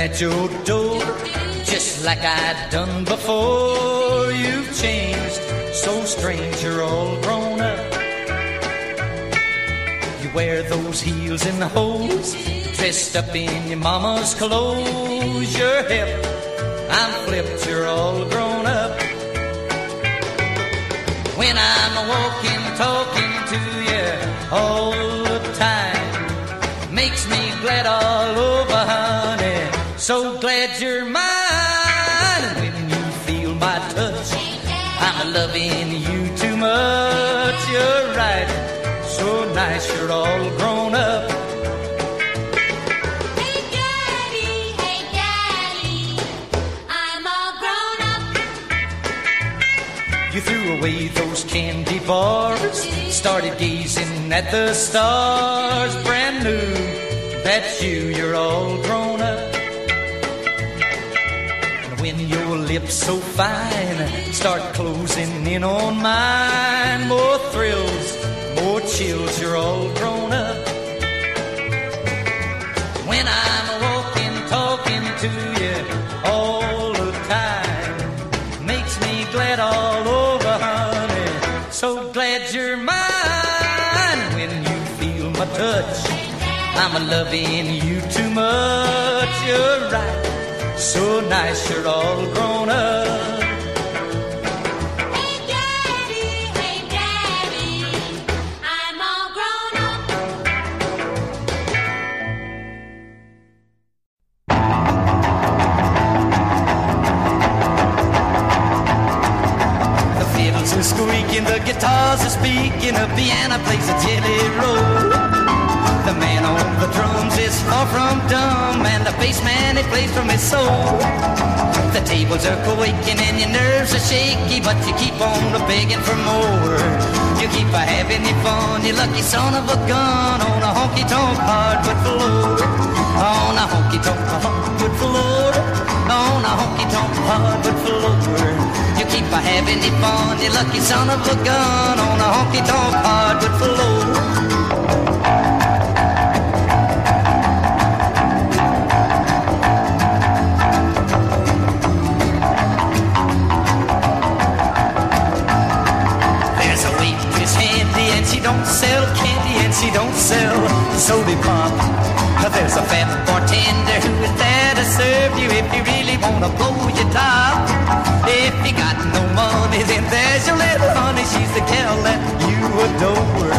at your door, just like I'd done before. You've changed, so strange, you're all grown up. You wear those heels and the hose, dressed up in your mama's clothes. You're hip, I'm flipped, you're all grown up. When I'm walking, talking to you all the time, makes me glad all over, honey. So glad you're mine. And when you feel my touch, I'm loving you too much. You're right, so nice, you're all grown up. Hey daddy, hey daddy, I'm all grown up. You threw away those candy bars, started gazing at the stars, brand new. That's you, you're all grown your lips so fine start closing in on mine, more thrills, more chills, you're all grown up. When I'm walking, talking to you all the time, makes me glad all over, honey. So glad you're mine when you feel my touch. I'm loving you too much. You're right, so nice. You're all grown up. Hey daddy, hey daddy, I'm all grown up. The fiddles are squeaking, the guitars are speaking, the piano plays a jelly roll. The the drums is far from dumb, and the bass man he plays from his soul. The tables are quaking and your nerves are shaky, but you keep on begging for more. You keep a having your fun, you lucky son of a gun, on a honky tonk hardwood floor. On a honky tonk hardwood floor. On a honky tonk hardwood floor. You keep a having your fun, you lucky son of a gun, on a honky tonk hardwood floor. She don't sell soda pop. There's a fat bartender who is there to serve you if you really wanna blow your top. If you got no money, then there's your little honey. She's the gal that you adore.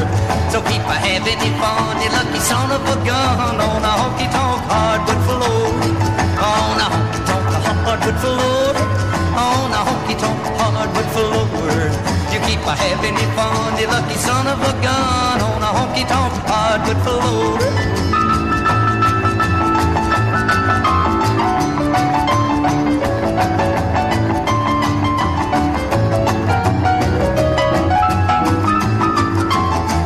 So keep a having fun, you lucky son of a gun on a honky tonk hardwood floor. On a honky tonk hardwood floor. On a honky tonk hardwood floor. You keep a having your fun, you lucky son of a gun on a honky tonk hardwood floor.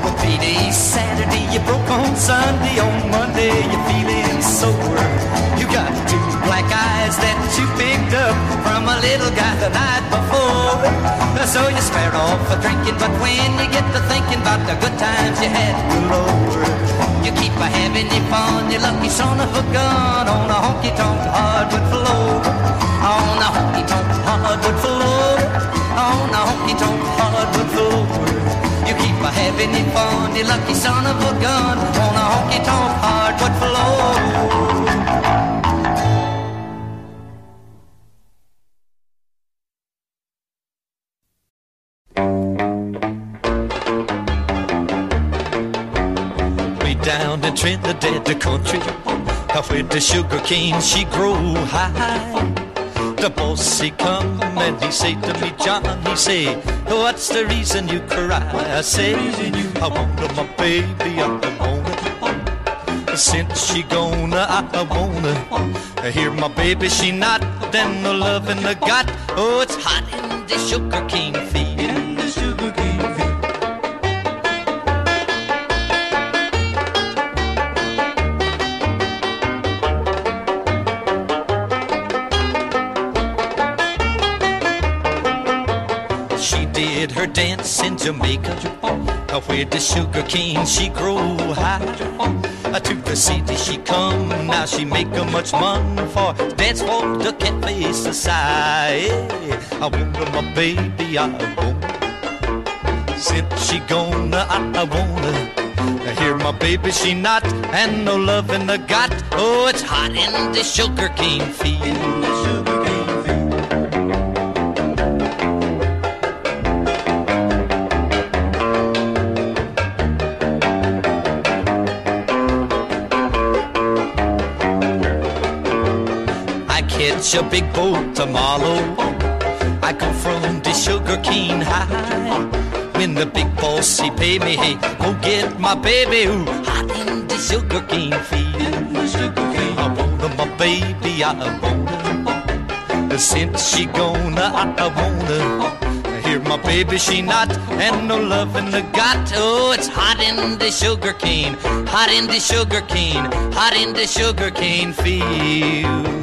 Well, Saturday, you broke on Sunday, on Monday you're feeling sore. You got two black eyes that you picked up from a little guy the night before. So you spare off for drinking, but when you get to thinking about the good times you had galore, you keep a having your fun, you lucky son of a gun on a honky tonk hardwood floor. On a honky tonk hardwood floor. On a honky tonk hardwood floor. You keep a having your fun, you lucky son of a gun on a honky tonk hardwood floor. In Trinidad, the country, where the sugar cane she grow high. The boss he come and he say to me, John, he say, what's the reason you cry? I say, I want my baby up the morning. Since she gone, I wanna I hear my baby. She not then the love in the gut. Oh, it's hot in the sugar cane field. Dance in Jamaica, uh, where the sugar cane she grow high. Uh, to the city she come, now she make a much money for dance for the cafe society. I want my baby, I want. Since she gone, I, I wanna hear my baby. She not and no love in the got. Oh, it's hot in the sugar cane field. Catch a big boat tomorrow. I come from the sugar cane high. When the big boss he pay me, hey, go get my baby who hot in the sugar cane field. sugar cane I want my baby, I want her. Since she gone, I, I want her. Hear my baby, she not, and no love in the got. Oh, it's hot in the sugar cane, hot in the sugar cane, hot in the sugar cane field.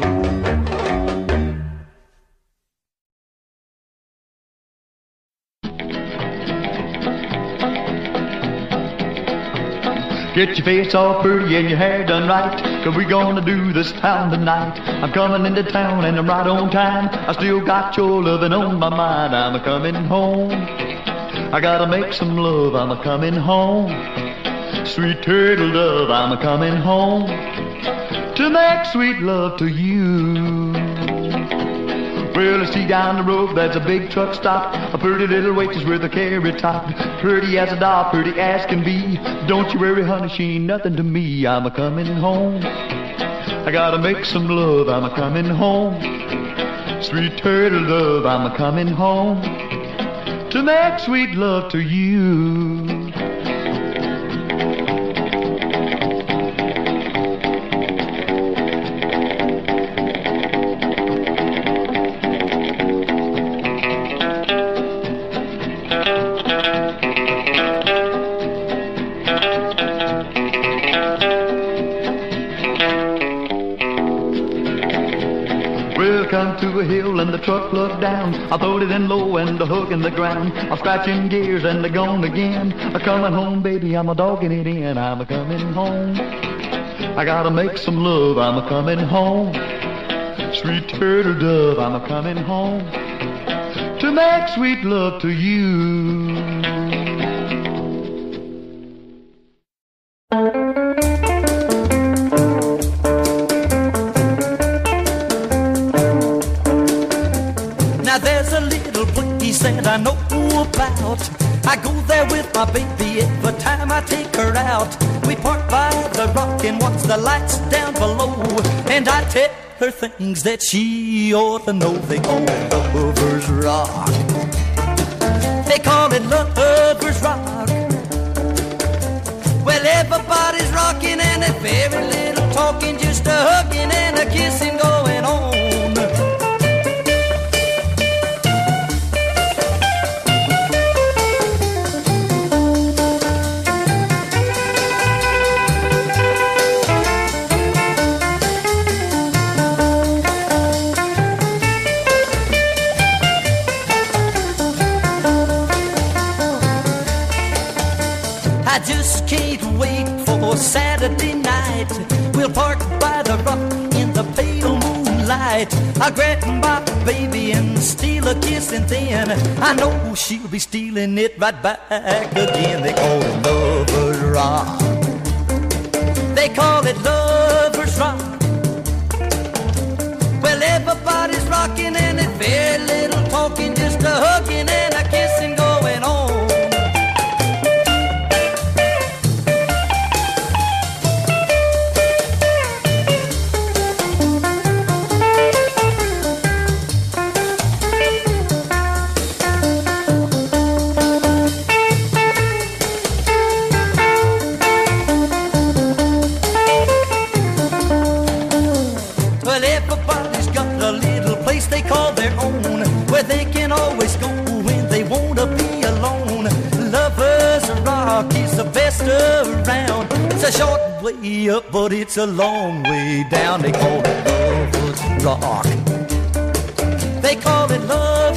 Get your face all pretty and your hair done right. Cause we gonna do this town tonight. I'm coming into town and I'm right on time. I still got your loving on my mind. I'm a coming home. I gotta make some love. I'm a coming home. Sweet turtle dove, I'm a coming home. To make sweet love to you. Well, I see down the road there's a big truck stop. A pretty little waitress with a carrot top. Pretty as a doll, pretty as can be. Don't you worry, honey, she ain't nothing to me. I'm a coming home. I gotta make some love. I'm a coming home. Sweet turtle love, I'm a coming home. To make sweet love to you. A hill and the truck looked down. I throwed it in low and the hook in the ground. I'm scratching gears and they're gone again. I'm coming home, baby, I'm a dogging it in. I'm a coming home. I gotta make some love, I'm a coming home. Sweet turtle dove, I'm a coming home. To make sweet love to you. I go there with my baby every time I take her out. We park by the rock and watch the lights down below. And I tell her things that she ought to know. They call it Lover's Rock. They call it Lover's Rock. Well, everybody's rocking and there's very little talking, just a hugging and a kissing going on. Can't wait for Saturday night. We'll park by the rock in the pale moonlight. I'll grab my baby and steal a kiss, and then I know she'll be stealing it right back again. They call it Lover's Rock. They call it Lover's Rock. Well, everybody's rocking and it's very little talking, just a hugging and a kissing is around. It's a short way up, but it's a long way down. They call it Lovers Rock. They call it Lovers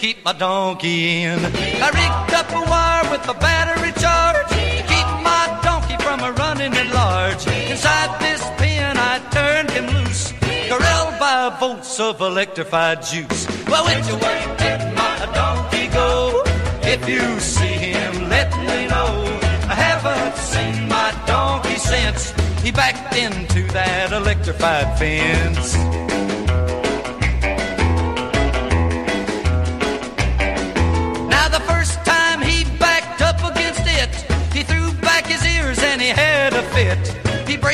keep my donkey in. I rigged up a wire with a battery charge to keep my donkey from a running at large. Inside this pen, I turned him loose, corralled by volts of electrified juice. Well, which way did my donkey go? If you see him, let me know. I haven't seen my donkey since he backed into that electrified fence.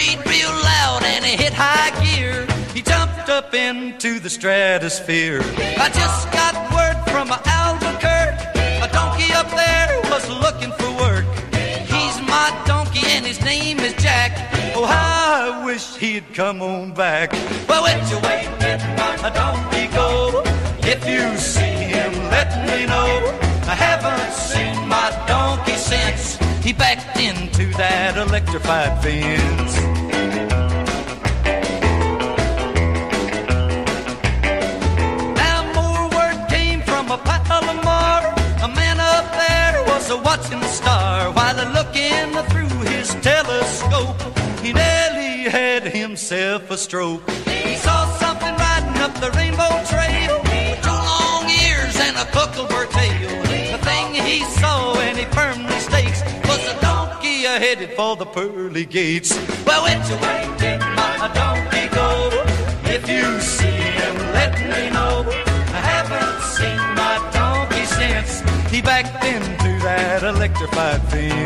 Brayed real loud and he hit high gear. He jumped up into the stratosphere. I just got word from Albuquerque. A donkey up there was looking for work. He's my donkey and his name is Jack. Oh, I wish he'd come on back. Well, which way did my donkey go? If you see him, let me know. I haven't seen my donkey since he backed into that electrified fence. Watching the star while looking through his telescope. He nearly had himself a stroke. He saw something riding up the rainbow trail two long ears and a huckleberry tail. The thing he saw and he firmly stakes was a donkey headed for the pearly gates. Well, which way did my donkey go? If you see him, let me know. I haven't seen my donkey since he backed into that electrified fence.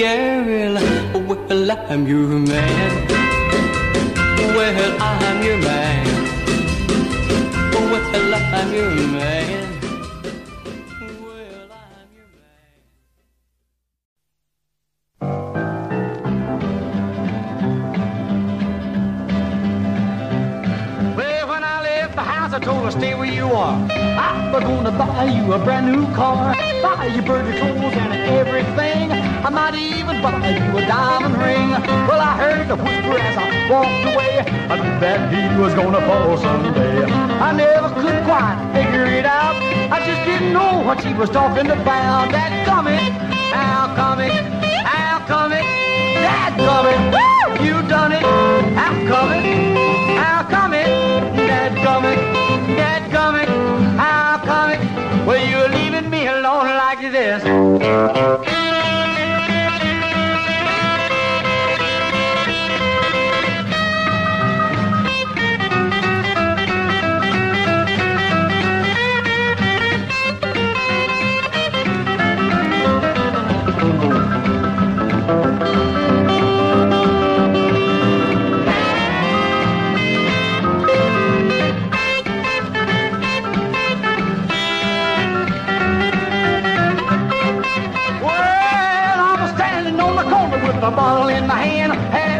Girl, well, I'm your man. Well, I'm your man. Well, I'm your man. Well, I'm your man. Well, when I left the house, I told her, stay where you are. I'm gonna buy you a brand new car, buy you birdie clothes and everything. I might even buy you a diamond ring. Well, I heard the whisper as I walked away. I knew that he was gonna fall someday. I never could quite figure it out. I just didn't know what she was talking about. That coming, how coming, how coming, that coming. You done it, how coming, how coming, that coming, that coming, how coming. Well, you're leaving me alone like this.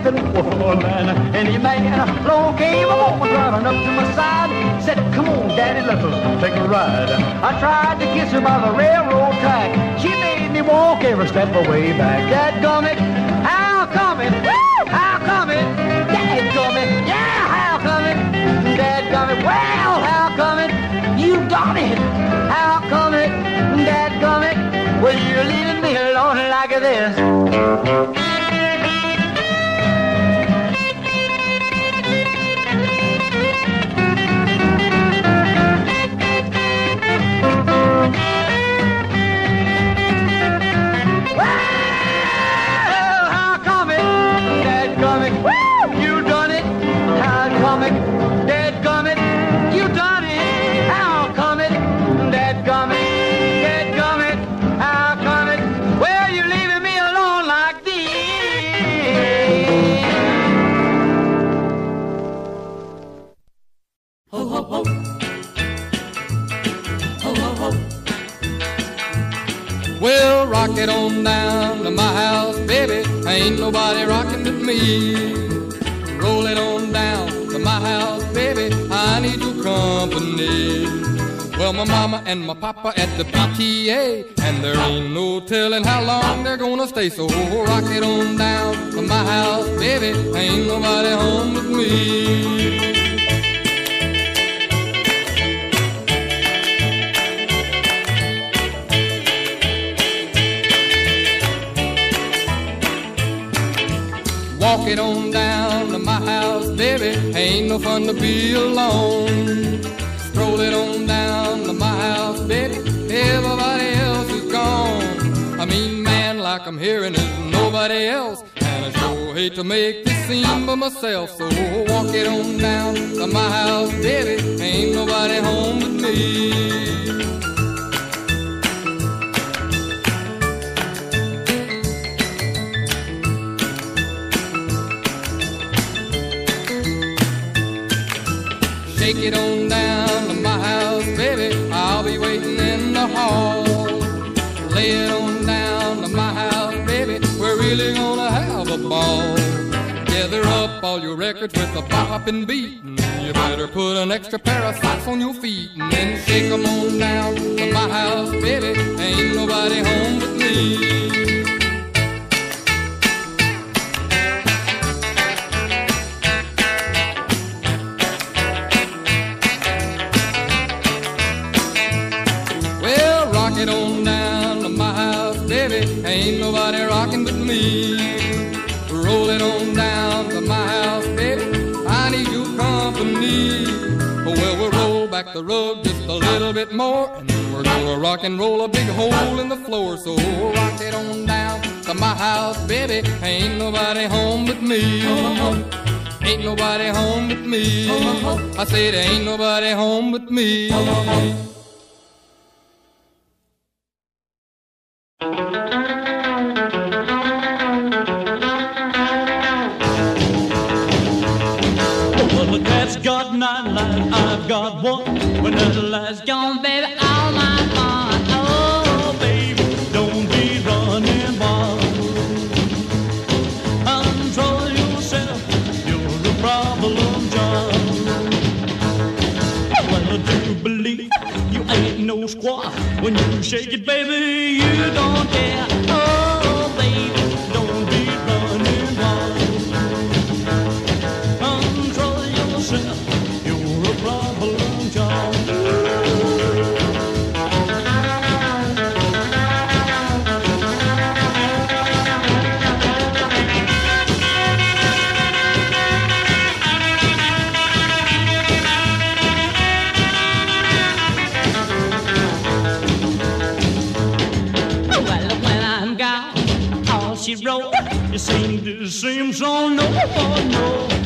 Having more fun than any man. Along came a woman driving up to my side, said, "Come on, Daddy, let's take a ride." I tried to kiss her by the railroad track. She made me walk every step of the way back. Dad gummit, how come it? How come it? Dad gummit, yeah, how come it? Dad gummit, well, how come it? You done it. How come it? Dad gummit. Well, you're leaving me alone like this. Ain't nobody rocking but me. Roll it on down to my house, baby. I need your company. Well, my mama and my papa at the PTA, and there ain't no telling how long they're gonna stay. So rock it on down to my house, baby. Ain't nobody home but me. Walk it on down to my house, baby. Ain't no fun to be alone. Stroll it on down to my house, baby. Everybody else is gone. I mean, man, like I'm hearing is nobody else. And I sure hate to make this scene by myself. So walk it on down to my house, baby. Ain't nobody home but me. Take it on down to my house, baby. I'll be waiting in the hall. Lay it on down to my house, baby. We're really gonna have a ball. Gather up all your records with a poppin' beat. You better put an extra pair of socks on your feet and then shake 'em on down to my house, baby. Ain't nobody home but me. Nobody rocking but me. Roll it on down to my house, baby. I need your company. Well, we'll roll back the rug just a little bit more, and then we're gonna rock and roll a big hole in the floor. So rock it on down to my house, baby. Ain't nobody home but me. Ain't nobody home but me. I said ain't nobody home but me. Got one. When the light's gone, baby, all my fun. Oh, baby, don't be running wild. Control yourself, you're a problem child. Well, do believe you ain't no squaw. When you shake it, baby, you don't care. Oh, baby, seem seems seem so no, no.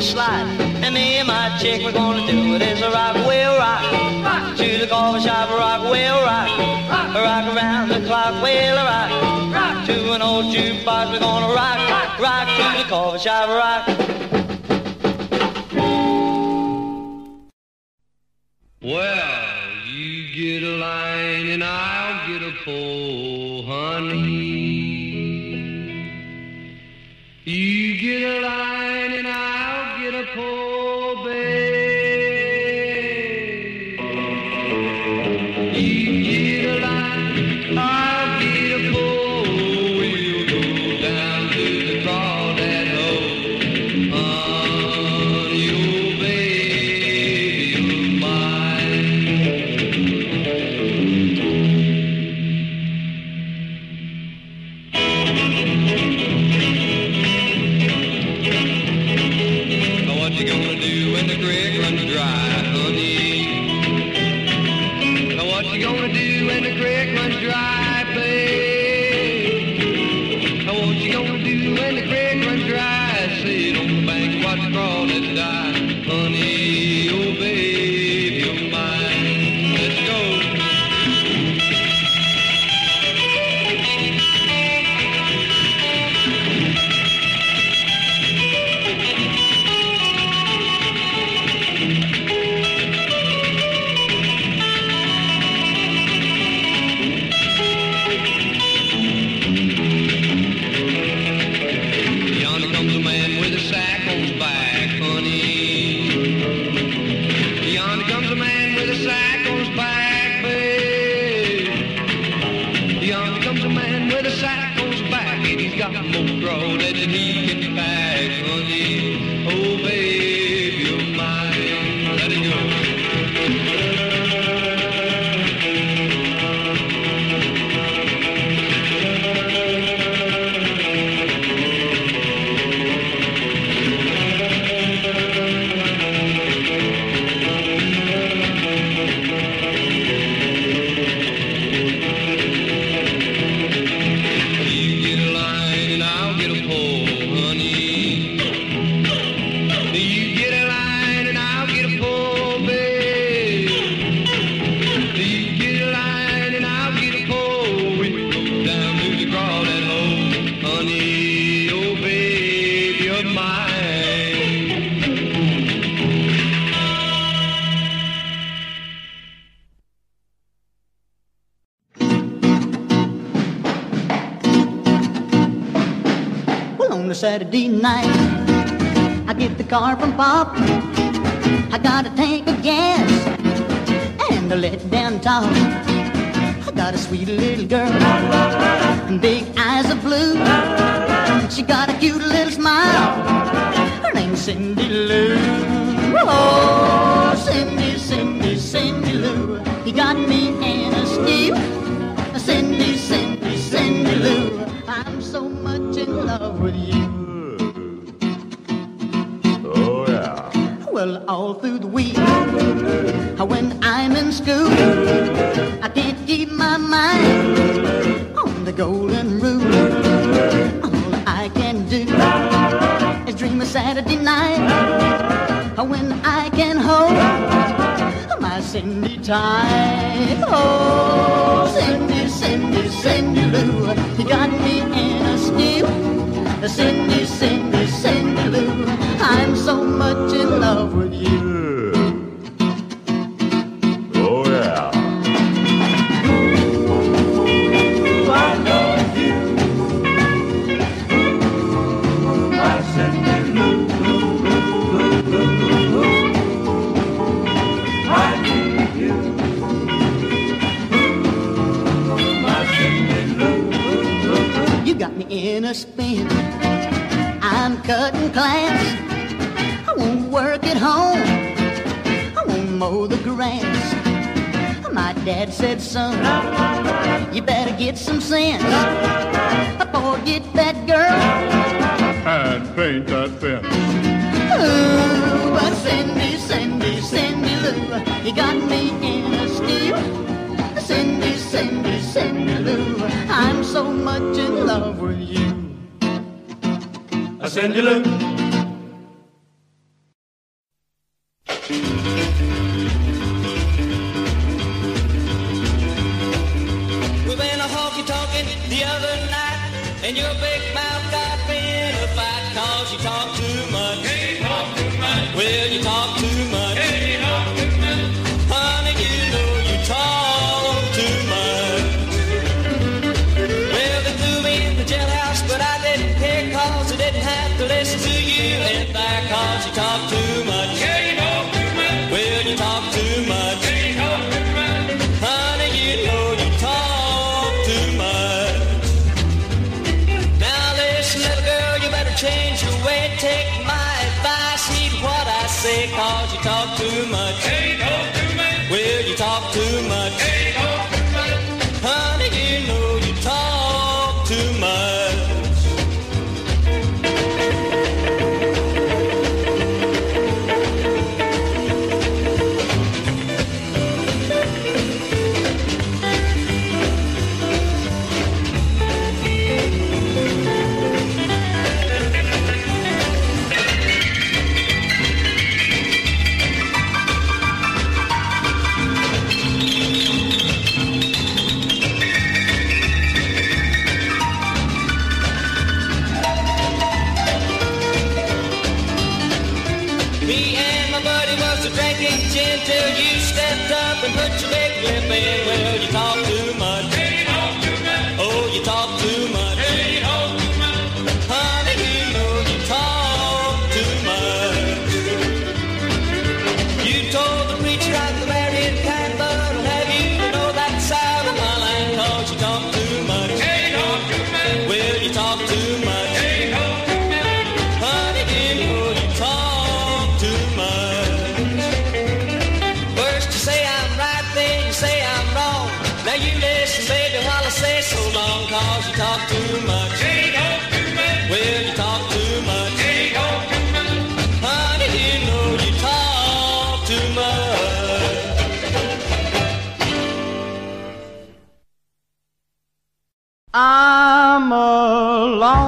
gonna slide. And me and my chick, we're gonna do it. It's a rock, will rock. To the coffee shop, rock, will rock. rock. Around the clock, will rock. To an old jukebox, we're gonna rock. Rock, rock to the coffee shop, rock. Well, you get a line and I'll get a pole, honey. You get a line. Oh.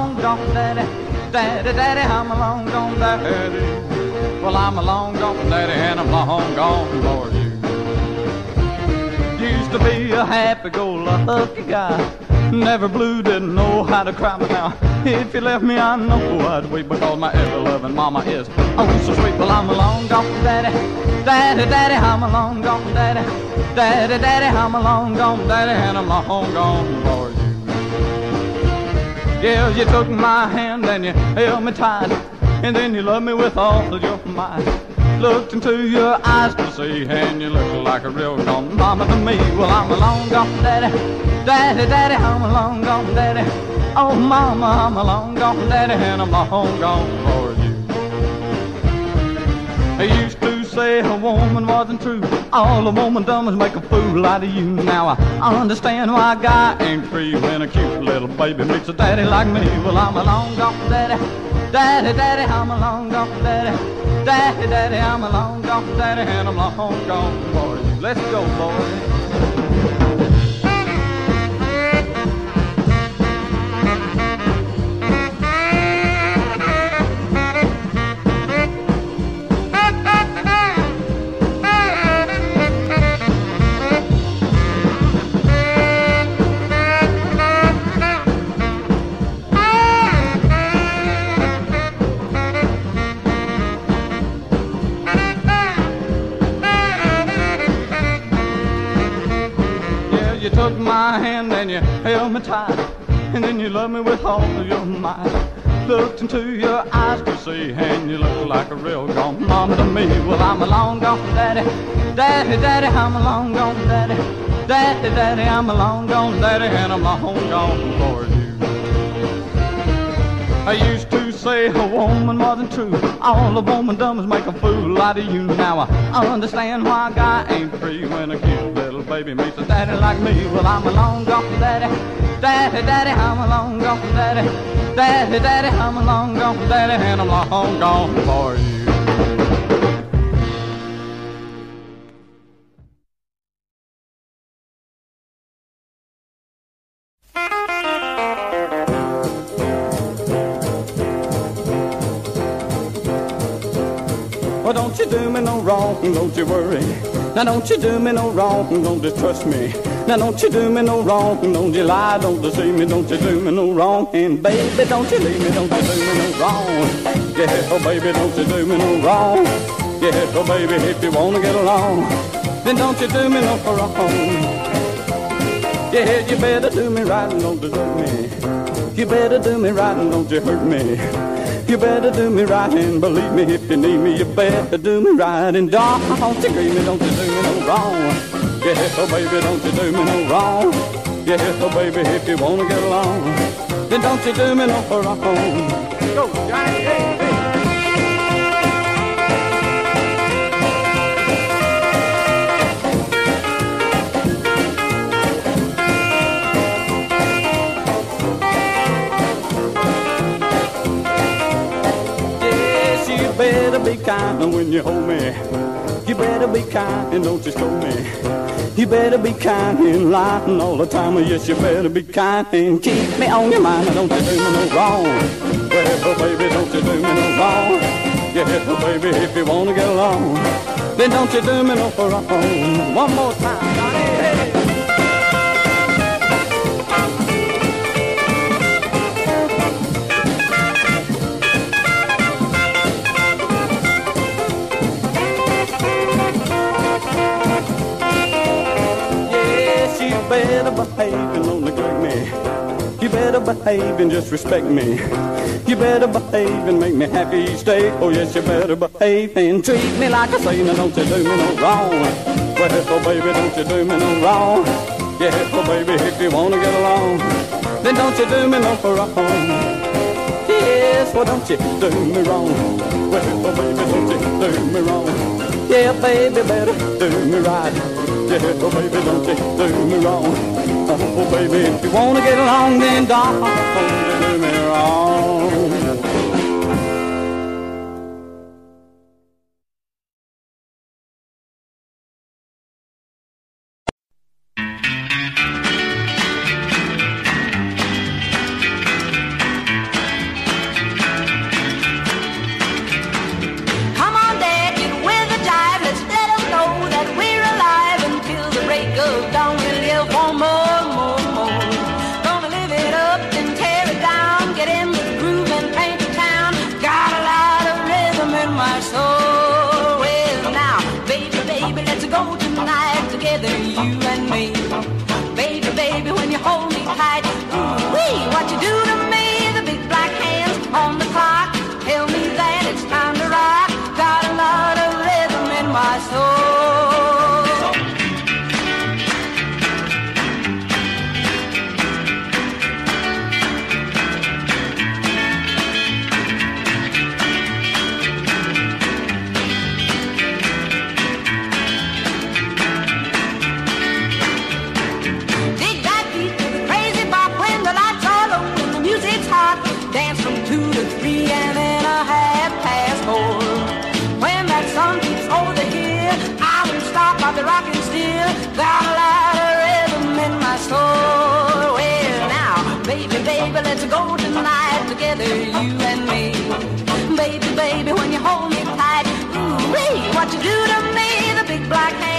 along, don't daddy, daddy, daddy, I'm a long gone daddy. Well, I'm a long gone daddy, and I'm long gone for you. Used to be a happy-go-lucky guy, never blue, didn't know how to cry, but now if you left me, I know I'd weep because my ever-loving mama is oh so sweet. Well, I'm a long gone, daddy, daddy, daddy, I'm a long gone, daddy, daddy, daddy, I'm a long gone, daddy, and I'm long gone for you. Yeah, you took my hand and you held me tight, and then you loved me with all of your might. Looked into your eyes to see, and you look like a real gone mama to me. Well, I'm a long gone daddy, daddy, daddy, I'm a long gone daddy. Oh, mama, I'm a long gone daddy, and I'm long gone for say a woman wasn't true. All a woman done was make a fool out of you. Now I understand why a guy ain't free when a cute little baby meets a daddy like me. Well, I'm a long gone daddy, daddy, daddy, I'm a long gone daddy, daddy, daddy, I'm a long gone daddy, and I'm long gone for you. Let's go, boy. My hand and you held me tight, and then you loved me with all of your might. Looked into your eyes to see, and you look like a real gone mama to me. Well, I'm a long gone daddy, daddy, daddy, I'm a long gone daddy, daddy, daddy, I'm a long gone daddy, and I'm long gone for you. I used to say a woman wasn't true. All a woman done was make a fool out of you. Now I understand why a guy ain't free when a cute little baby meets a daddy like me. Well, I'm a long gone daddy, daddy, daddy, I'm a long gone daddy, daddy, daddy, I'm a long gone daddy, and I'm long gone for you. No wrong, don't you worry. Now don't you do me no wrong, don't distrust me. Now don't you do me no wrong, don't you lie, don't deceive me, don't you do me no wrong. And baby, don't you leave me, don't you do me no wrong. Yeah, oh baby, don't you do me no wrong. Yeah, oh baby, if you wanna get along, then don't you do me no wrong. Yeah, you better do me right and don't desert me. You better do me right and don't you hurt me. You better do me right and believe me if you need me. You better do me right and don't you grieve me, don't you do me no wrong. Yeah, oh baby, don't you do me no wrong. Yeah, oh baby, if you wanna get along, then don't you do me no wrong. Go, Johnny, better be kind when you hold me. You better be kind and don't just scold me. You better be kind and lying all the time. Yes, you better be kind and keep me on your mind. Don't you do me no wrong. Well, oh, baby, don't you do me no wrong. Yeah, oh, baby, if you wanna get along, then don't you do me no wrong. One more time, Johnny. Behave me. You better behave and just respect me. You better behave and make me happy each day. Oh yes, you better behave and treat me like a saint. And Don't you do me no wrong. Well, oh baby, don't you do me no wrong. Yeah, oh baby, if you wanna get along, then don't you do me no wrong. Yes, well don't you do me wrong. Well, oh baby, don't you do me wrong. Yeah, baby, better do me right. Yeah, oh baby, don't you do me wrong. Oh, baby, if you wanna get along, then don't do me wrong. together, you and me. Baby, baby, when you hold me tight, ooh, what you do to me, the big black hand.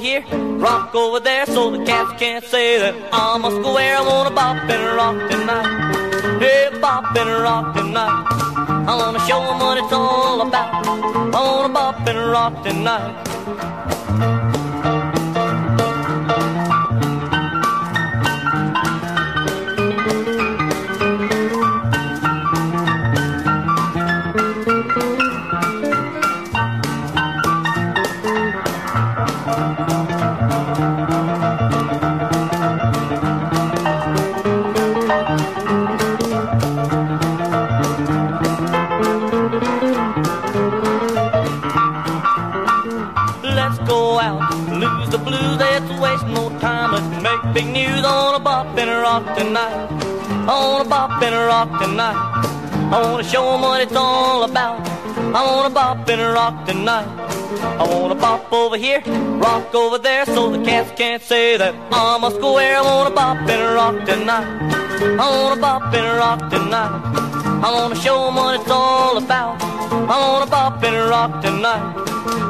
here, rock over there, so the cats can't say that I'm a square. I wanna bop and rock tonight, hey, bop and rock tonight. I wanna show 'em what it's all about. I wanna bop and rock tonight. I wanna show them what it's all about. I wanna bop and rock tonight. I wanna bop over here, rock over there, so the cats can't say that I'm a square. I wanna bop and rock tonight. I wanna bop and rock tonight. I wanna show them what it's all about. I wanna bop and rock tonight.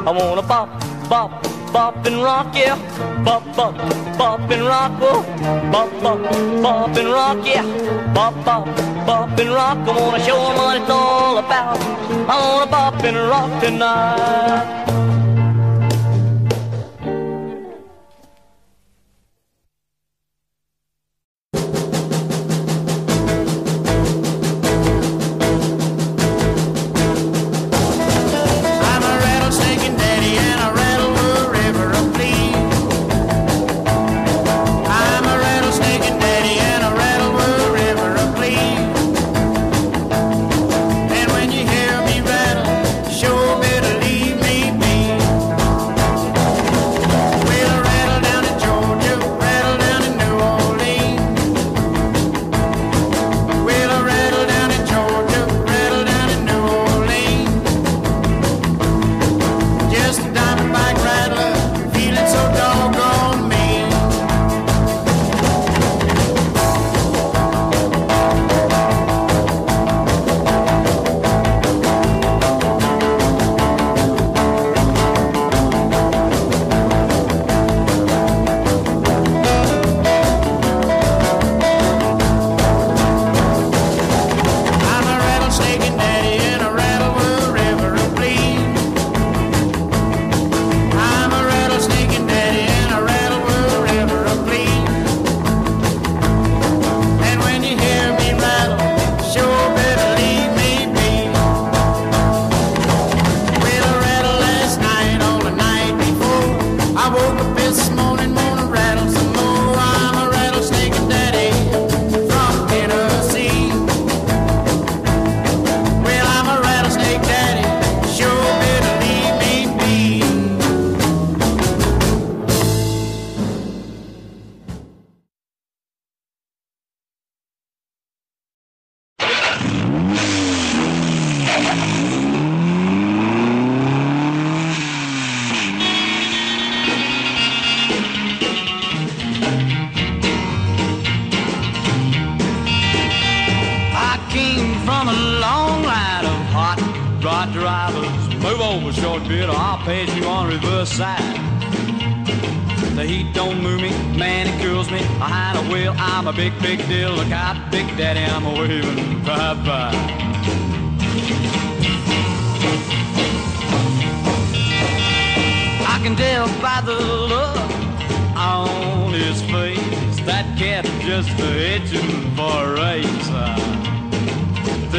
I wanna bop, bop, bop and rock, yeah. Bop, bop, bop and rock, oh. Bop, bop, bop and rock, yeah. Bop, bop, bop and rock. I wanna show 'em what it's all about. I wanna bop and rock tonight.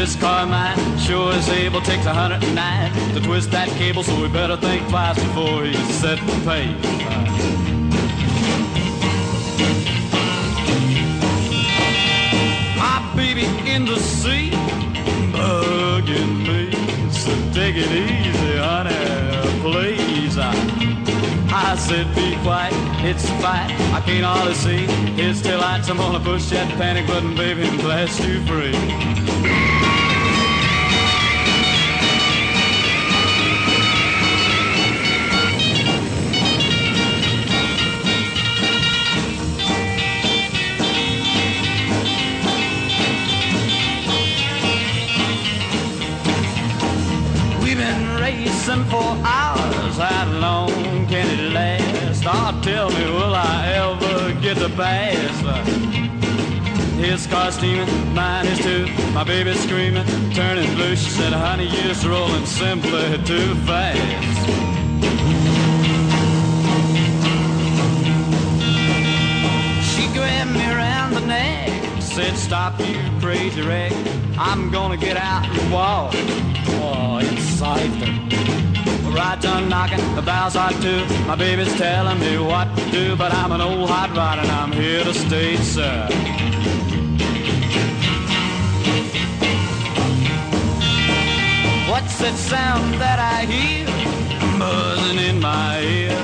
This car of mine sure is able, takes 109 to twist that cable, so we better think twice before he set the pace. My baby in the seat, bugging me, so take it easy, honey, please. I, I said, be quiet, it's a fight. I can't hardly see his taillights. I'm gonna push that panic button, baby, and blast you free. Been racing for hours. How long can it last? Oh, tell me, will I ever get the pass? His car steaming, mine is too. My baby's screaming, turning blue. She said, honey, you're just rolling simply too fast. She grabbed me around the neck, said, Stop, you crazy wreck. I'm gonna get out and walk. Oh, it's Cypher. Right done knocking, the bells are too. My baby's telling me what to do, but I'm an old hot rod and I'm here to stay, sir. What's that sound that I hear buzzing in my ear?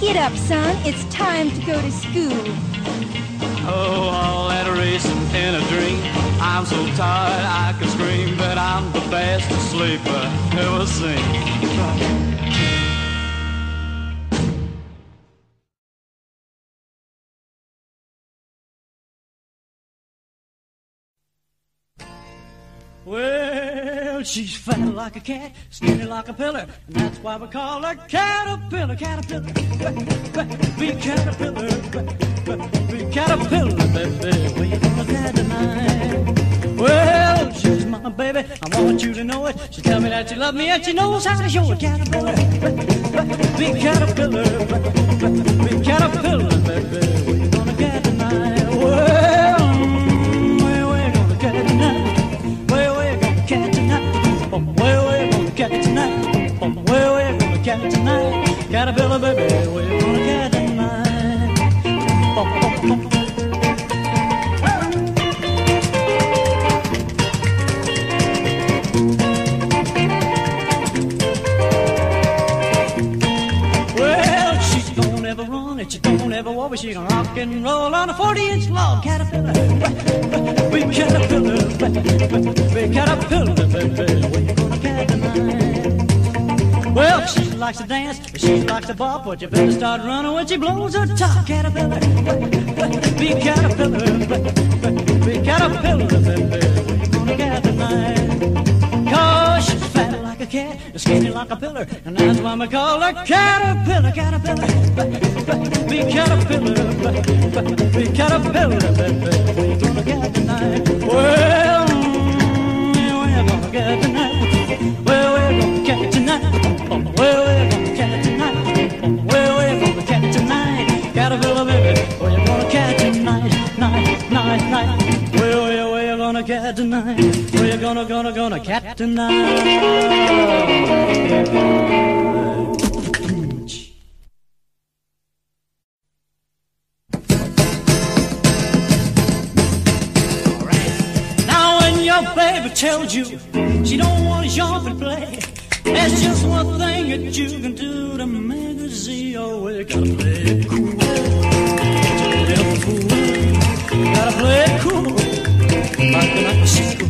Get up, son. It's time to go to school. Oh, all that racing in a dream. I'm so tired I can scream, but I'm the best sleeper ever seen. Well, she's fat like a cat, skinny like a pillar, and that's why we call her Caterpillar, Caterpillar. Be Caterpillar, be Caterpillar, baby. Where you gonna get tonight? Well, she's my baby, I want you to know it. She tell me that she love me and she knows how to show it. Caterpillar, be Caterpillar, be Caterpillar, baby. Where you gonna get tonight? Well, Caterpillar, baby, gonna get tonight? Oh, oh, oh. Well, she don't ever run and she don't ever walk, but she can rock and roll on a 40-inch log. Caterpillar, we caterpillar, we caterpillar, baby. Where you gonna get tonight? Well, she likes to dance, she likes to bop, but you better start running when she blows her top. Caterpillar, be caterpillar, be caterpillar, baby. Where you gonna get tonight? Cause she's fat like a cat, and skinny like a pillar, and that's why we call her caterpillar, caterpillar. Be caterpillar, be caterpillar, baby. Where you gonna get tonight? Well, where you gonna get tonight? Where get tonight? Oh, Where we gonna gonna gonna get tonight? Night, night, night. Where, where, where you gonna get tonight? Where you gonna, gonna, gonna cat tonight? Now when your baby tells you she don't want to jump and play, there's just one thing that you can do to make her see way. Gotta play it cool. It cool. Gotta play it cool. Like an icicle.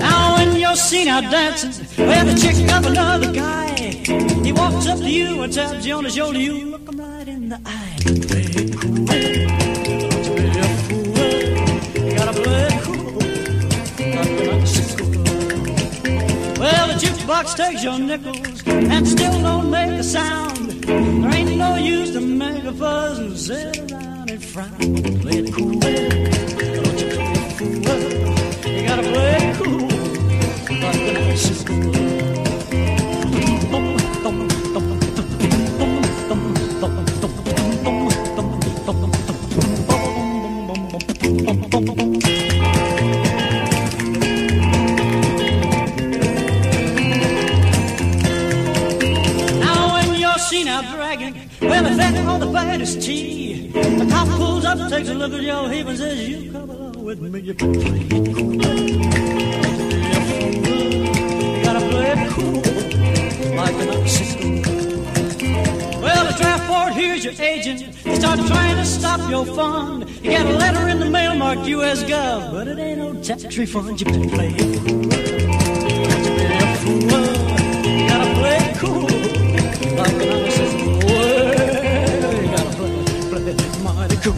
Now when you're seen out dancing with a chick of another guy, he walks up to you and taps you on the shoulder. You look him right in the eye. Play it cool. The jukebox takes your nickels and still don't make a sound. There ain't no use to make a fuss and sit around and frown. Play it cool. Don't you play it cool. You gotta play it cool. Like an icicle. Now that on the fattest tea, the cop pulls up, takes a look at your hip and says, you come along with me, you play cool. You gotta play it cool, like an icicle. Well, the draft board here's your agent. They start trying to stop your fund. You get a letter in the mail marked U.S. Gov, but it ain't no tax refund. You play it cool. You gotta play it cool. Like an icicle. Cool.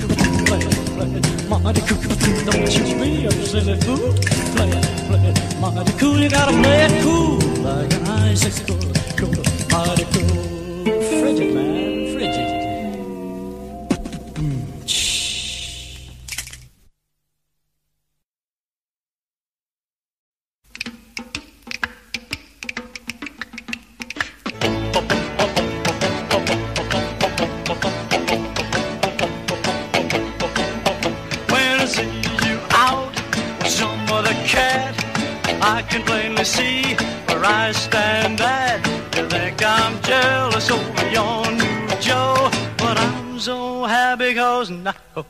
Play play mighty cool. Don't you be a silly fool. Play play mighty cool. You gotta play it cool. Like an icicle. Cool, mighty cool. Frigid, man,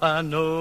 I know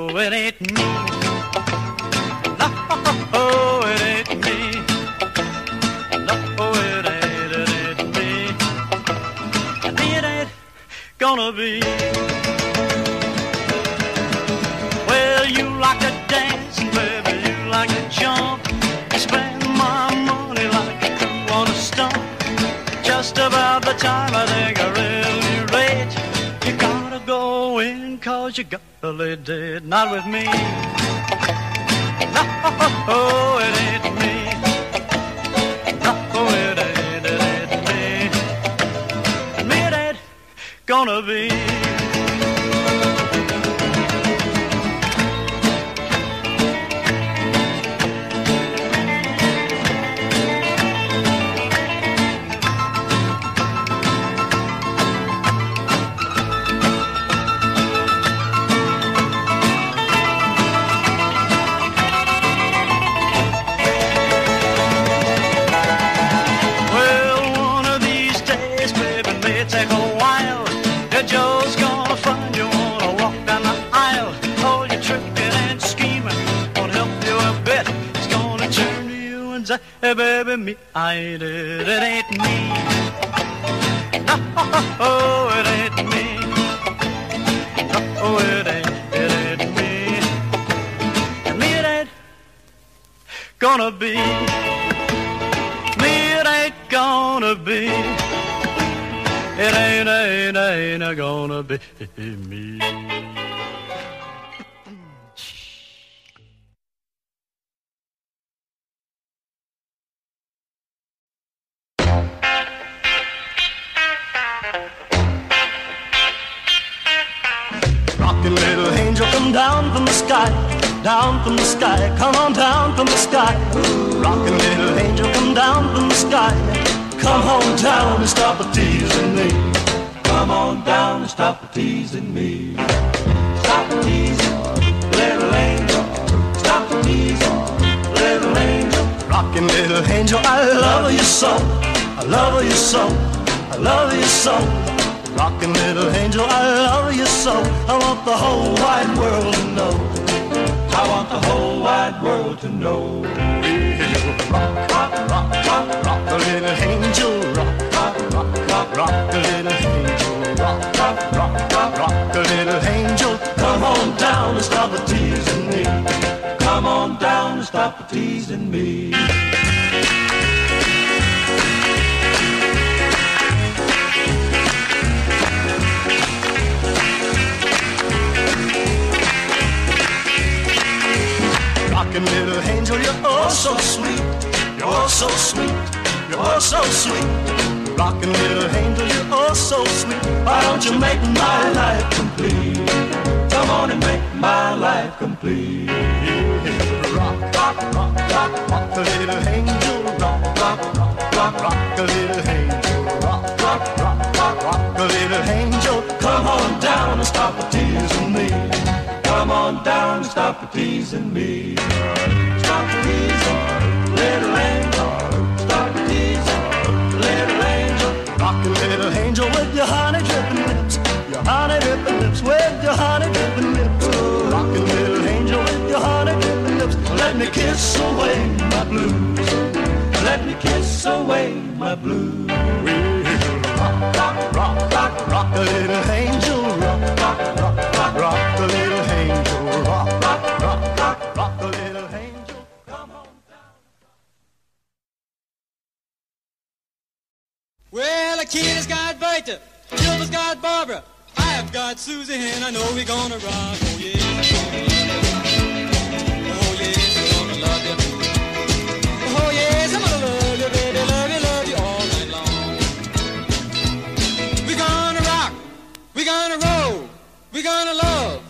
Me, it ain't gonna be. It ain't, ain't, ain't gonna be me. Down from the sky, come on down from the sky. Rockin' little angel, come down from the sky, come on down and stop a teasing me. Come on down and stop a teasing me. Stop a teasing, little angel. Stop a teasing, little angel. Rockin' little angel, I love you so. I love you so. I love you so. Rockin' little angel, I love you so. I want the whole wide world to know. I want the whole wide world to know. Rock, rock, rock, rock, rock, a little angel. Rock, rock, rock, rock, rock, a little angel. Rock, rock, rock, rock, rock, a little angel. Come on down and stop teasing me. Come on down and stop teasing me. Rockin' little angel, you're oh so sweet. You're oh so sweet. You're oh so sweet. Rockin' little angel, you're oh so sweet. Why don't you make my life complete? Come on and make my life complete. Rock, rock, rock, rock, rock, a little angel. Rock, rock, rock, rock, rock, a little angel. Rock, rock, rock, rock, rock, a little angel. Come on down and stop the tears in me. Come on down stop teasing me. Stop teasing, little angel. Stop teasing, little angel. Rockin' little angel with your honey drippin' lips. Your honey drippin' lips with your honey drippin' lips. Rockin' little angel with your honey drippin' lips. Let me kiss away my blues. Let me kiss away my blues. Rock, rock, rock, rock, rock, a little angel. Well, the kid has got Bertha, Gilbert's got Barbara, I've got Susie, and I know we're gonna rock. Oh yeah, oh yes, I'm gonna love you. Oh yes, I'm gonna love you, oh, baby, love you, love you all night long. We're gonna rock, we're gonna roll, we're gonna love,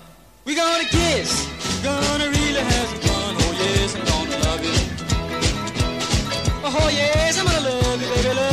we're gonna kiss, we're gonna really have some fun. Oh yes, I'm gonna love you. Oh yes, I'm gonna love you, baby, love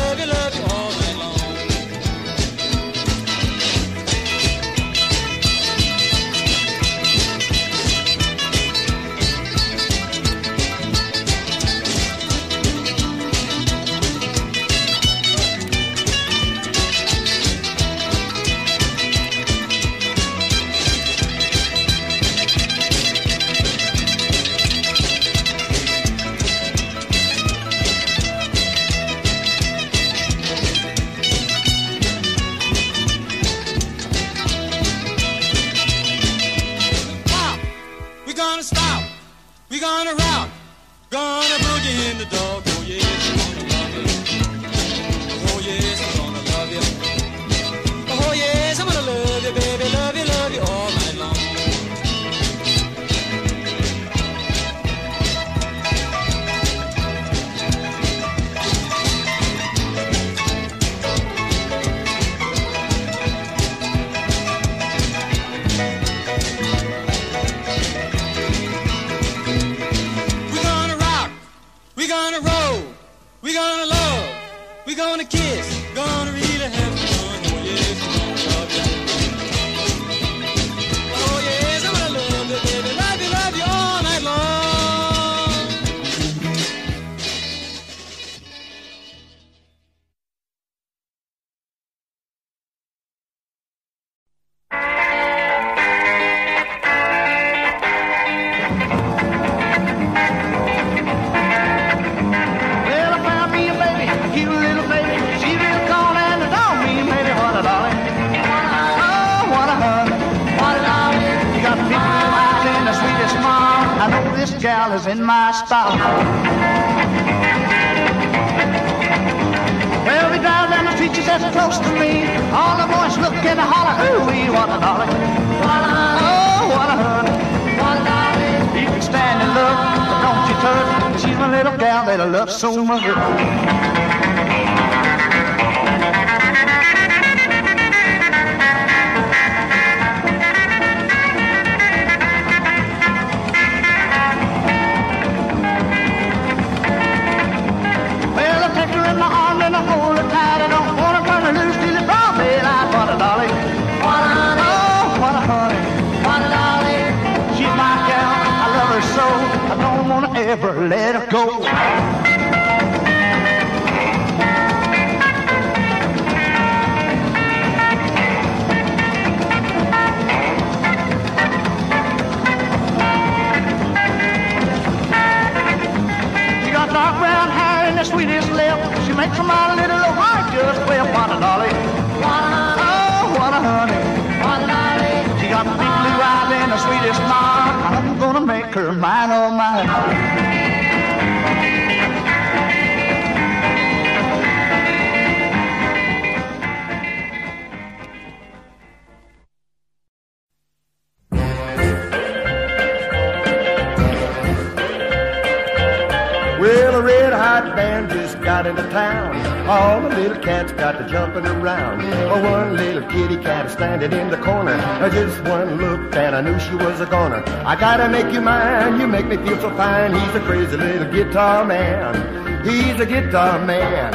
I gotta make you mine. You make me feel so fine. He's a crazy little guitar man. He's a guitar man.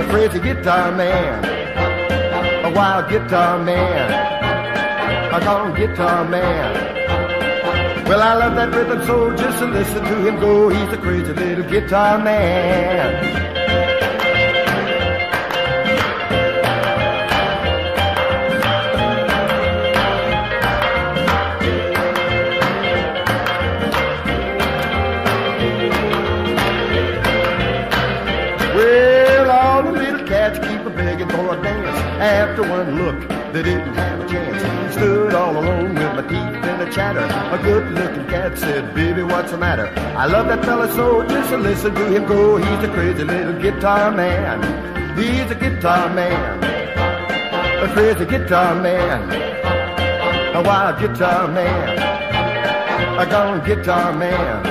A crazy guitar man. A wild guitar man. A gone guitar man. Well, I love that rhythm so just to listen to him go. He's a crazy little guitar man. Didn't have a chance. Stood all alone with my teeth in a chatter. A good-looking cat said, "Baby, what's the matter?" I love that fella so. Just listen to him go. He's a crazy little guitar man. He's a guitar man. A crazy guitar man. A wild guitar man. A gone guitar man.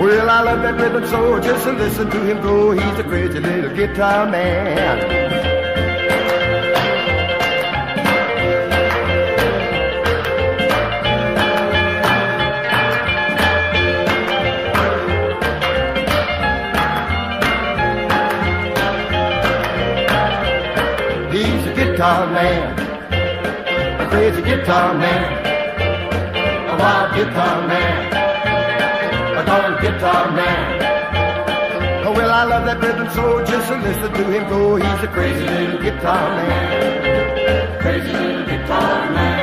Well, I love that rhythm so. Just listen to him go. He's a crazy little guitar man. Guitar man, a crazy guitar man, a wild guitar man, a gone guitar man. Oh, well, I love that rhythm so just to listen to him. Go. He's a crazy little guitar man, crazy little guitar man,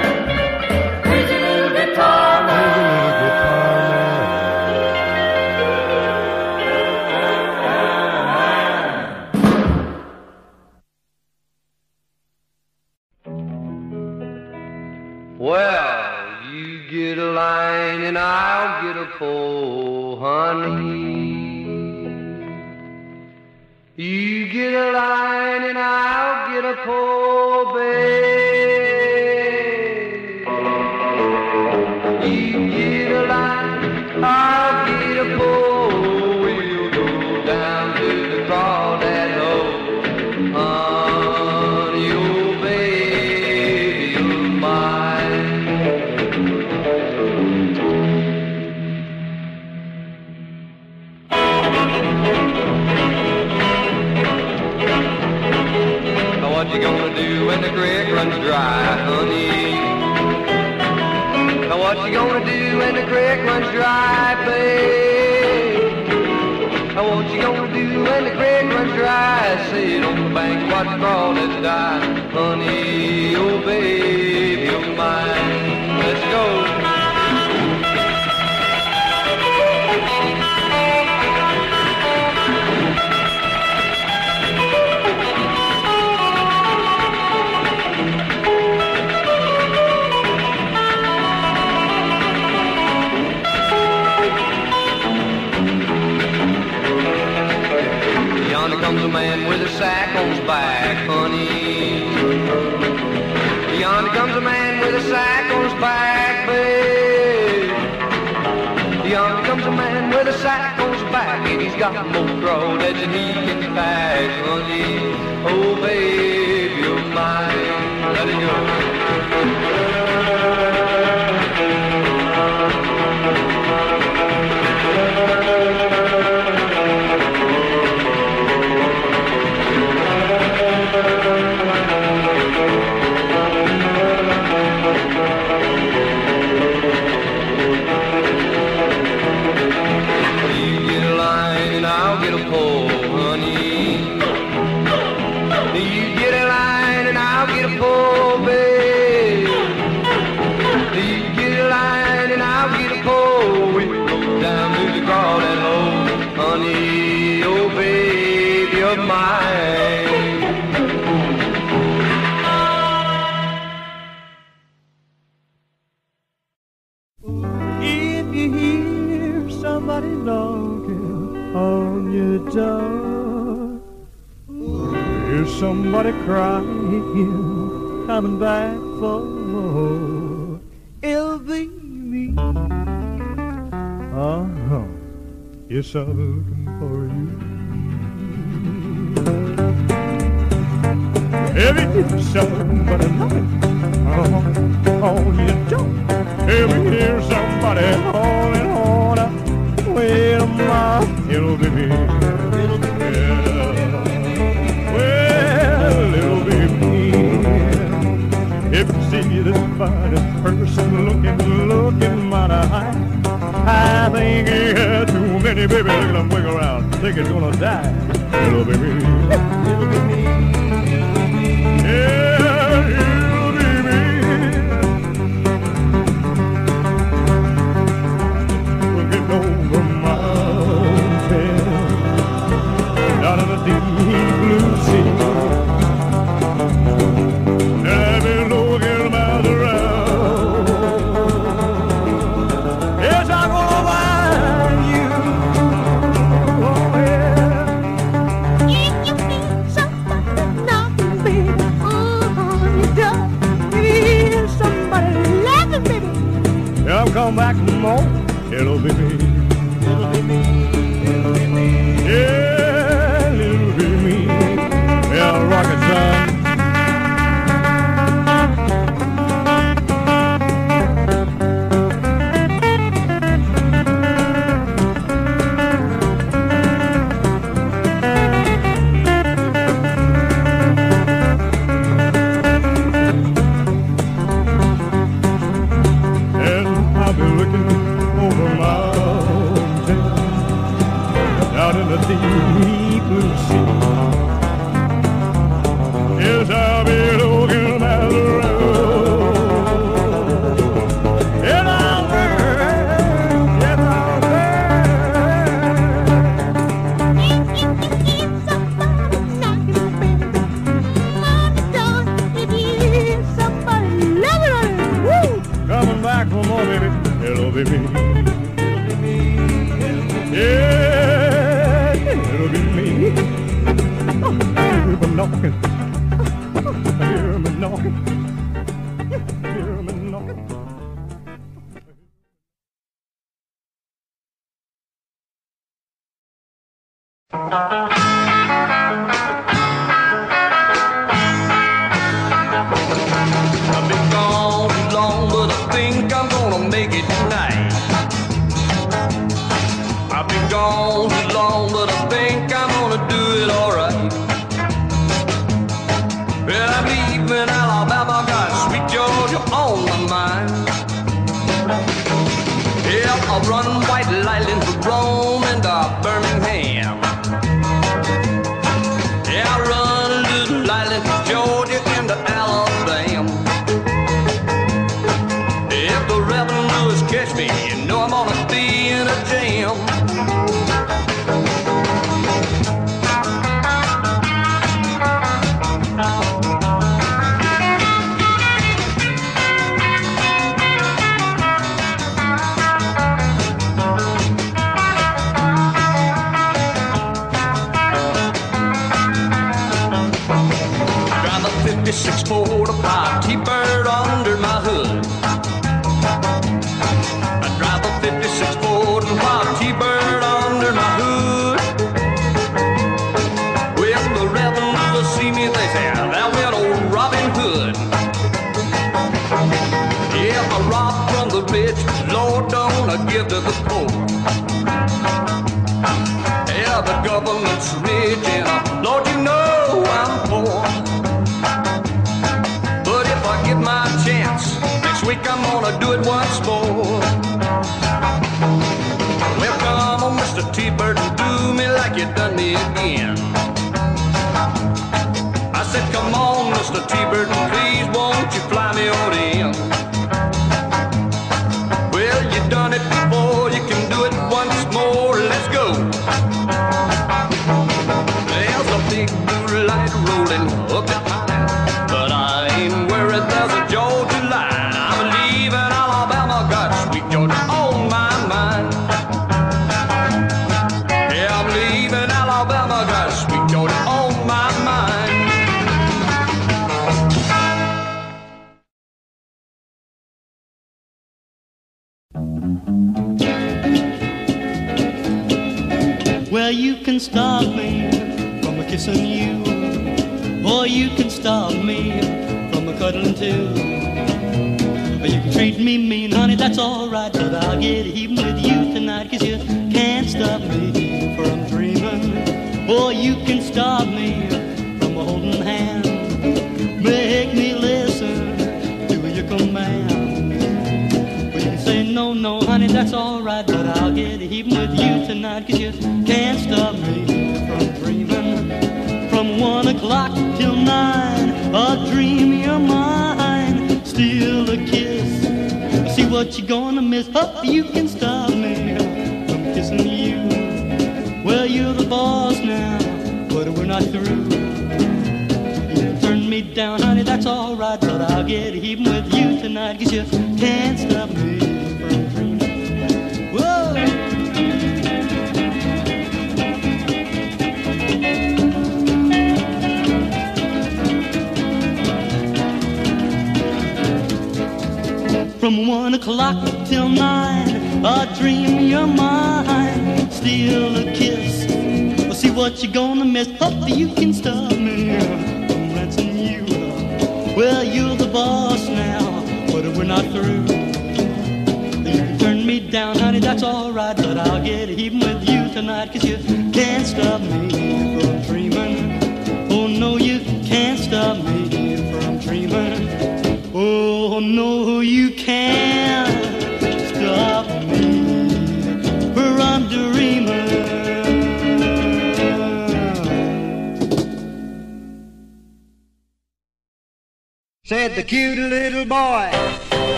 Yes,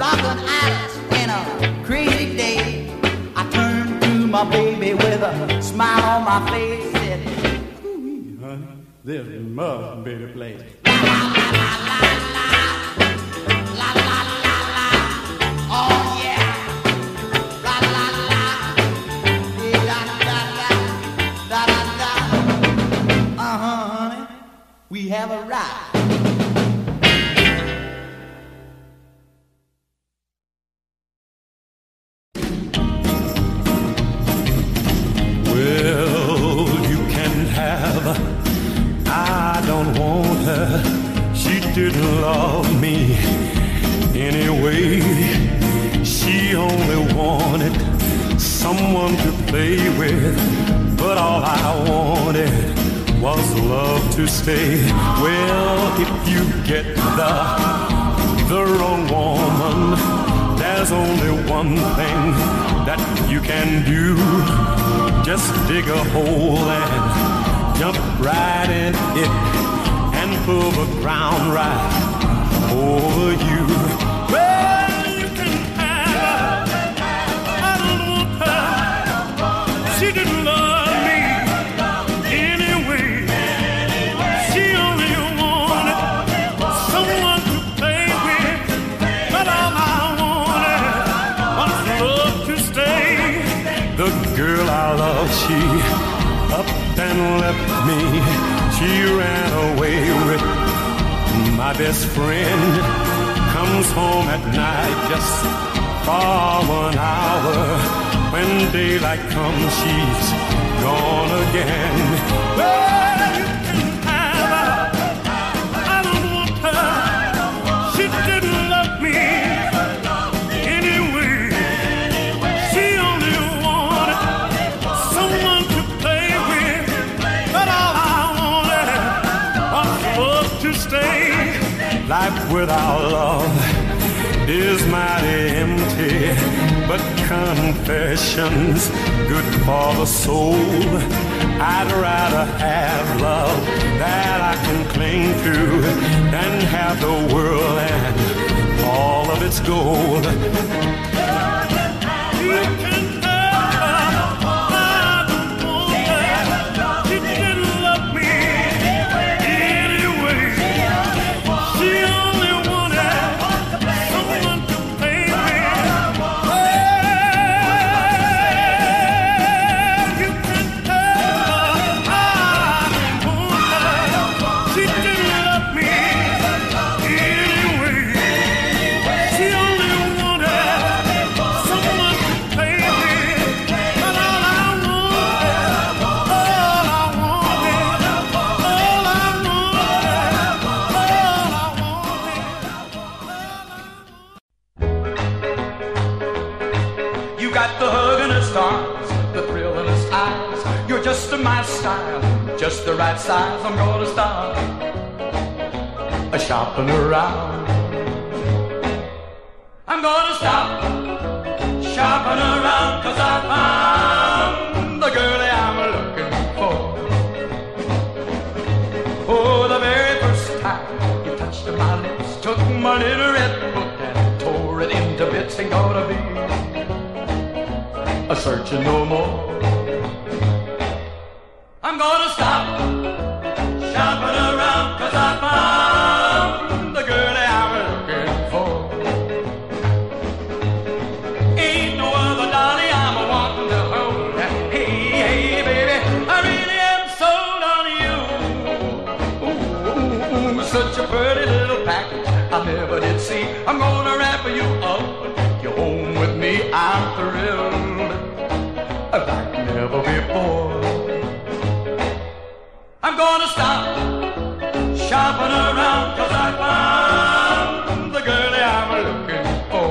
rockin' out in a crazy day. I turned to my baby with a smile on my face. Said, Ooh, honey, this must be the place. La la la la la la la la la la. Oh yeah. We have a ride. wanted was love to stay. Well, if you get the the wrong woman, there's only one thing that you can do. Just dig a hole and jump right in it and pull the ground right over you. left me. She ran away with my best friend. Comes home at night just for one hour. When daylight comes, she's gone again. Without love is mighty empty, but confessions good for the soul. I'd rather have love that I can cling to than have the world and all of its gold. Just the right size. I'm gonna start a shopping around. I'm gonna stop shopping around cause I found the girl I'm looking for. For the very first time you touched my lips, took my little red book and tore it into bits. Ain't gonna be a searching no more. Gonna stop gonna stop shopping around cause I found the girl I'm looking for.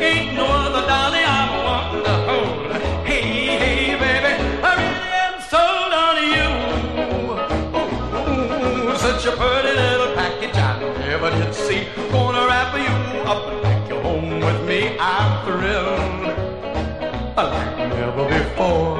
Ain't no other dolly I'm wanting to hold. Hey, hey, baby, I really am sold on you. Ooh, such a pretty little package I never did see. Gonna wrap you up and take you home with me. I'm thrilled like never before.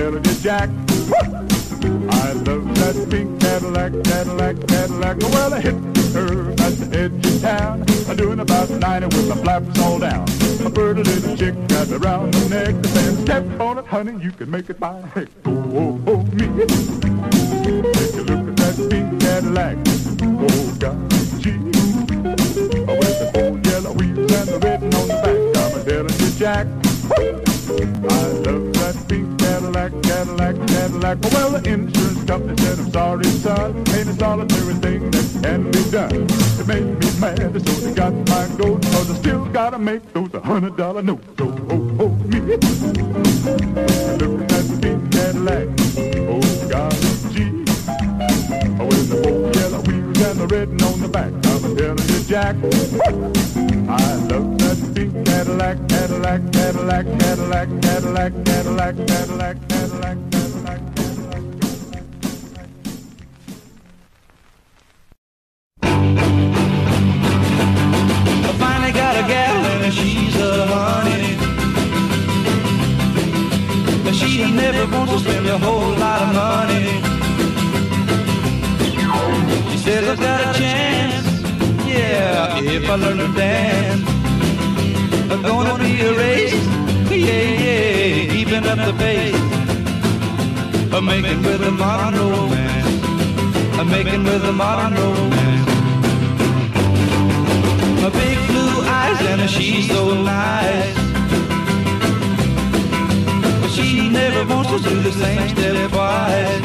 a you, Jack. I love that pink Cadillac, Cadillac, Cadillac. Well, I hit the curve at the edge of town. I'm doing about 90 with my flaps all down. i A pretty little chick got me round the neck. The saying, step on it, honey, you can make it by. Oh, oh, oh, me. Take a look at that pink Cadillac. Oh, God, gee. Oh, with the four yellow wheels and the red on the back. I'm a telling you, Jack. I love that pink Cadillac, Cadillac, Cadillac. Well, the insurance company said, I'm sorry, son. Ain't a solitary thing that can be done. It made me mad, so they got my goat. Cause I still gotta make those a hundred dollar notes. Oh, oh, oh, me. Look at that pink Cadillac. Oh, God, gee. Oh, with the four yellow wheels and the red on the back. I'm Jack. I love that pink Cadillac, Cadillac, Cadillac, Cadillac, Cadillac, Cadillac, Cadillac, Cadillac. Making with a modern romance. I'm making with a modern romance. My big blue eyes and she's so nice. But she never wants to do the same step twice.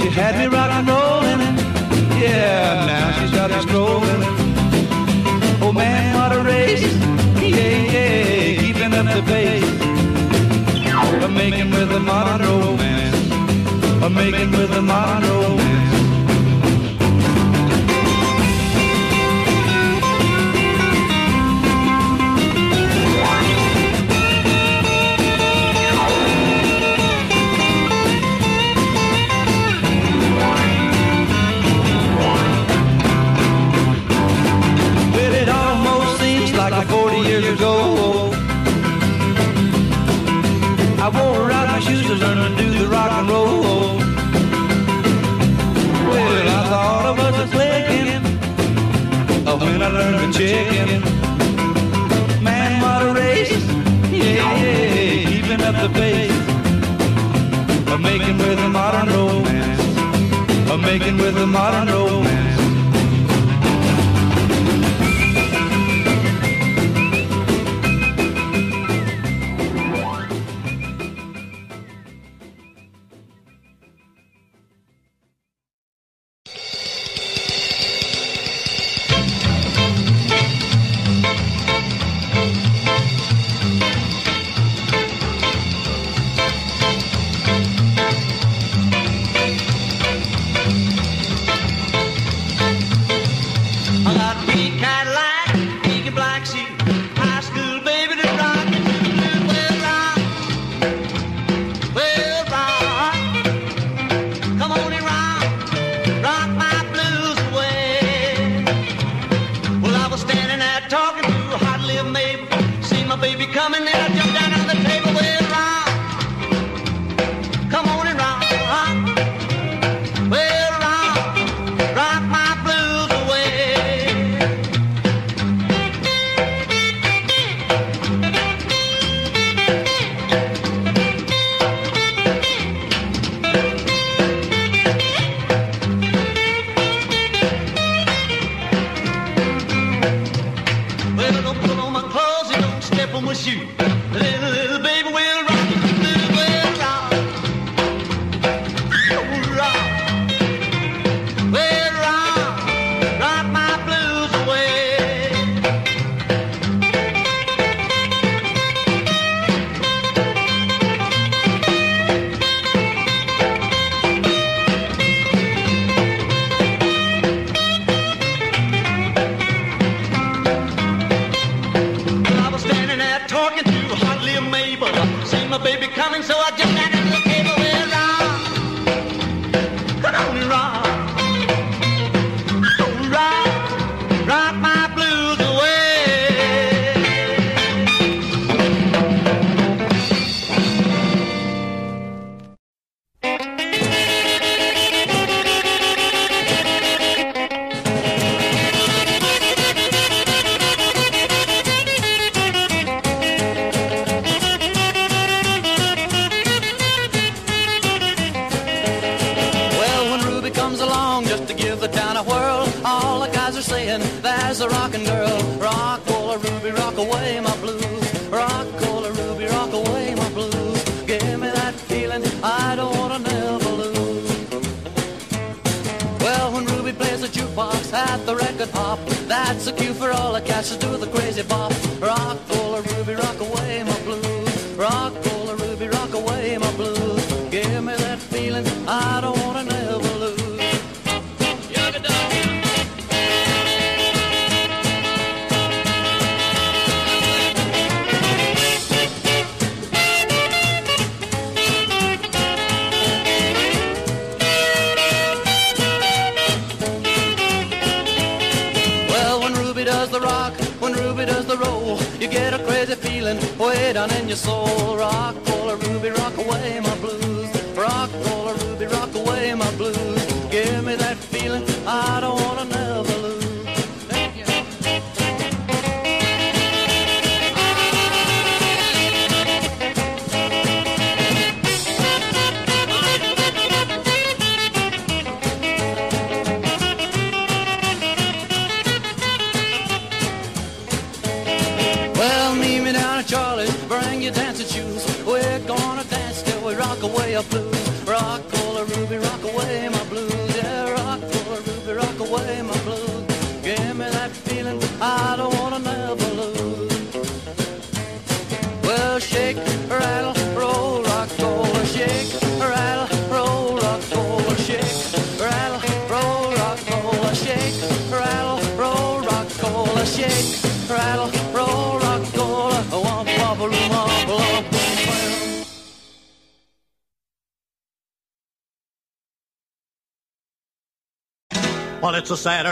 She had me rock and rolling, yeah, now she's got me strolling. Oh man, what a race, yeah, yeah, keeping up the pace. Making with a modern romance. I'm making with a modern romance. When the chicken. Man, what a race! Yeah, yeah, keeping up the pace. I'm making with a modern romance. I'm making with a modern romance.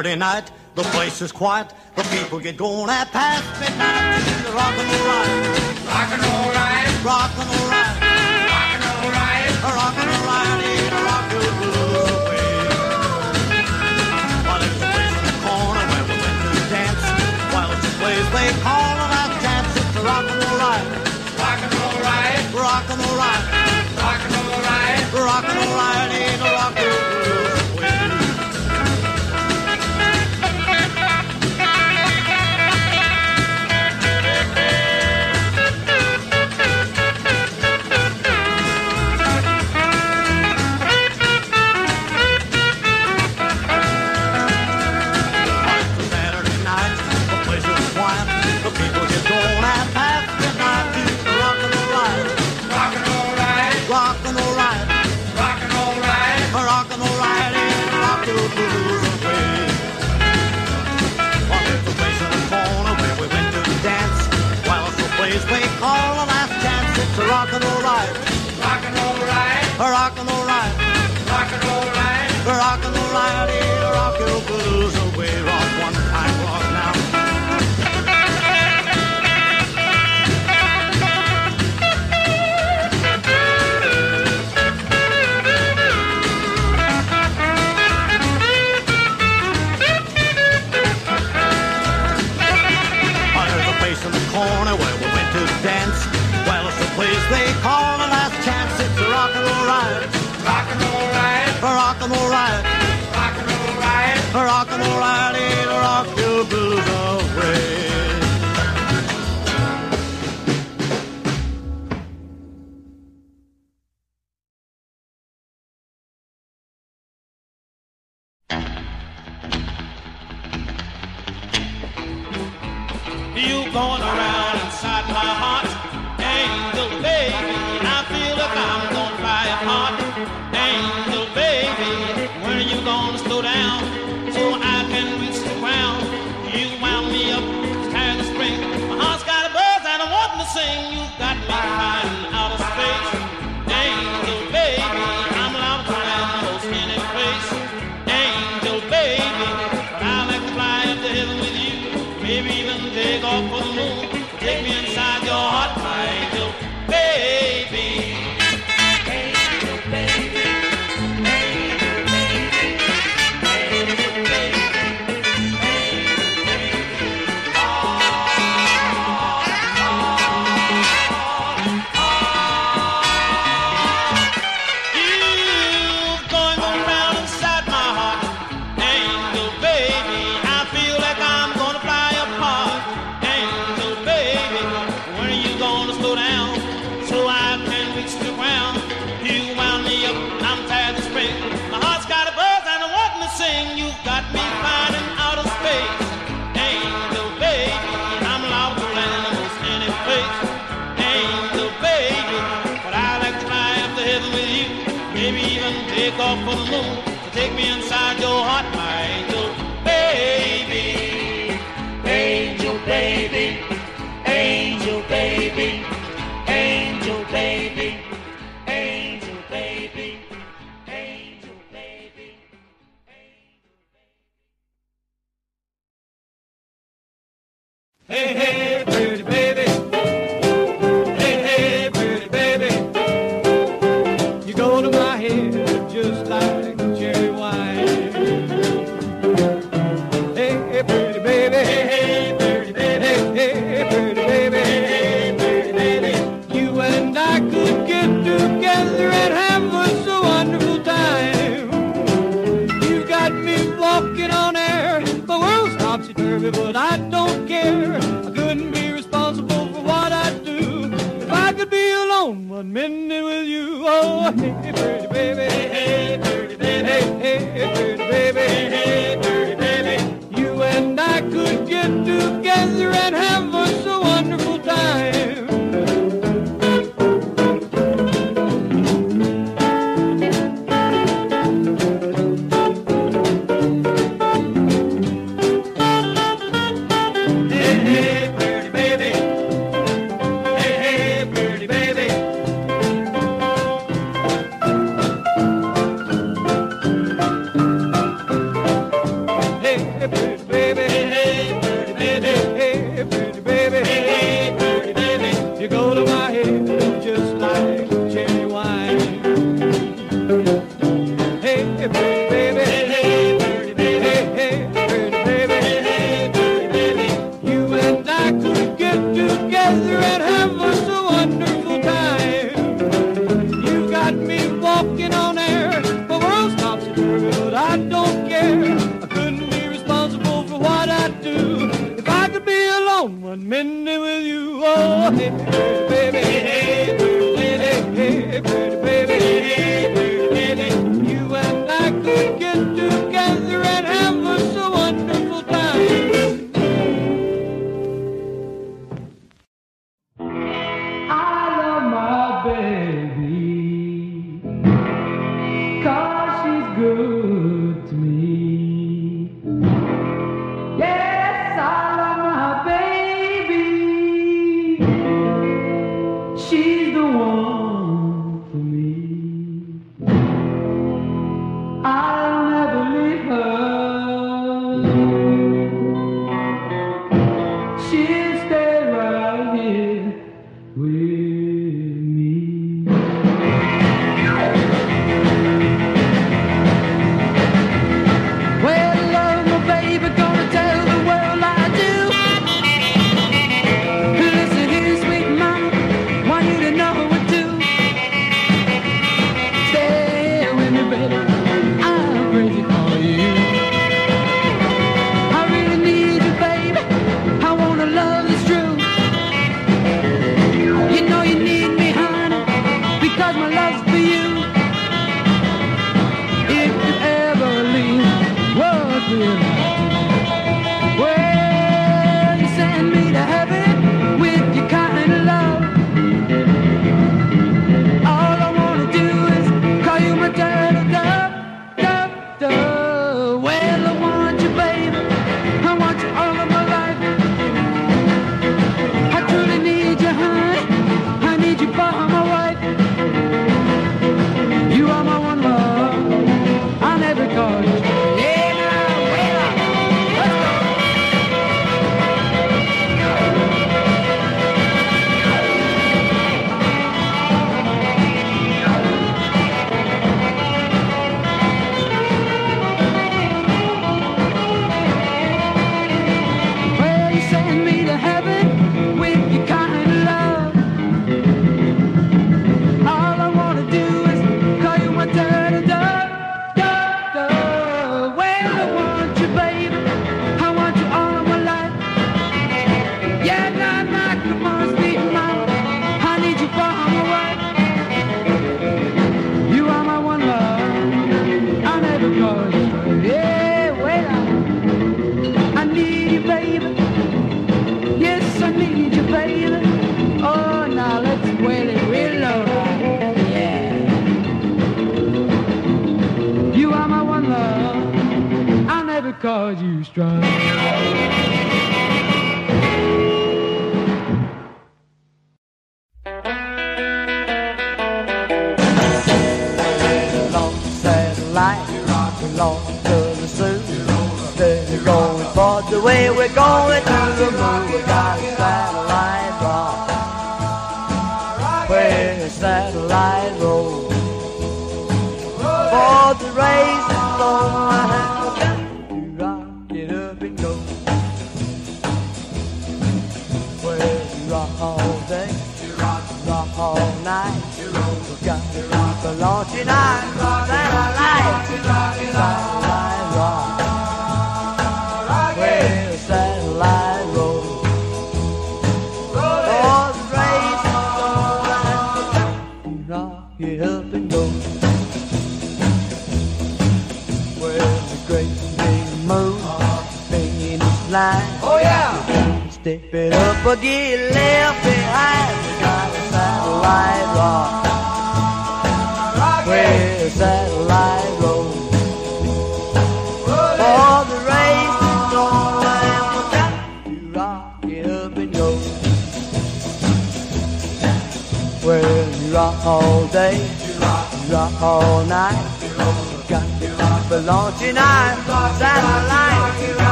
Saturday night, the place is quiet, the people get going at past midnight. The rock and roll riot, rock and roll riot, rock and roll riot, rock and roll riot, rock and roll riot, rock and roll in the corner to dance, while they call dance. It's rock and roll riot, rock and roll riot, rock and roll riot, rock and roll riot. meu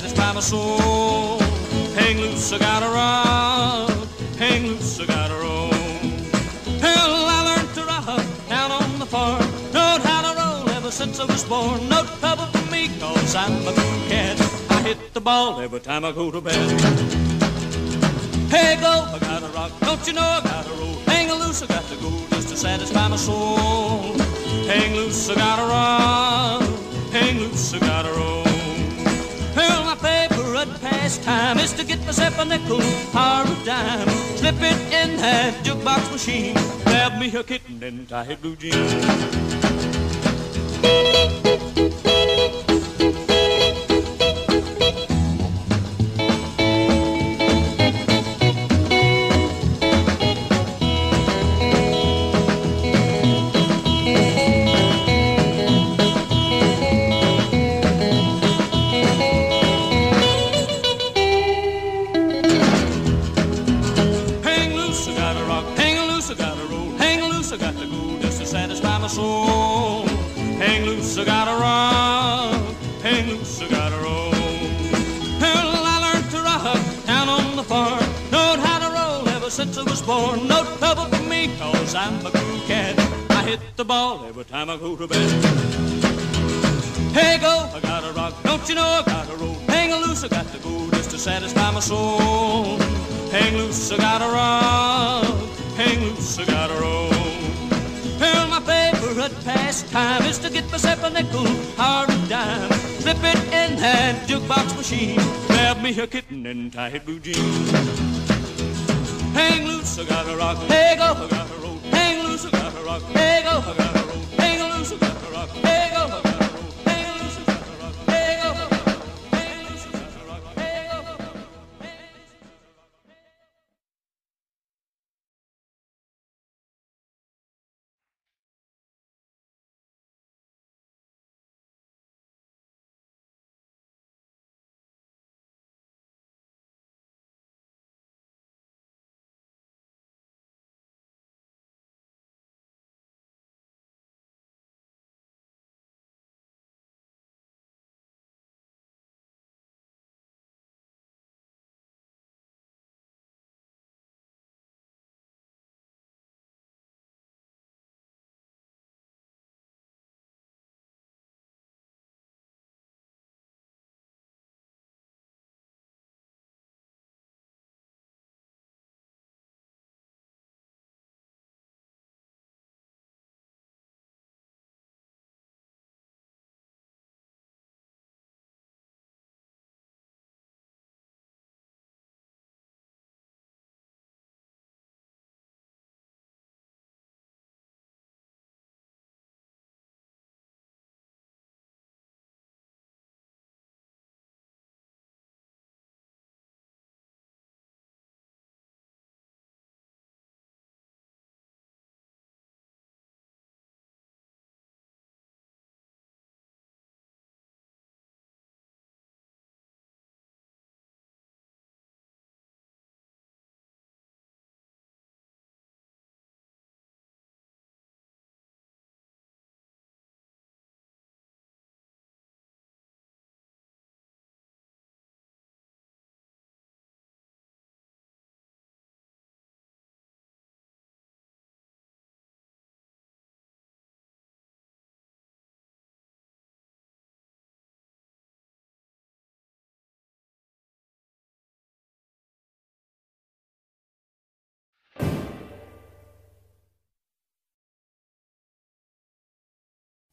satisfy my soul. Hang loose, I gotta run. Hang loose, I gotta roll. Hell, I learned to rock down on the farm. Knowed how to roll ever since I was born. No trouble for me, cause I'm a cool cat. I hit the ball every time I go to bed. Hey, go, I gotta rock. Don't you know I gotta roll? Hang loose, I got to go just to satisfy my soul. Hang loose, I gotta run. Hang loose, I gotta roll. Well, my favorite pastime is to get myself a nickel or a dime. Slip it in that jukebox machine. Grab me a kitten and tie it blue jeans.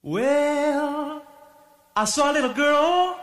Well, I saw a little girl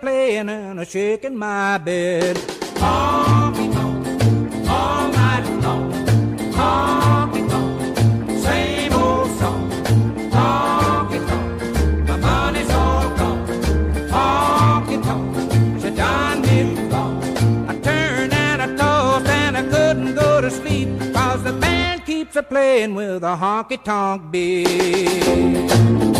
playing and a shaking my bed. Honky tonk, all night long. Honky tonk, same old song. Honky tonk, my money's all gone. Honky tonk, me. I turned and I tossed and I couldn't go to the band keeps a playing with a honky tonk beat.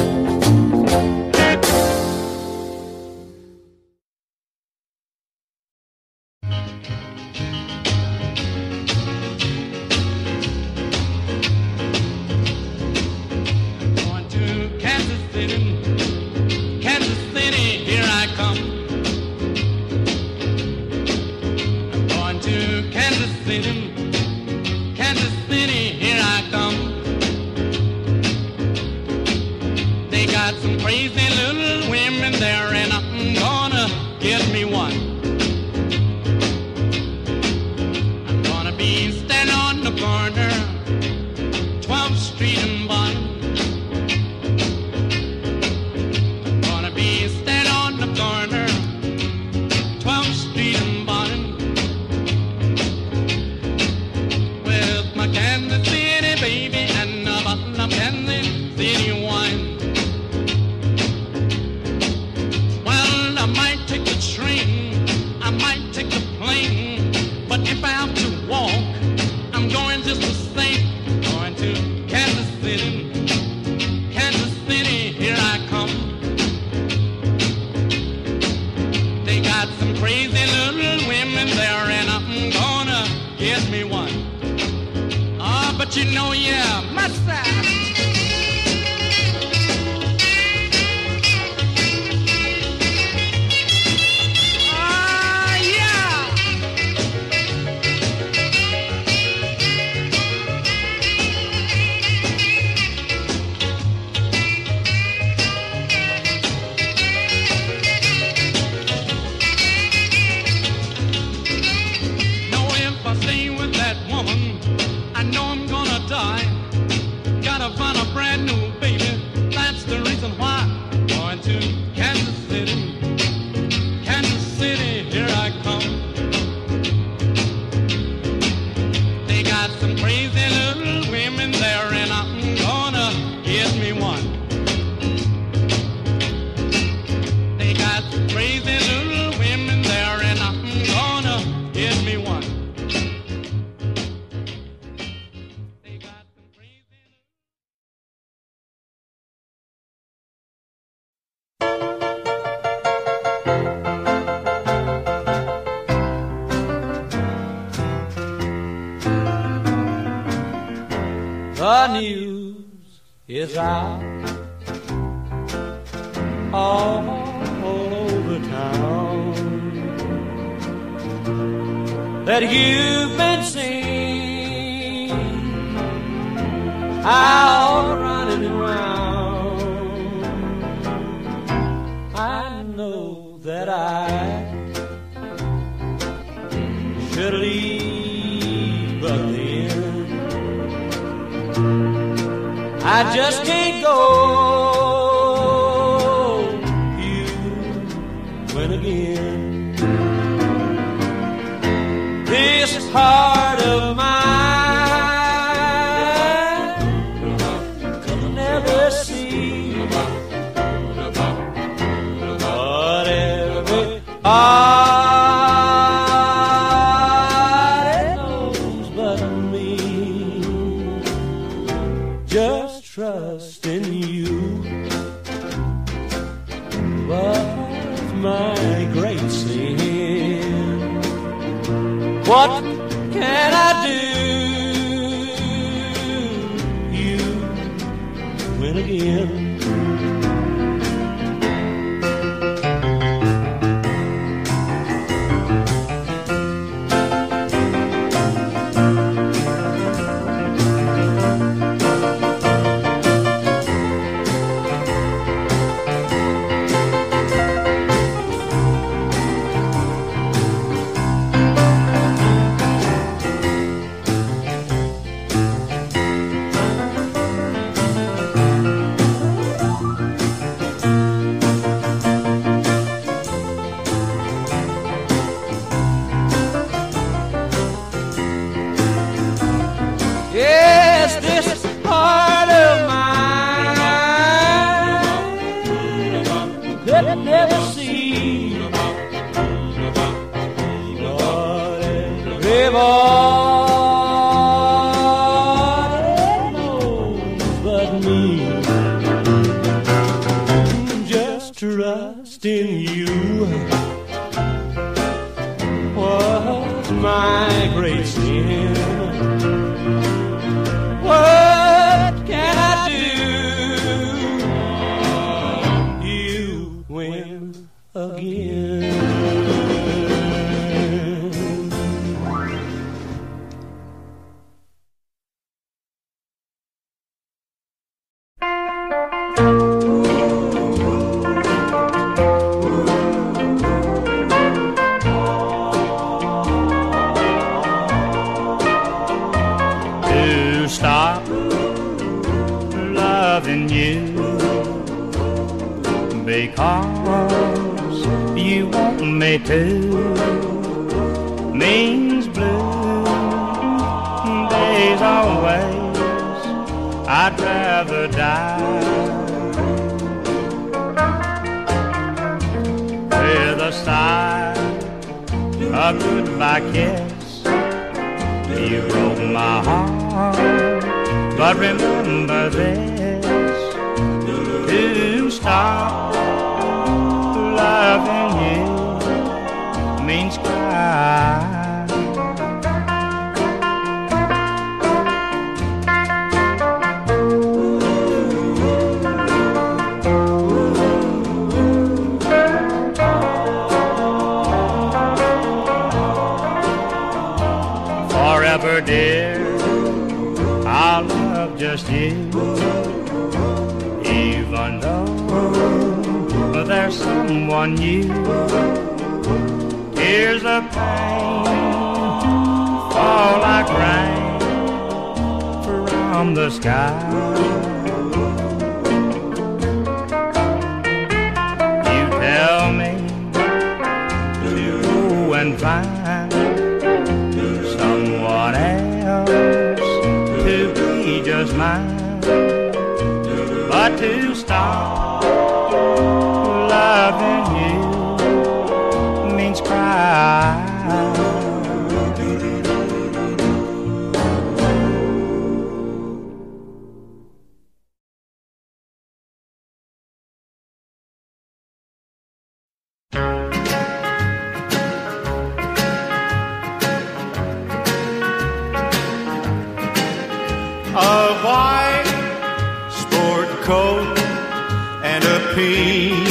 Pink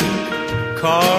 carnation.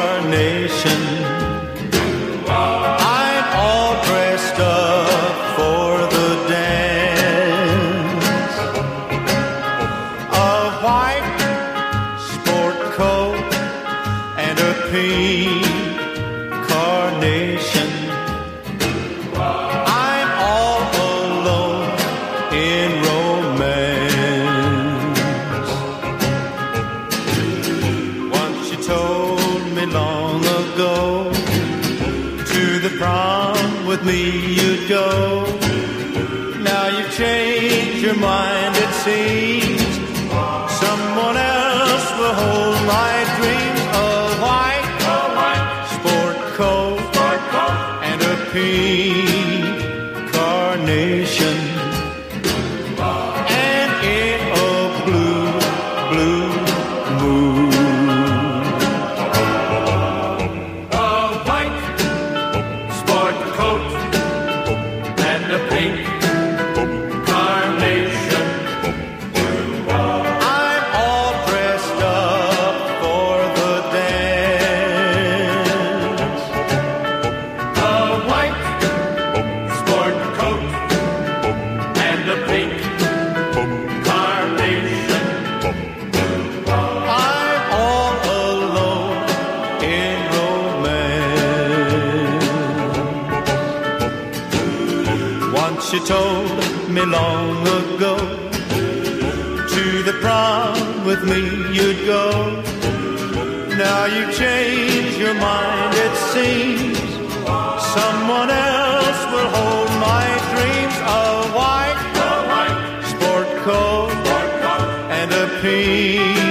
With me you'd go. Now you change your mind, it seems. Someone else will hold my dreams. A white, sport coat and a pink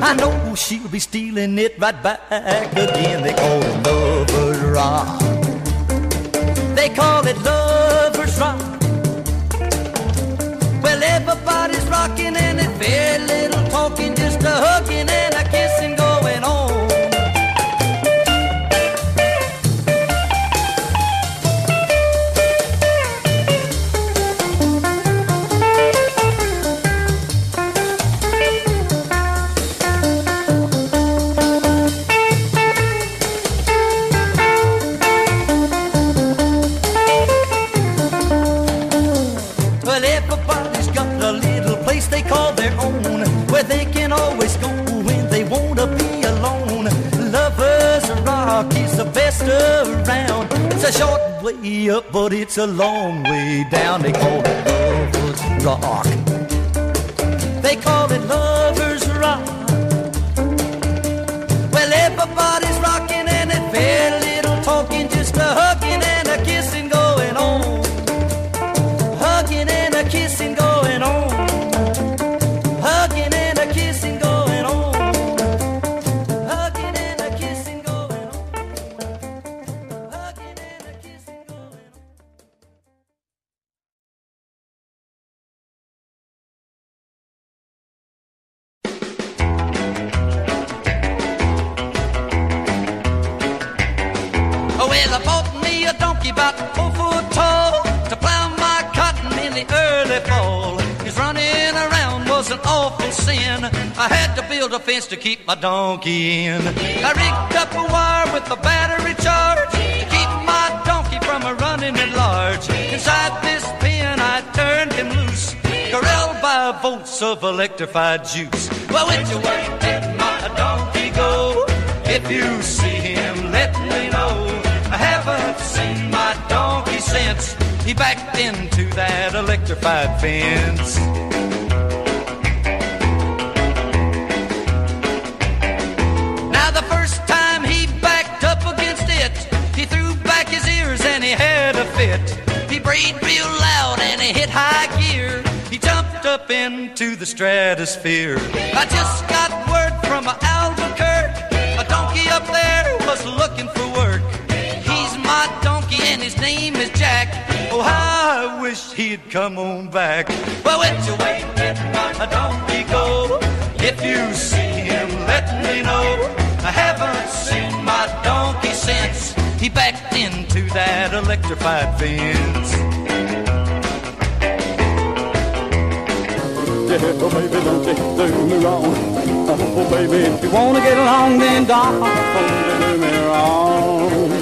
I know she'll be stealing it right back again. They call it lover's rock. They call it lover's rock. Well, everybody's rocking and it's very It's a short way up, but it's a long way down. They call it Lovers Rock. They call it Lovers my donkey in. I rigged up a wire with a battery charge to keep my donkey from a running at large. Inside this pen, I turned him loose, corralled by volts of electrified juice. Well, which way did my donkey go? If you see him, let me know. I haven't seen my donkey since he backed into that electrified fence. He real loud and he hit high gear. He jumped up into the stratosphere. I just got word from Albuquerque. A donkey up there was looking for work. He's my donkey and his name is Jack. Oh, I wish he'd come on back. Well, which way did my donkey go? If you see him, let me know. I haven't seen my donkey since he backed into that electrified fence. Yeah, oh baby, don't you do me wrong. Oh baby, if you wanna get along, then don't do me wrong.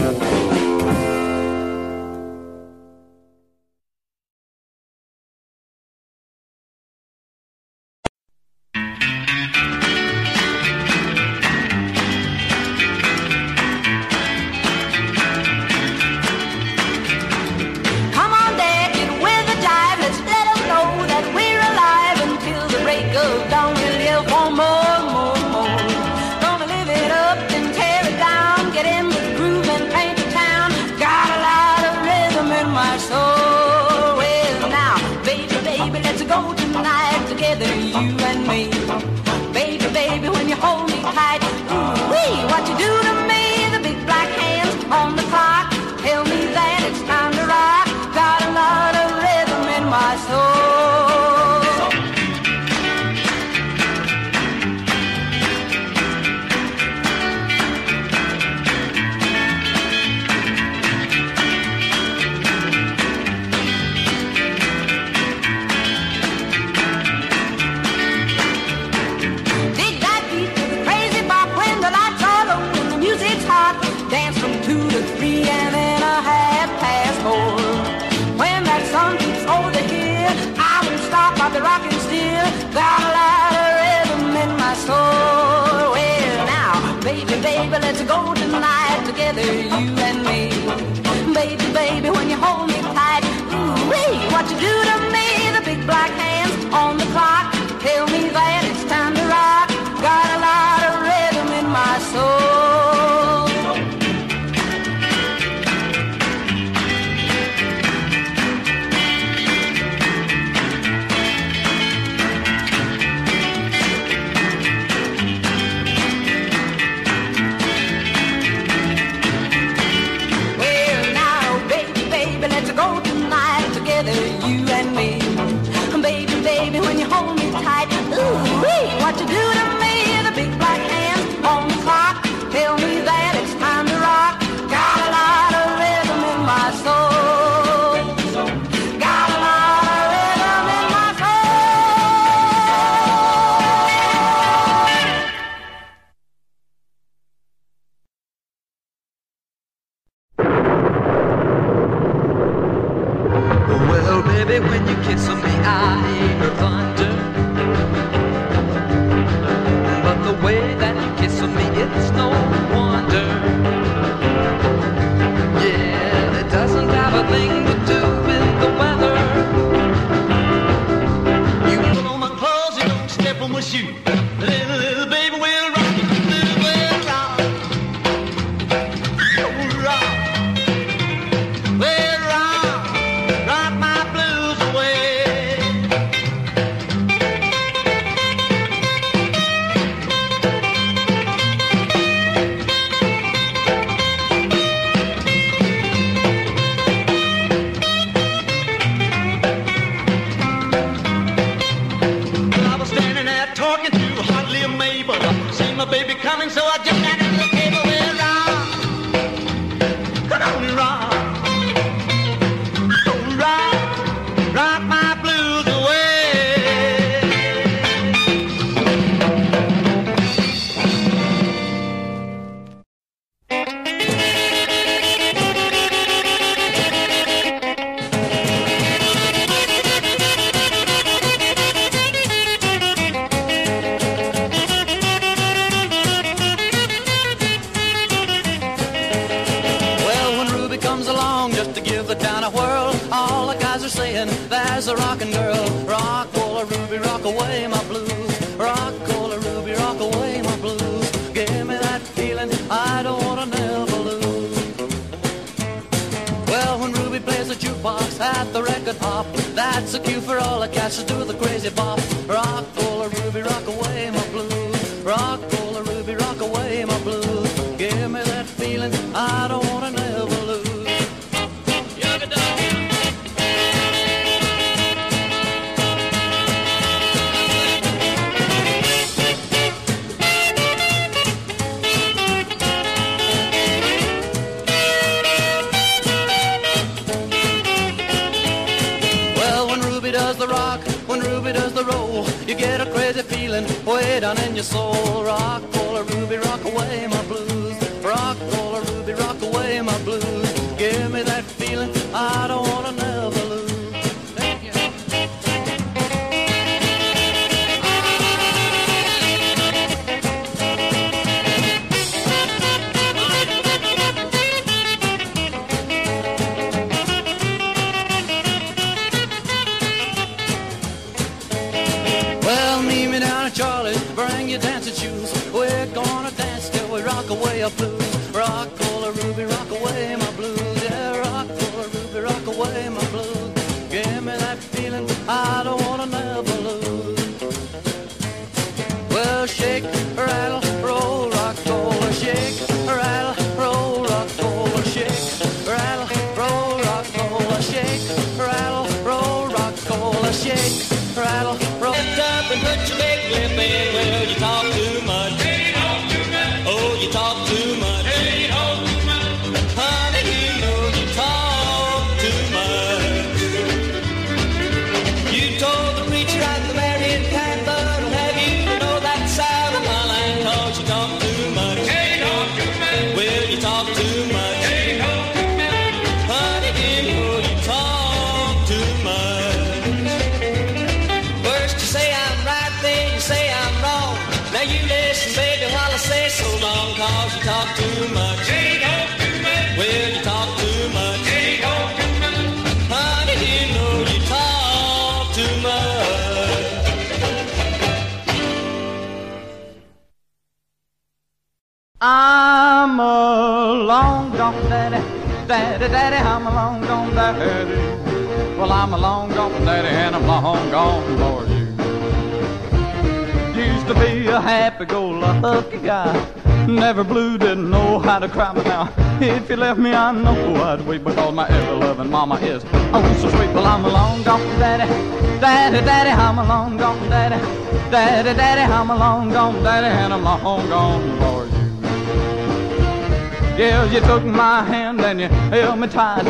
Took my hand and you held me tight,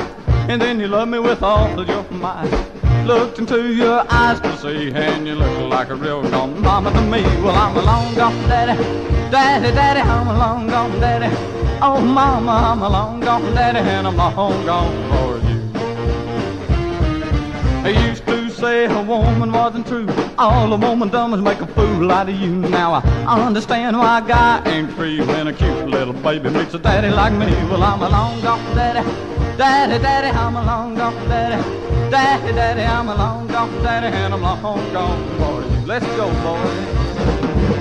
and then you loved me with all of your might. Looked into your eyes to see, and you look like a real gone mama to me. Well, I'm a long gone daddy, daddy, daddy, I'm a long gone daddy. Oh, mama, I'm a long gone daddy, and I'm a long gone for you. They used to say a woman wasn't true. All a woman done was make a fool out of you. Now I understand why a guy ain't free when a cute little baby meets a daddy like me. Well, I'm a long gone daddy, daddy, daddy, I'm a long gone daddy, daddy, daddy, I'm a long gone daddy, and I'm long gone you. Let's go, boy.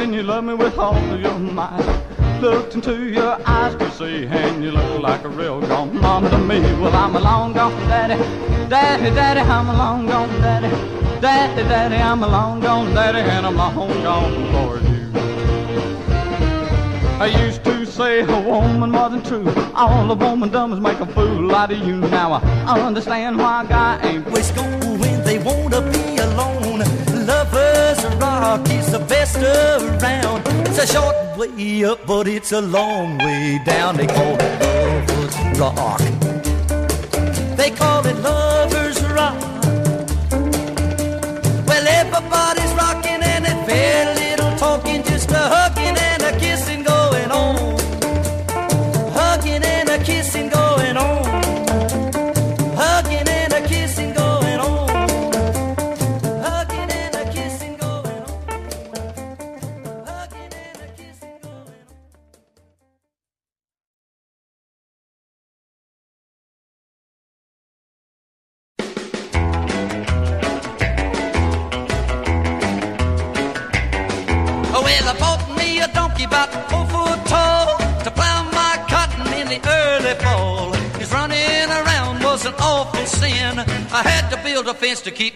And you love me with all of your might. Looked into your eyes to see, and you look like a real gone mama to me. Well, I'm a long gone daddy, daddy, daddy, I'm a long gone daddy, daddy, daddy, I'm a long gone daddy, and I'm long gone for you. I used to say a woman wasn't true. All a woman done was make a fool out of you. Now I understand why a guy ain't always go when they wanna be. Rock is the best around. It's a short way up, but it's a long way down. They call it lovers rock.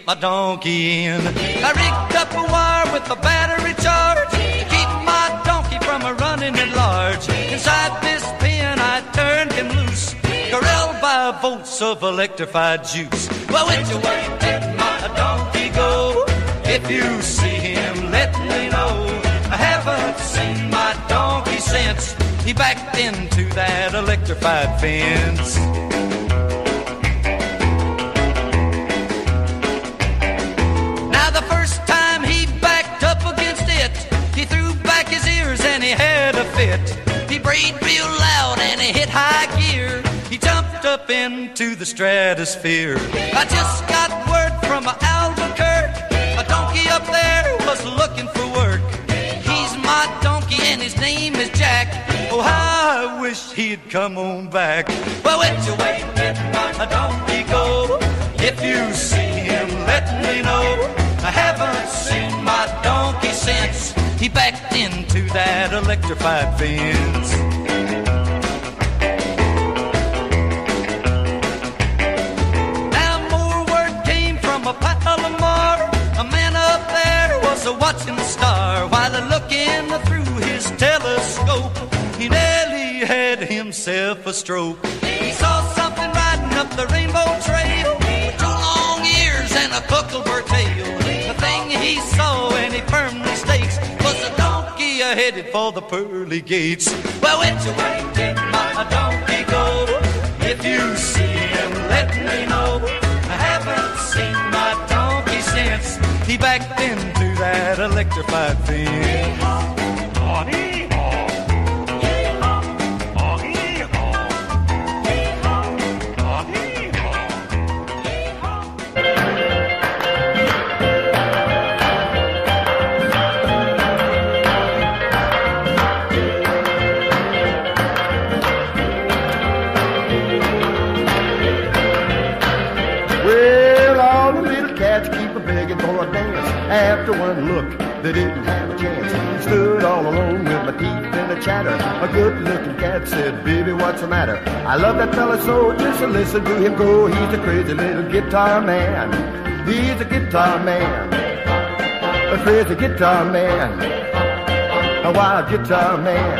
My donkey in. I rigged up a wire with a battery charge to keep my donkey from a running at large. Inside this pen, I turned him loose, corralled by volts of electrified juice. Well, which way did my donkey go? If you see him, let me know. I haven't seen my donkey since he backed into that electrified fence. Fit. He brayed real loud and he hit high gear. He jumped up into the stratosphere. I just got word from Albuquerque. A donkey up there was looking for work. He's my donkey and his name is Jack. Oh, I wish he'd come on back. Well, which way did my donkey go? If you see him, let me know. I haven't seen my donkey since he backed into that electrified fence. Now more word came from a Palomar. A man up there was a watching star while looking through his telescope. He nearly had himself a stroke. He saw something riding up the rainbow trail with two long ears and a huckleberry tail. The thing he saw and he firmly states headed for the pearly gates. Well, which way did my donkey go? If you see him, let me know. I haven't seen my donkey since he backed into that electrified fence. They didn't have a chance. Stood all alone with my teeth in a chatter. A good-looking cat said, "Baby, what's the matter?" I love that fella so. Just listen to him go. He's a crazy little guitar man. He's a guitar man. A crazy guitar man. A wild guitar man.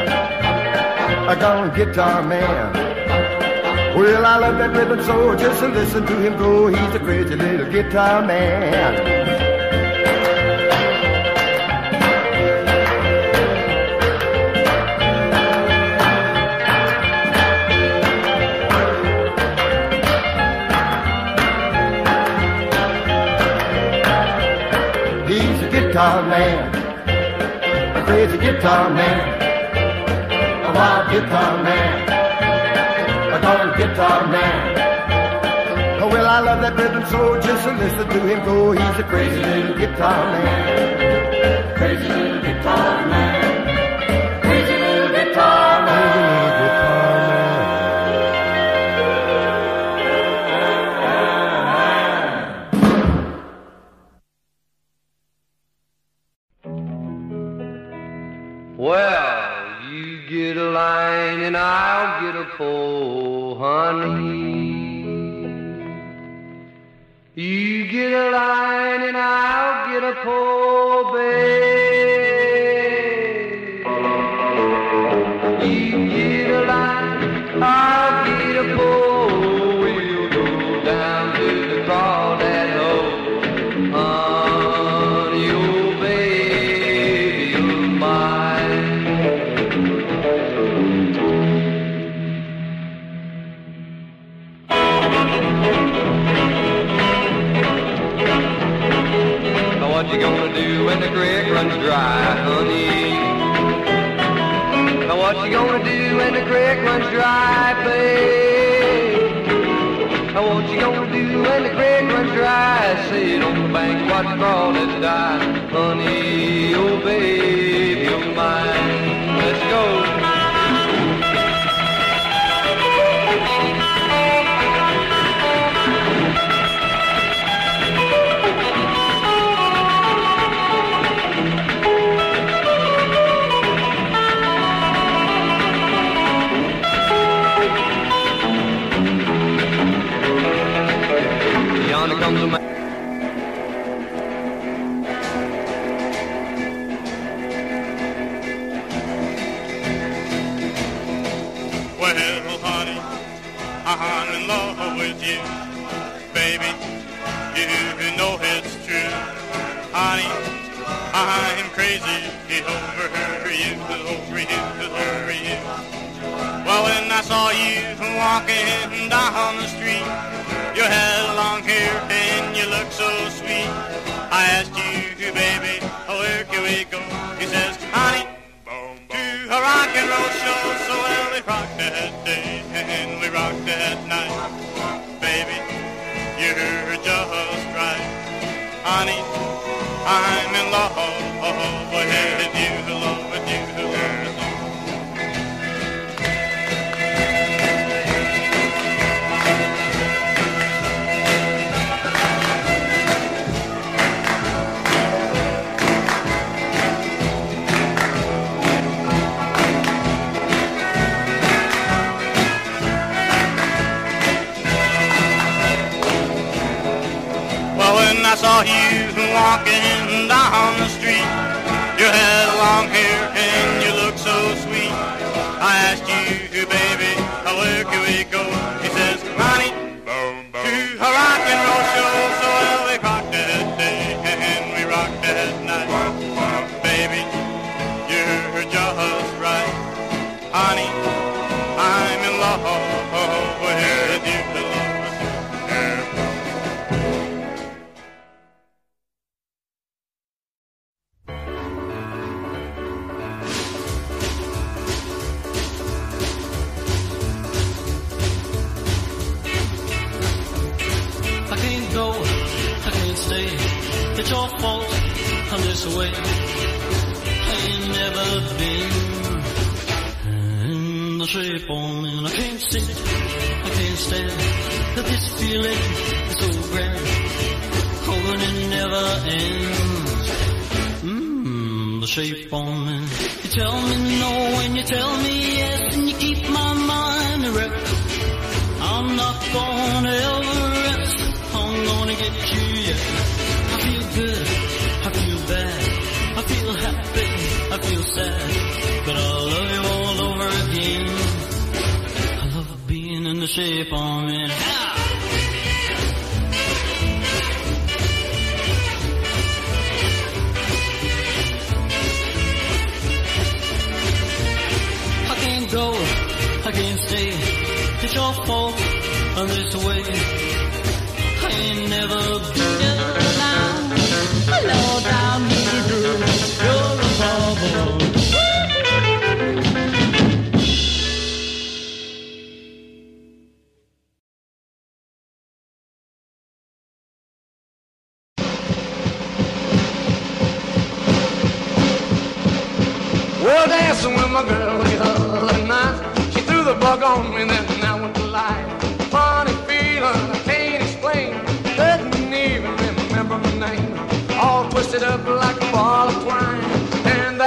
A gone guitar man. Well, I love that rhythm so just to listen to him go. He's a crazy little guitar man. Guitar man, a crazy guitar man, a wild guitar man a darn guitar man. Oh, well, I love that rhythm so just to listen to him go. He's a crazy little guitar man. Crazy little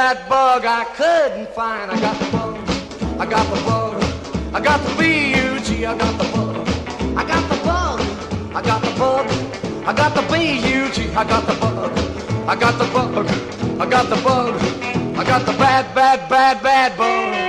that bug I couldn't find. I got the bug, I got the bug, I got the B-U-G, I got the bug, I got the bug, I got the bug, I got the B-U-G, I got the bug, I got the bug, I got the bug, I got the bad, bad, bad, bad bug.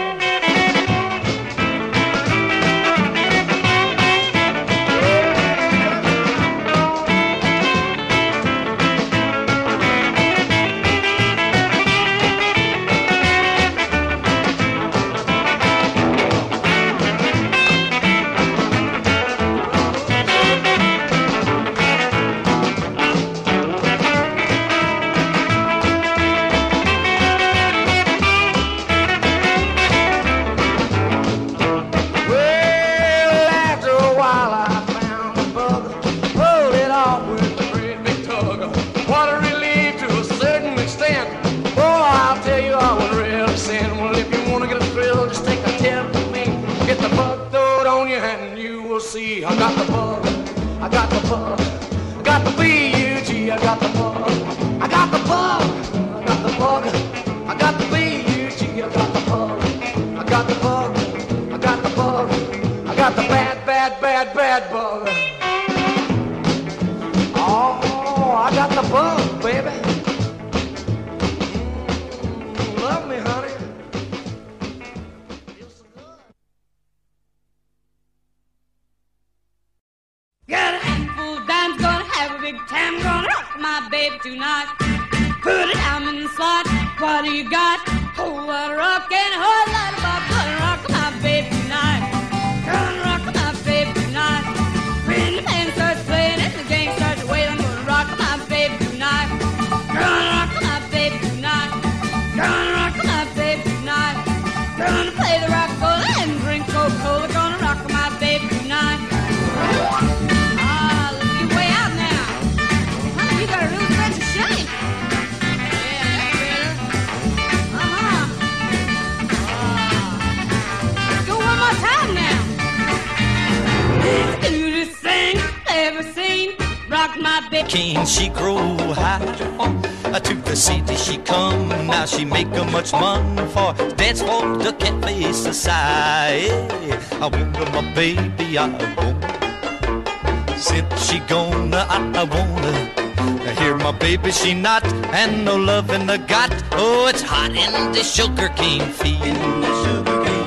she not? And no love in the got. Oh, it's hot in the sugar cane field. The sugar cane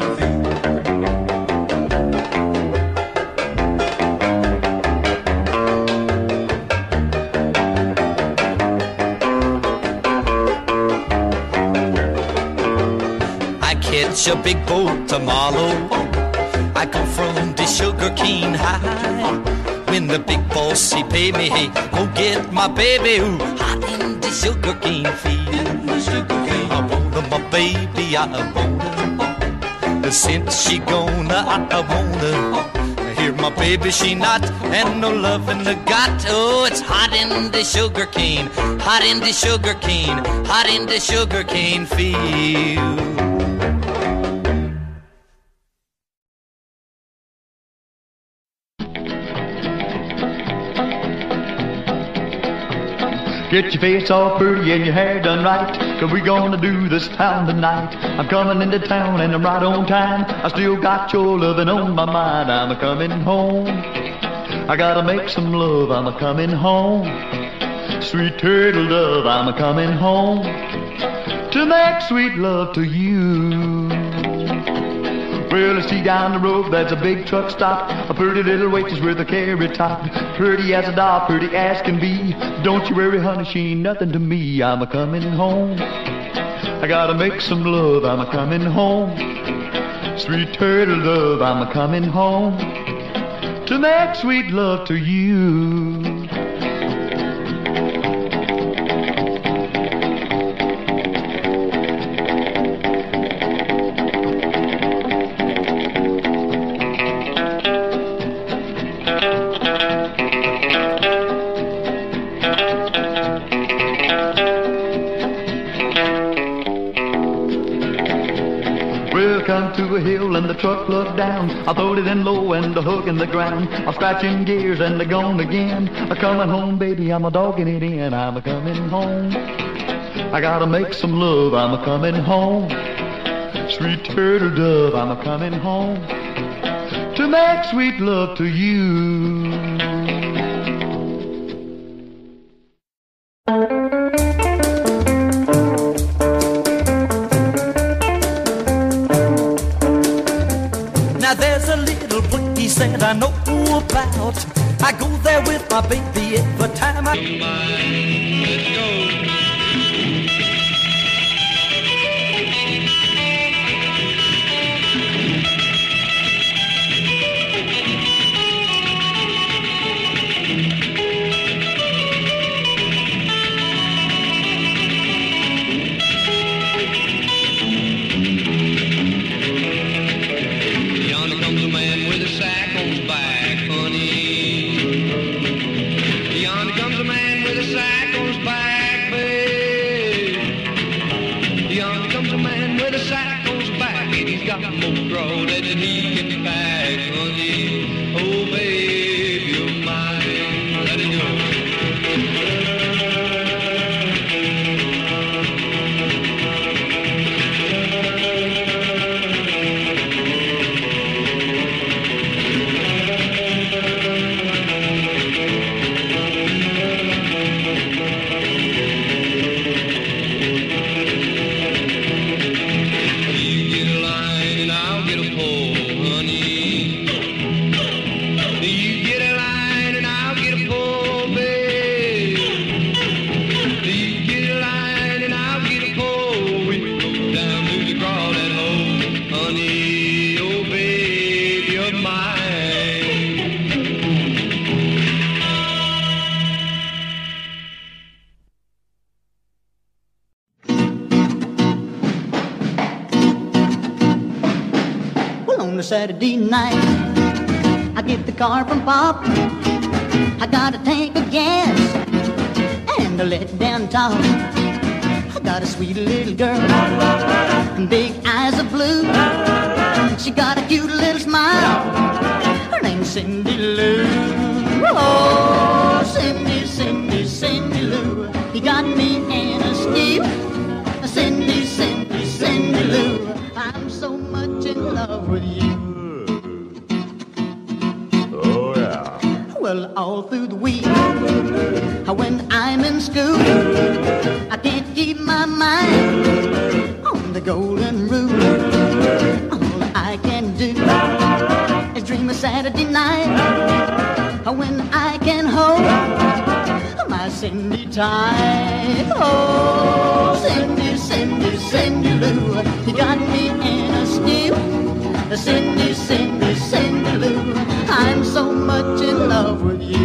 catch a big boat tomorrow. I come from the sugarcane high. When the big boss he pay me, hey, go get my baby, ooh, hot in the sugar cane field. In the sugar cane. I want her, my baby, I want her. Oh. Since she gone, I, I want her. Oh here, my baby, she not, and no love in the got. Oh, it's hot in the sugar cane, hot in the sugar cane, hot in the sugar cane field. Get your face all pretty and your hair done right. Cause we gonna do this town tonight. I'm coming into town and I'm right on time. I still got your loving on my mind. I'm a coming home. I gotta make some love. I'm a coming home. Sweet turtle dove, I'm a coming home. To make sweet love to you. Well, I see down the road, that's a big truck stop. A pretty little waitress with a carry top. Pretty as a doll, pretty as can be. Don't you worry, honey, she ain't nothing to me. I'm a coming home. I gotta make some love, I'm a coming home. Sweet turtle love, I'm a coming home. To make sweet love to you. Truck down. I throwed it in low and the hook in the ground. I'm scratching gears and they're gone again. I'm coming home, baby, I'm a dogging it in. I'm a coming home. I gotta make some love, I'm a coming home. Sweet turtle dove, I'm a coming home. To make sweet love to you. Cindy, Cindy, Cindy Lou, I'm so much in love with you.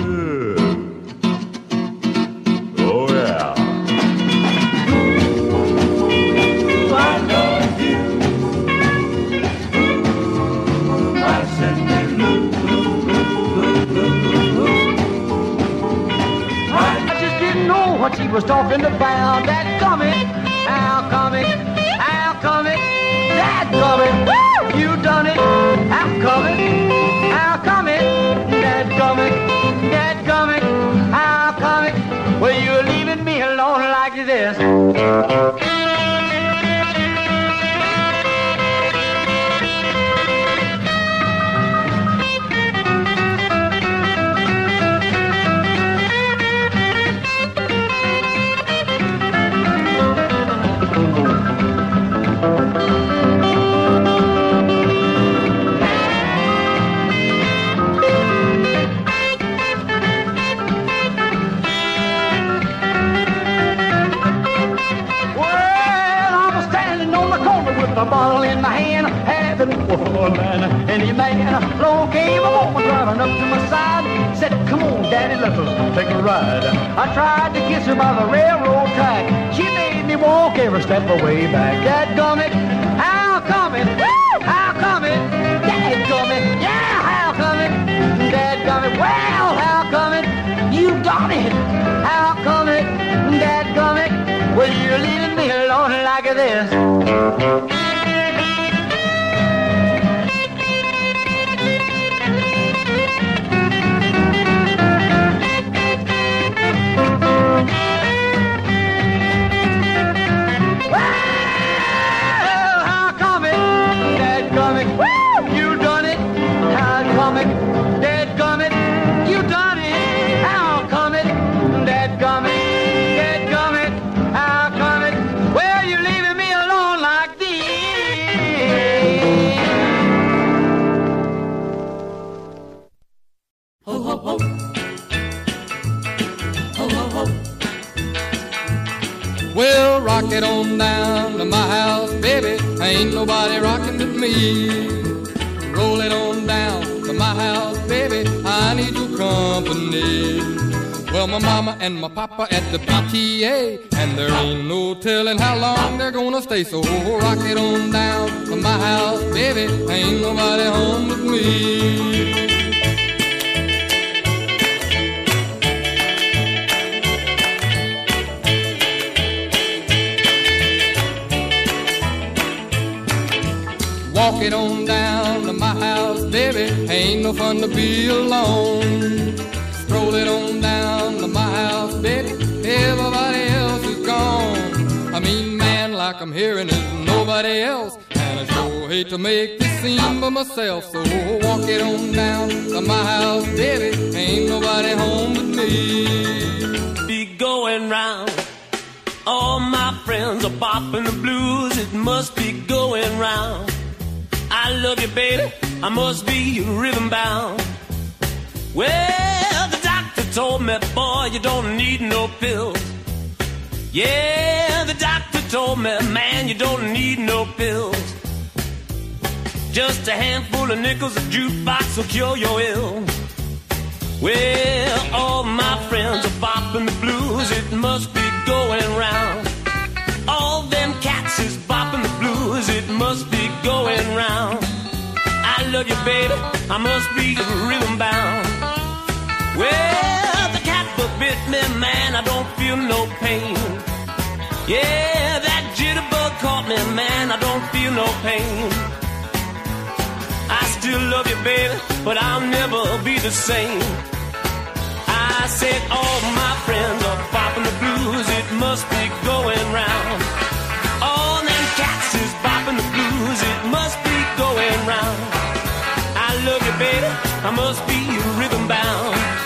Step of the way back. Dad gummit, my mama and my papa at the PTA, and there ain't no telling how long they're gonna stay. So rock it on down to my house, baby. Ain't nobody home but me. Walk it on down to my house, baby. Ain't no fun to be alone. Stroll it on hate to make this seem by myself. So walk it on down to my house, baby. Ain't nobody home but me. Be going round. All my friends are bopping the blues. It must be going round. I love you, baby. I must be rhythm bound. Well, the doctor told me, boy, you don't need no pills. Yeah, the doctor told me, man, you don't need no pills. Just a handful of nickels, a jukebox will cure your ill. Well, all my friends are bopping the blues. It must be going round. All them cats is bopping the blues. It must be going round. I love you, baby. I must be rhythm bound. Well, the cat but bit me, man. I don't feel no pain. Yeah, that jitterbug caught me, man. I don't feel no pain. Still love you, baby, but I'll never be the same. I said all my friends are bopping the blues. It must be going round. All them cats is bopping the blues. It must be going round. I love you, baby. I must be rhythm bound.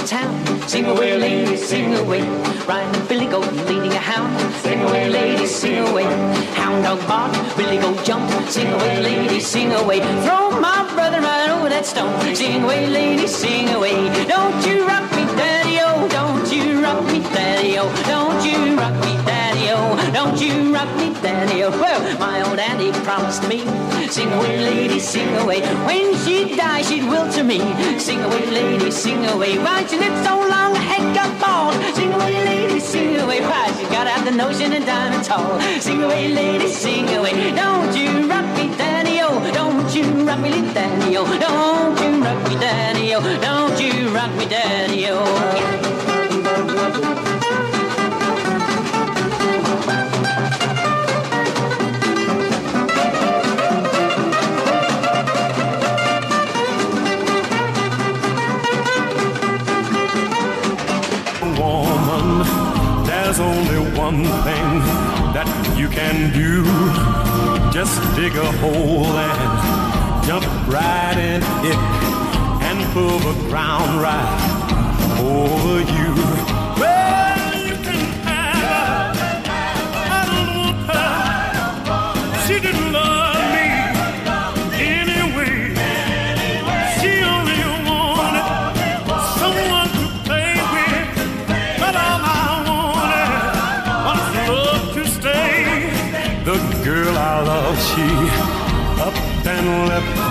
To town. See my way lady sing away. Riding Billy Goat, leading a hound. Sing away, lady, sing away. Hound dog bark, Billy Goat jump. Sing away, lady, sing away. Throw my brother right over that stone. Sing away, lady, sing away. Don't you rock me, Don't you rock me, daddy-o. Don't you rock me, daddy-o. Don't you rock me, daddy-o. Well, my old auntie promised me. Sing away, lady, sing away. When she dies, she'd will to me. Sing away, lady, sing away. Why she lived so long, her head got bald. Sing away, lady, sing away. Why she got out the notion and diamond tall. Sing away, lady, sing away. Don't you rock me, daddy-o. Don't you rock me, little daddy-o. Don't you rock me, daddy-o. Don't you rock me, daddy-o. woman, there's ground right in here and pull the brown ride over you.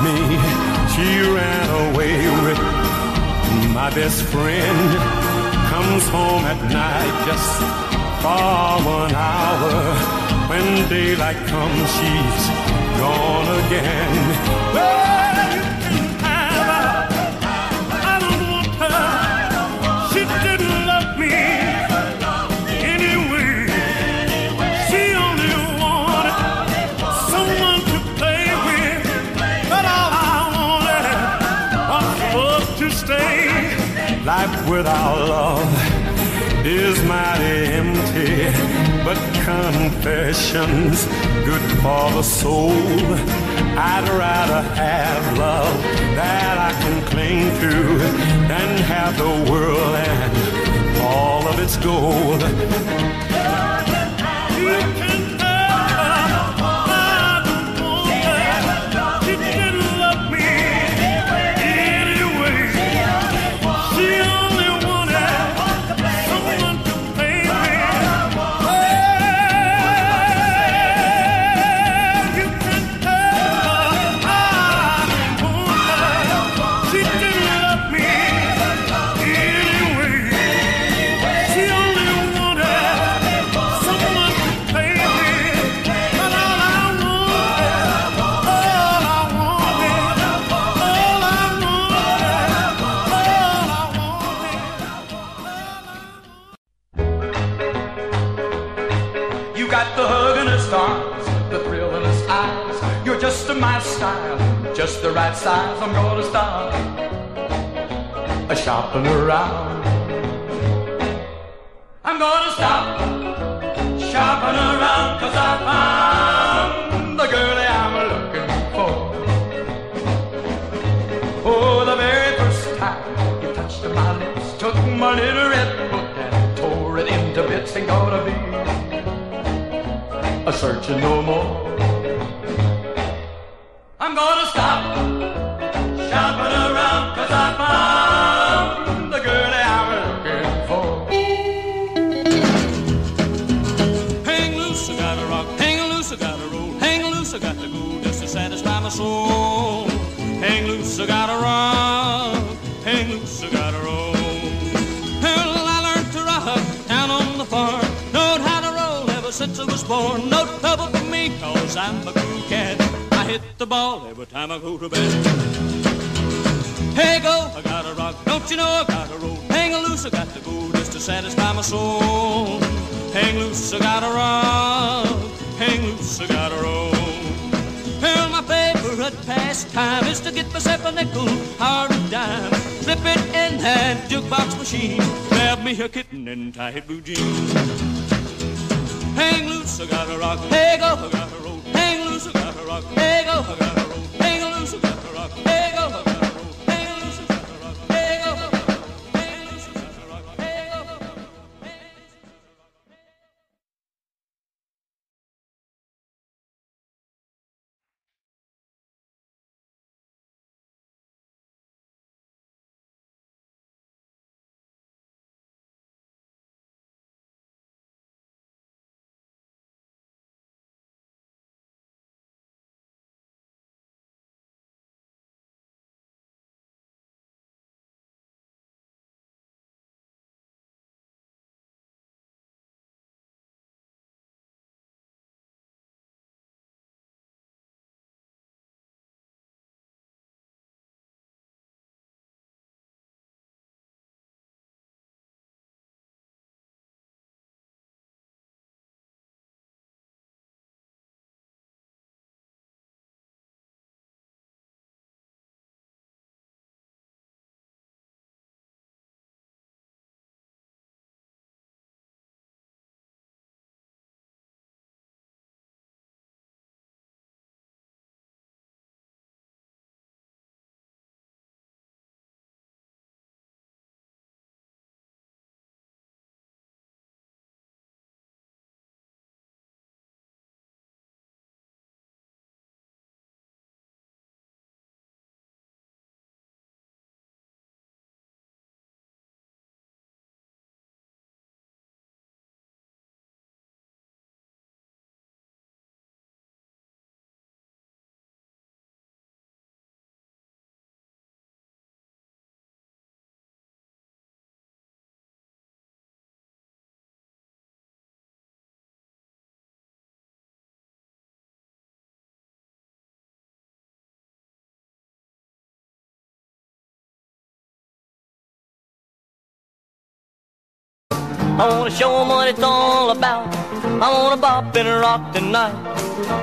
Me. She ran away with my best friend. Comes home at night just for one hour. When daylight comes, she's gone again. Without love is mighty empty. But confessions good for the soul. I'd rather have love that I can cling to than have the world and all of its gold. I wanna show 'em what it's all about. I wanna bop and rock tonight.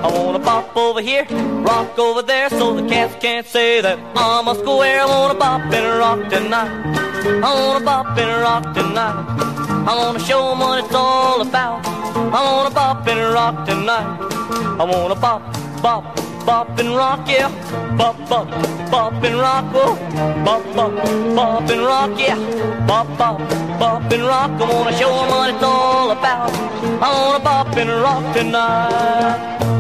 I wanna bop over here, rock over there, so the cats can't say that I'm a square. I wanna bop and rock tonight. I wanna bop and rock tonight. I wanna show 'em what it's all about. I wanna bop and rock tonight. I wanna bop, bop, bop and rock, yeah. Bop, bop, bop and rock, oh. Bop, bop, bop and rock, yeah. Bop, bop, bop and rock. I wanna show 'em what it's all about. I wanna bop and rock tonight.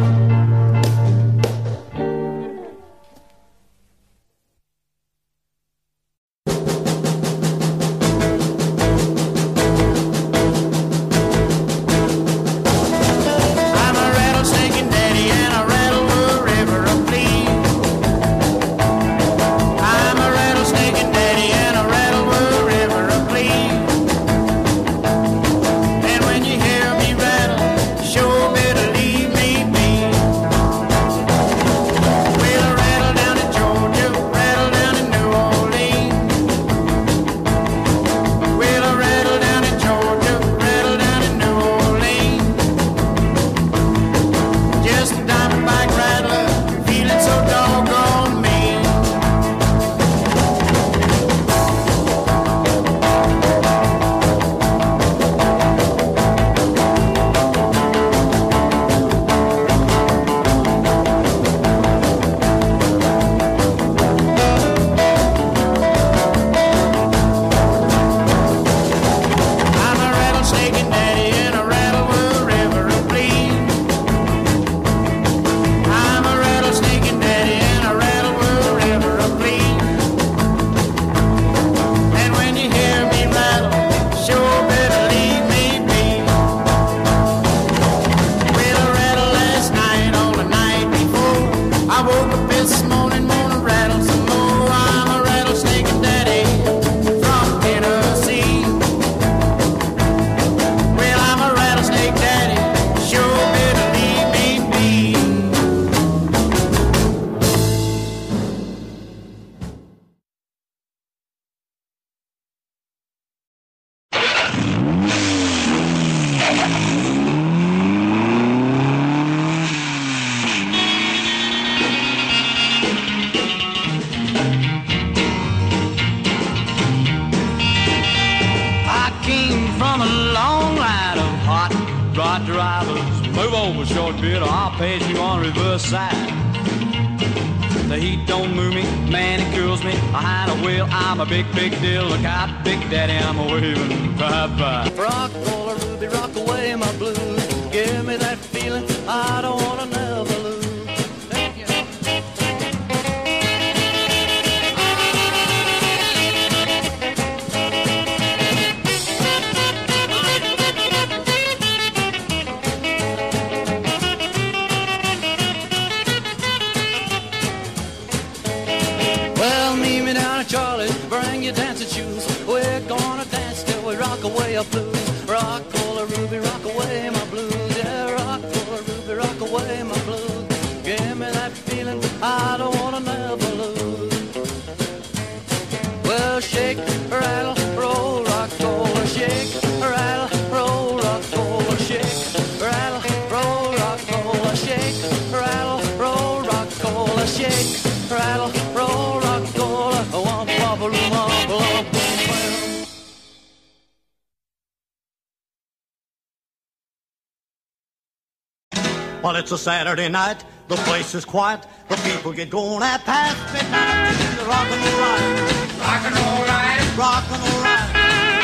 Well, it's a Saturday night, the place is quiet, the people get going at past midnight to the rock and roll ride. Rock and roll ride. Rock and roll ride.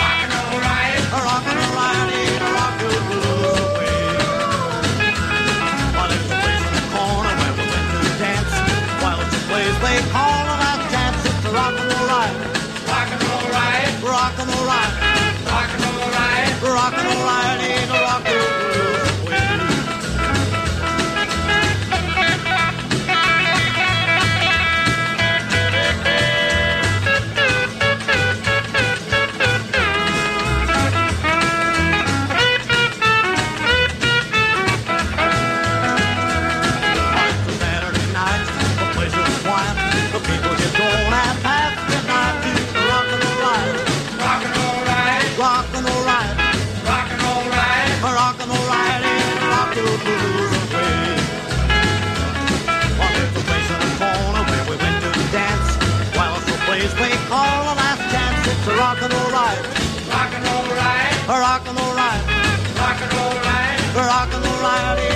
Rock and roll ride. Rock and roll ride. a rock and roll away. Well, it's a place in the corner where we went to dance. While it's a place they call it a dance, it's a rock and roll ride. Rock and roll ride. Rock and roll ride. Rock and roll ride. Rock and roll ride. a rock and roll. Rock and roll ride, rock and roll ride, rock and roll ride,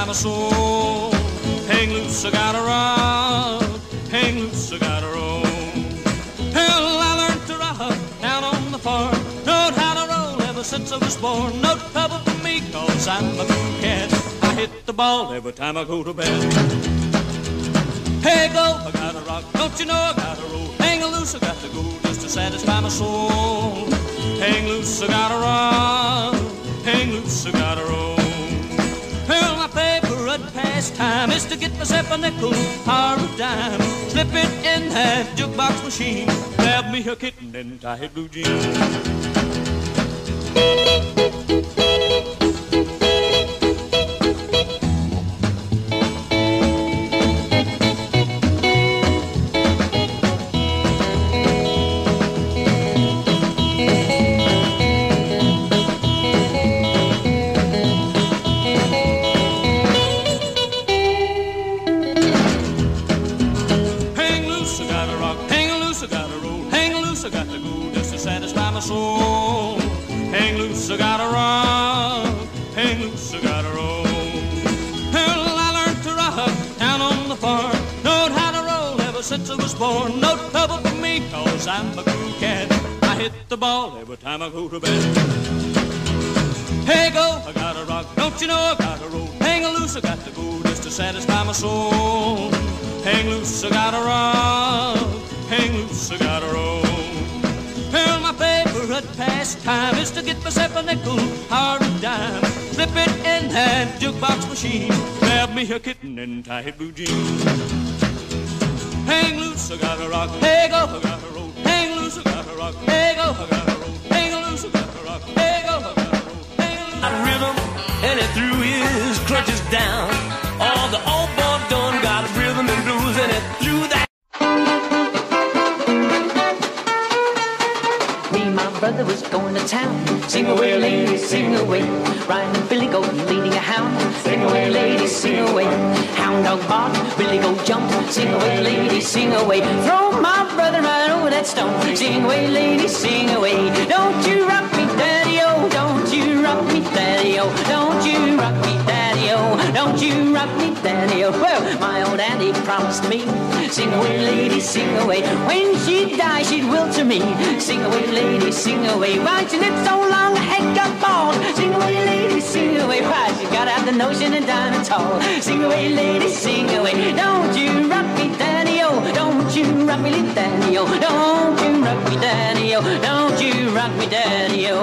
satisfy my soul. Hang loose, I gotta rock. Hang loose, I gotta roll. Hell, I learned to rock down on the farm. Knowed how to roll ever since I was born. No trouble for me, cause I'm a cool cat. I hit the ball every time I go to bed. Hey, go, I gotta rock. Don't you know I gotta roll? Hang loose, I got to go just to satisfy my soul. Hang loose, I gotta rock. Hang loose, I gotta roll. Pastime is to get myself a nickel or a dime. Slip it in that jukebox machine. Grab me a kitten and tie it blue jeans. Since I was born. No trouble for me, cause I'm a cool cat. I hit the ball every time I go to bed. Hey, go, I gotta rock. Don't you know I gotta roll? Hang loose, I got to go just to satisfy my soul. Hang loose, I gotta rock. Hang loose, I gotta roll. Well, my favorite pastime is to get myself a nickel or a dime. Slip it in that jukebox machine. Grab me a kitten and tie it blue jeans. Hang loose, I gotta rock. Hey, go, I gotta roll. Hang loose, I gotta rock. Hey, go, I gotta roll. Hang loose, I gotta rock. Hey, go, I gotta roll. Got rhythm, and he threw his crutches down. All the old boy done got rhythm and blues, and he threw that. Me and my brother was going to town. Sing away, lady, sing away. Riding Billy Goat, leading a hound. Sing away, lady, sing away. Hound dog bark, Billy Goat jump. Sing away, lady, sing away. Throw my brother right over that stone. Sing away, lady, sing away. Don't you rock me, daddy, oh. Don't you rock me, daddy, oh. Don't you rock me. Don't you rock me, daddy, oh. Well, my old auntie promised me. Sing away, lady, sing away. When she died, she'd will to me. Sing away, lady, sing away. Why she lived so long, her head got bald. Sing away, lady, sing away. Why she got out the notion and done it all. Sing away, lady, sing away. Don't you rock me, daddy, oh. Don't you rock me, little daddy, oh. Don't you rock me, daddy, oh. Don't you rock me, daddy, oh.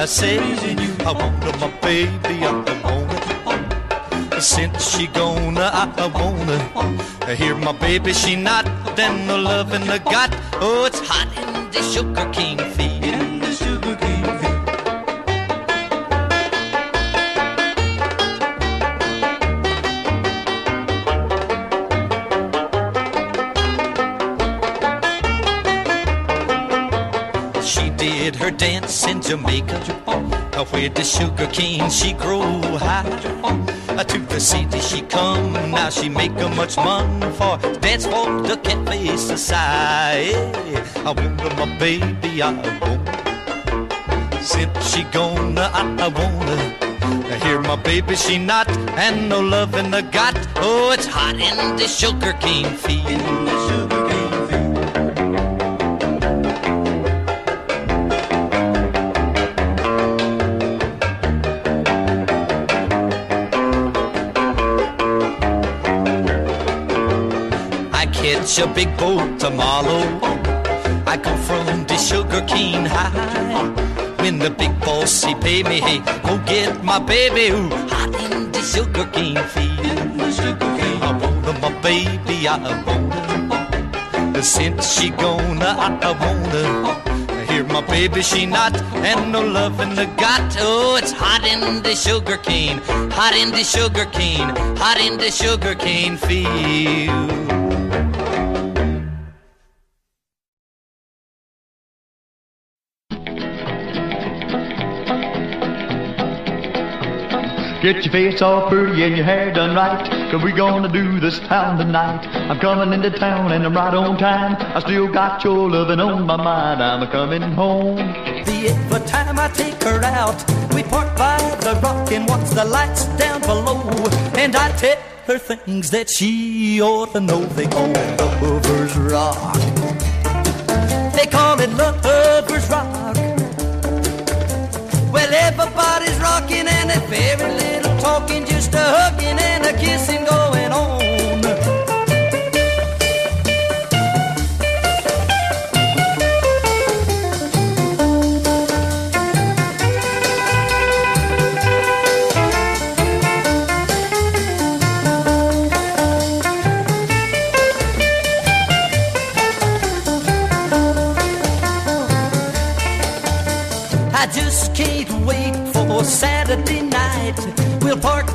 I say to you, I want my baby, I want her. Since she gone, I, I want her. Here my baby, she not, then the loving I got. Oh, it's hot in the sugar cane. the sugar cane, she grew high. To the city she come, now she make a much money for dance for the cafe society. I want my baby, I want. Since she gonna, I, I wanna. I hear my baby, she not, and no love in the gut. Oh, it's hot in the sugar cane field. Catch a big boat tomorrow. I come from the sugar cane high. When the big boss he pay me, hey, go get my baby who hot in the sugar cane field. I want my baby, I want her. Since she gone, I, I want her. Here my baby she not, and no love in the got. Oh, it's hot in the sugar cane, hot in the sugar cane, hot in the sugar cane field. Get your face all pretty and your hair done right. Cause we gonna do this town tonight. I'm coming into town and I'm right on time. I still got your loving on my mind. I'm a coming home. The every time I take her out, we park by the rock and watch the lights down below. And I tell her things that she ought to know. They call it Lover's Rock. They call it Lover's Rock. Well, everybody's rocking and there's very just a hugging and a kissing going on. I just can't wait for Saturday night. We'll park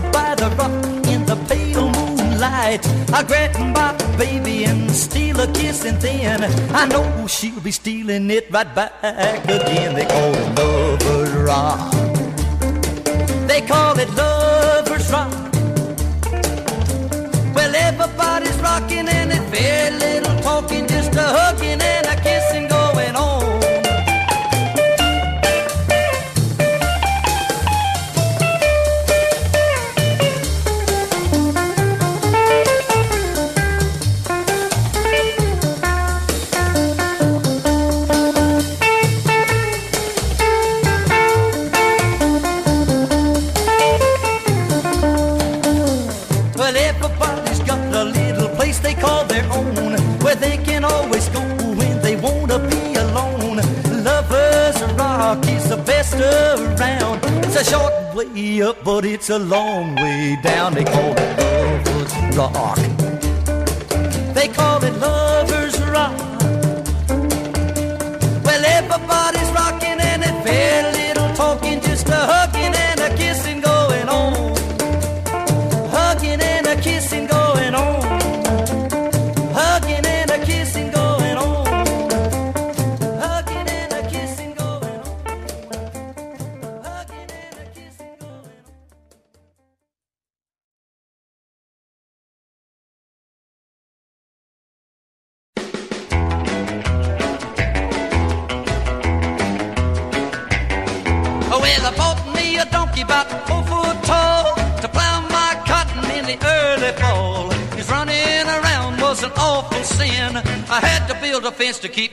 moonlight. I'll grab my baby and steal a kiss, and then I know she'll be stealing it right back again. They call it Lover's Rock. They call it Lover's Rock. Well, everybody's rocking and it's very way up, but it's a long way down. They call it Lovers Rock.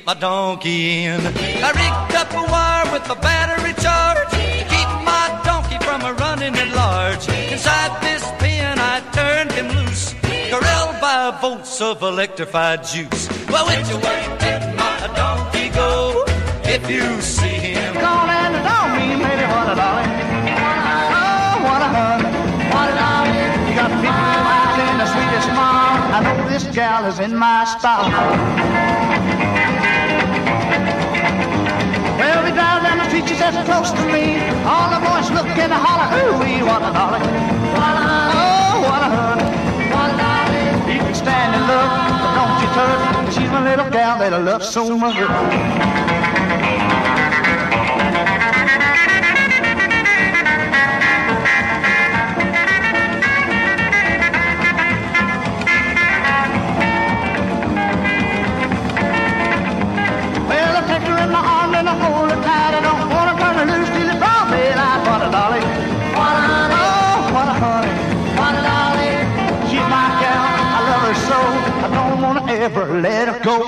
My donkey in. I rigged up a wire with a battery charge to keep my donkey from a running at large. Inside this pen, I turned him loose, corralled by volts of electrified juice. Well, which way did my donkey go? If you see him, Call and the donkey, baby, what a dolly. Oh, what a honey, what a dolly. You got sweetest smile. I know this gal is in my style. Says close to me. All the boys look and holler, ooh, what a dolly. What a honey, oh, what a honey, what a dolly. You can stand and look, but don't you turn. She's my little gal that I love so much. Let her go.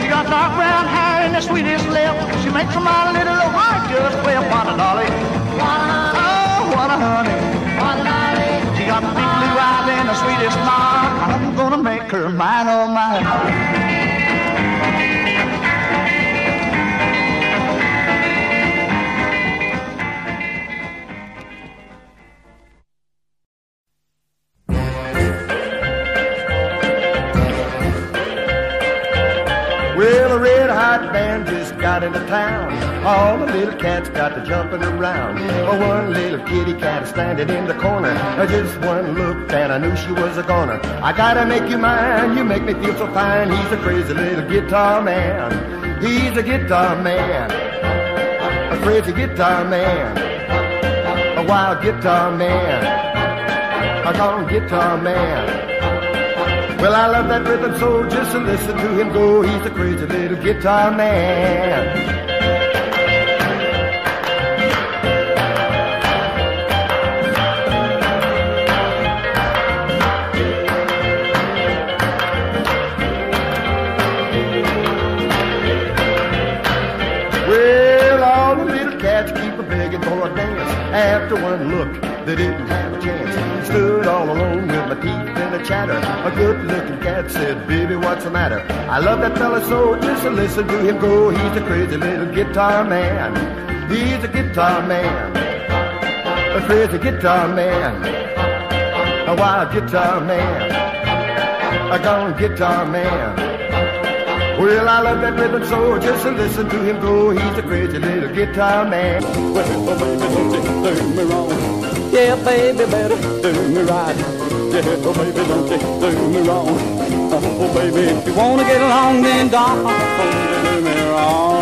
She got dark brown hair and the sweetest lip. She makes my little old heart just flip. What a dolly. What a honey. Oh, what a honey. What a dolly. She got big blue eyes and the sweetest smile. I'm gonna make her mine, oh mine. Just the town. All the little cats got to jumping around. Oh, one little kitty cat is standing in the corner. Just one look and I knew she was a goner. I gotta make you mine. You make me feel so fine. He's a crazy little guitar man. He's a guitar man. A crazy guitar man. A wild guitar man. A gone guitar man. Well, I love that rhythm so just to listen to him go. He's a crazy little guitar man. After one look, they didn't have a chance. Stood all alone chatter. A good-looking cat said, "Baby, what's the matter?" I love that fella so. Just listen to him go. He's a crazy little guitar man. He's a guitar man. A crazy guitar man. A wild guitar man. A gone guitar man. Well, I love that rhythm so just to listen to him go. He's a crazy little guitar man. Well, oh baby, don't you do me wrong. Yeah, baby, better do me right. Oh baby, don't you do me wrong. Oh baby, if you wanna get along, then don't do me wrong.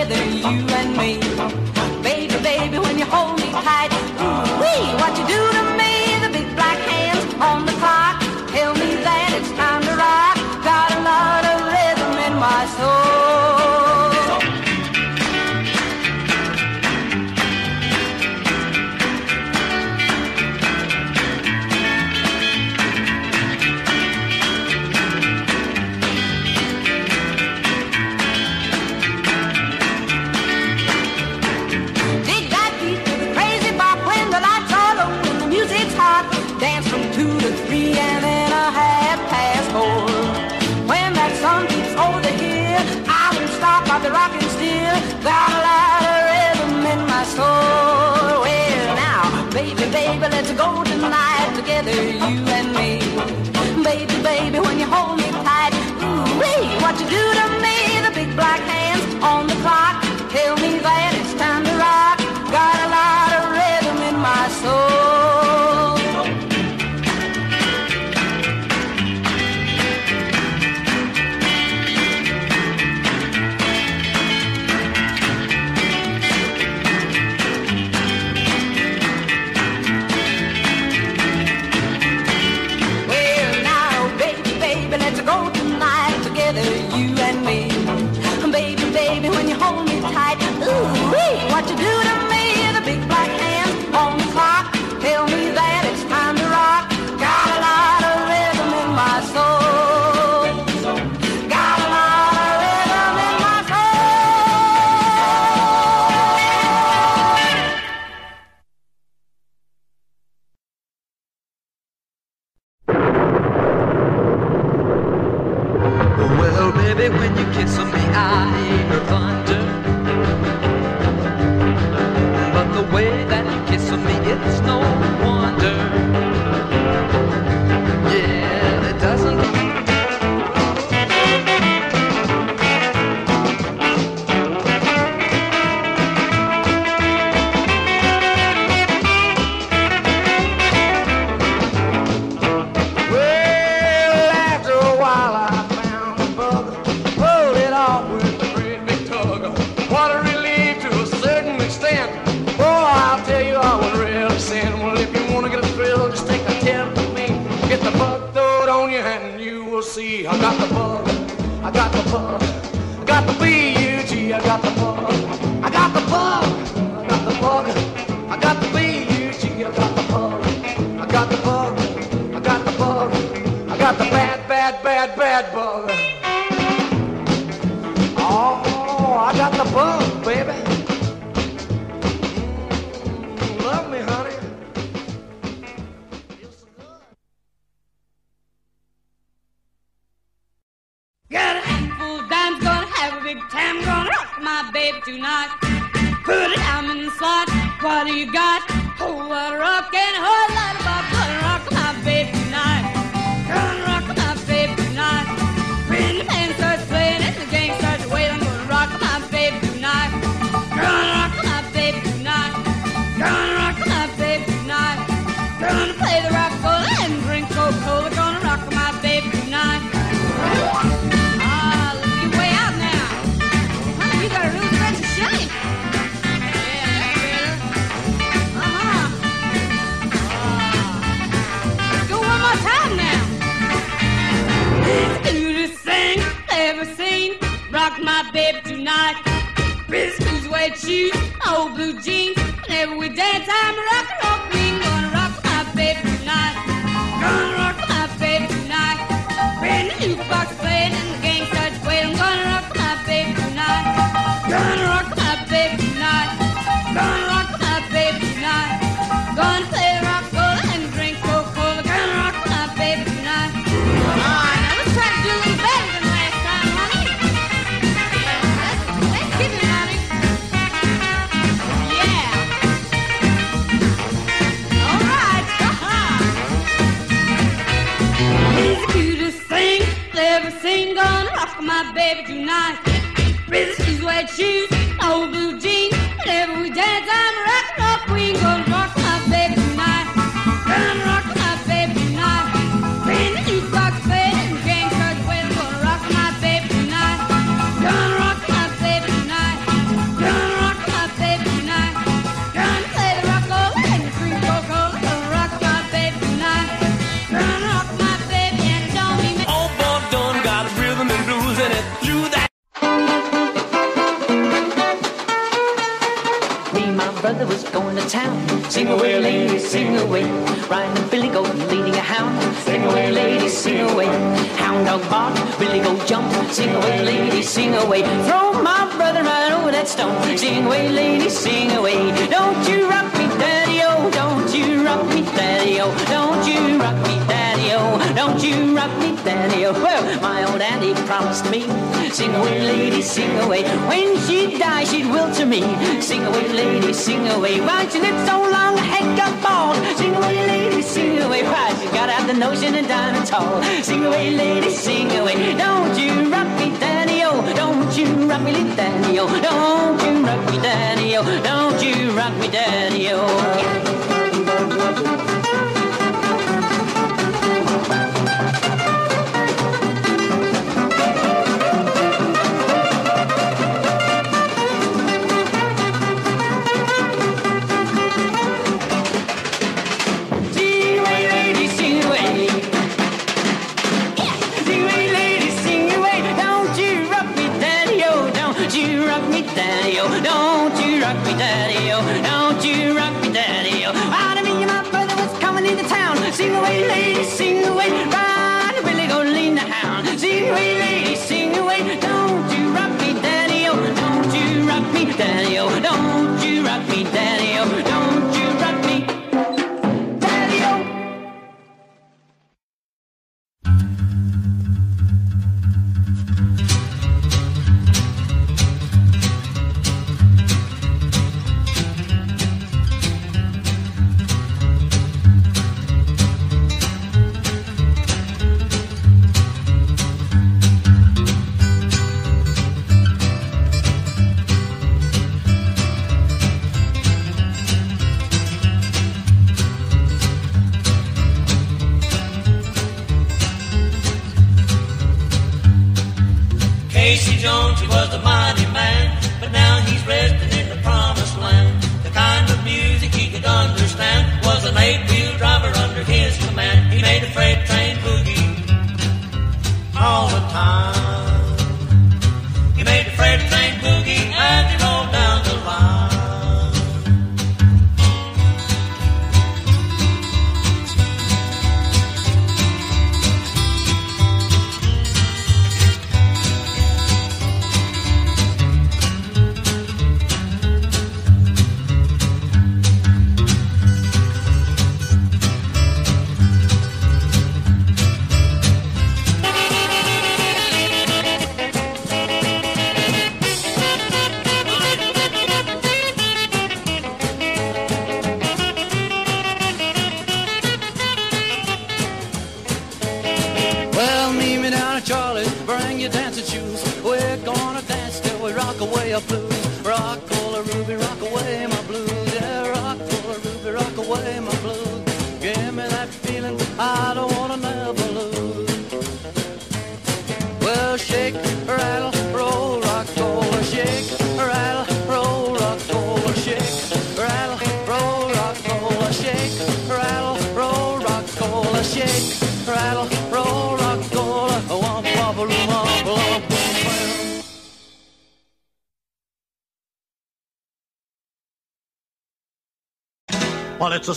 Together, you and me.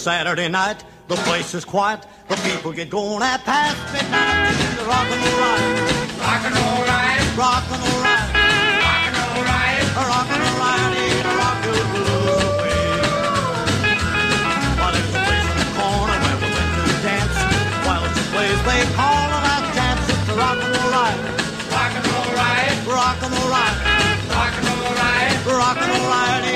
Saturday night. The place is quiet. The people get going at past midnight. It's the rock and roll ride. Rock and roll ride. Rock and roll. Rock and roll. Rock and roll rock and roll the It's the rock and roll ride.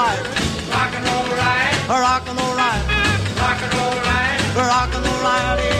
Rock and roll ride. Rock and roll ride. Rock and roll ride. Rock and roll ride.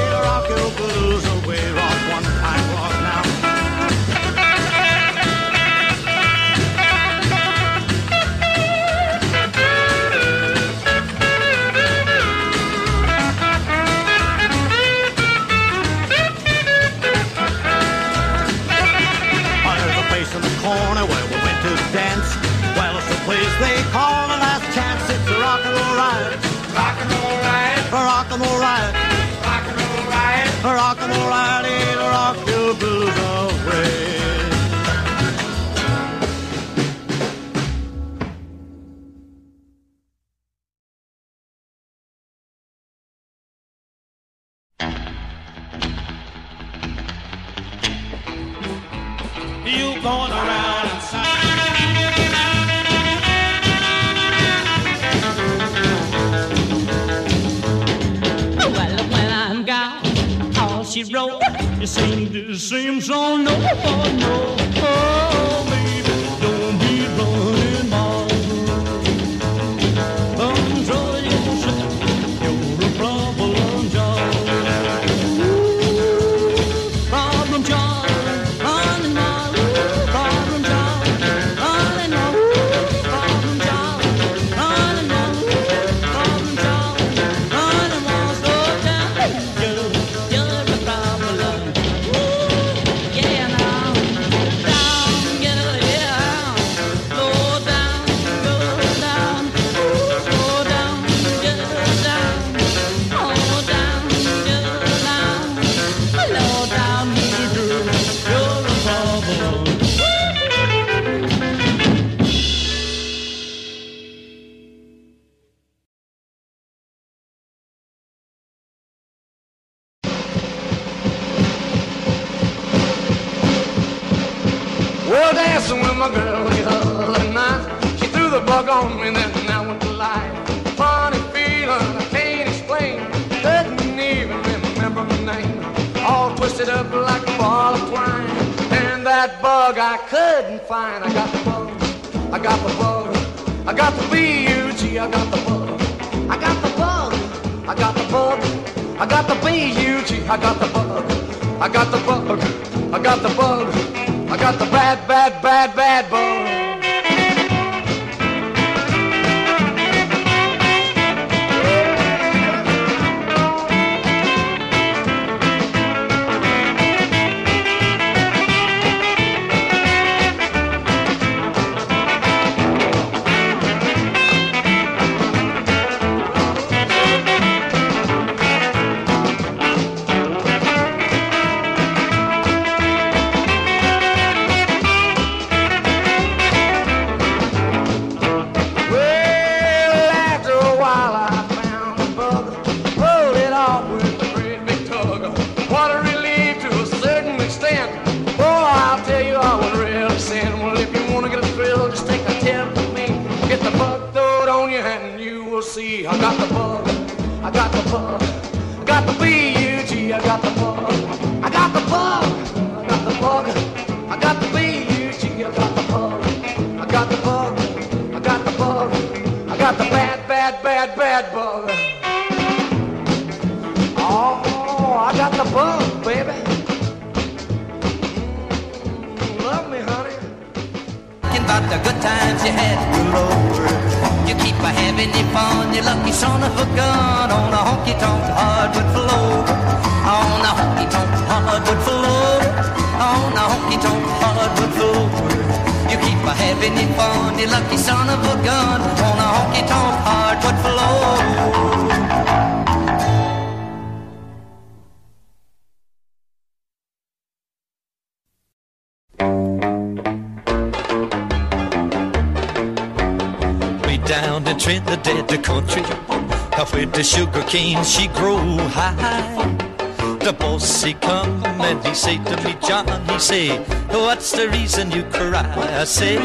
Say,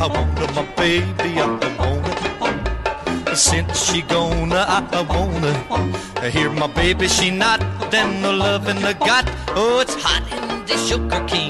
I want my baby, I want her. Since she gone, I want her. Uh, hear my baby, she not, then the love in the gut. Oh, it's hot in the sugar cane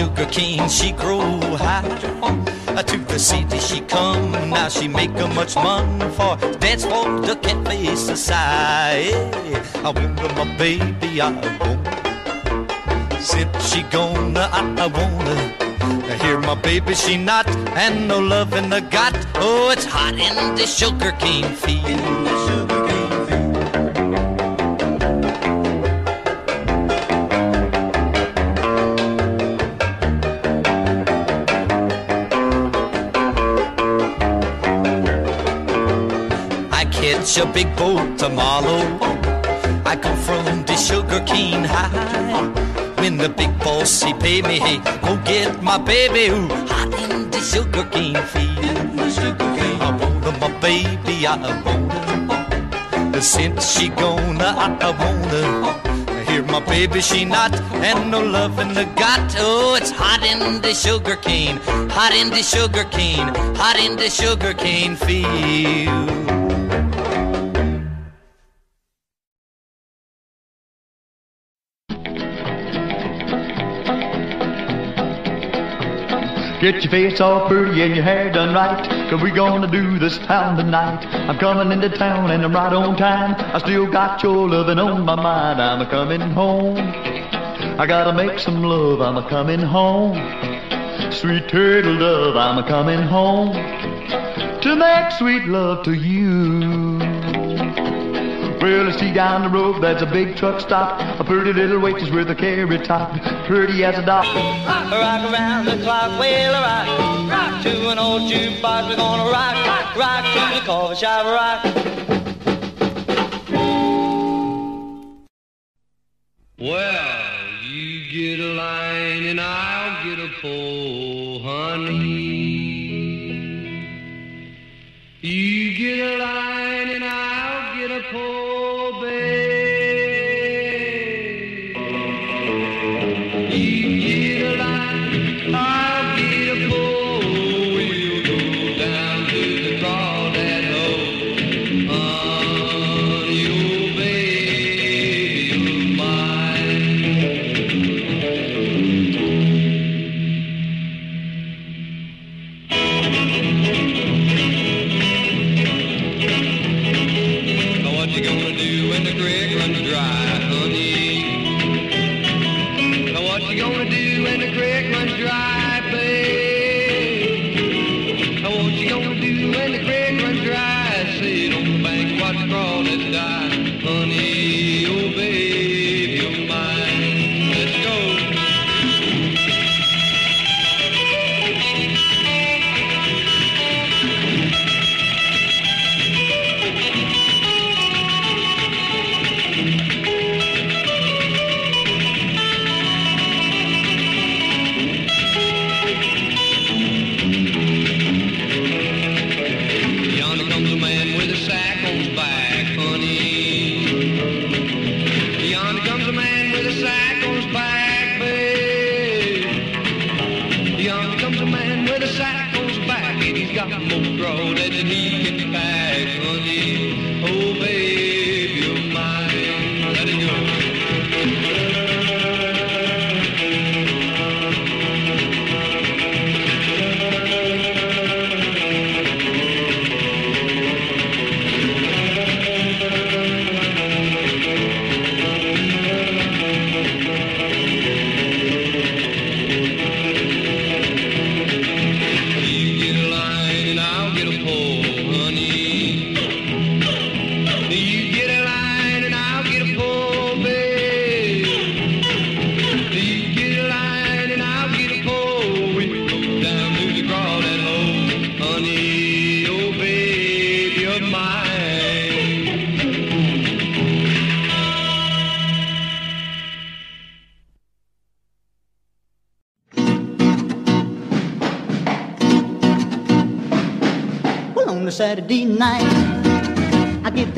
sugar cane she grow high. Uh, To the city she come, now she make a much money for dance for the cafe society. I want my baby, I want. Since she gone, I, I her. Hear my baby, she not, and no love in the gut. Oh, it's hot in the sugar cane field. A big boat tomorrow. I come from the sugar cane high. When the big boss he pay me, hey, go get my baby who hot in the sugar cane field. I want my baby, I want her. Since she gone, I, I want her. I hear my baby, she not, and no love in the gut. Oh, it's hot in the sugar cane, hot in the sugar cane, hot in the sugar cane field. Get your face all pretty and your hair done right. Cause we gonna do this town tonight. I'm coming into town and I'm right on time. I still got your loving on my mind. I'm a coming home. I gotta make some love. I'm a coming home. Sweet turtle dove, I'm a coming home. To make sweet love to you. Well, I see down the road, there's a big truck stop. A pretty little waitress with a carrot top. Pretty as a doll. Rock around the clock, well, rock. Rock to an old jukebox, we're gonna rock. Rock to the coffee shop, rock. Well, you get a line and I'll get a pole, honey. You get a line and I'll get a pole,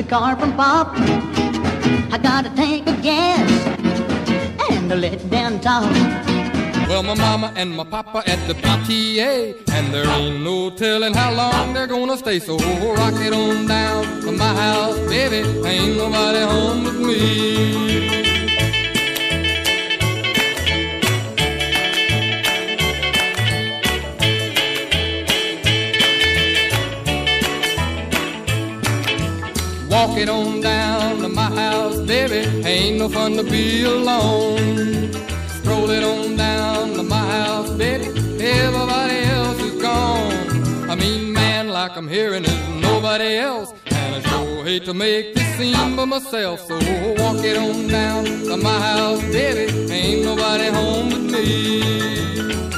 the car from Pop. I got a tank of gas and I let downtown. Well, my mama and my papa at the PTA, and there ain't no telling how long they're gonna stay. So rock it on down to my house, baby. Ain't nobody home with me. Walk it on down to my house, baby. Ain't no fun to be alone. Stroll it on down to my house, baby. Everybody else is gone. I mean, man, like I'm hearing is nobody else. And I sure hate to make this scene by myself. So walk it on down to my house, baby. Ain't nobody home with me.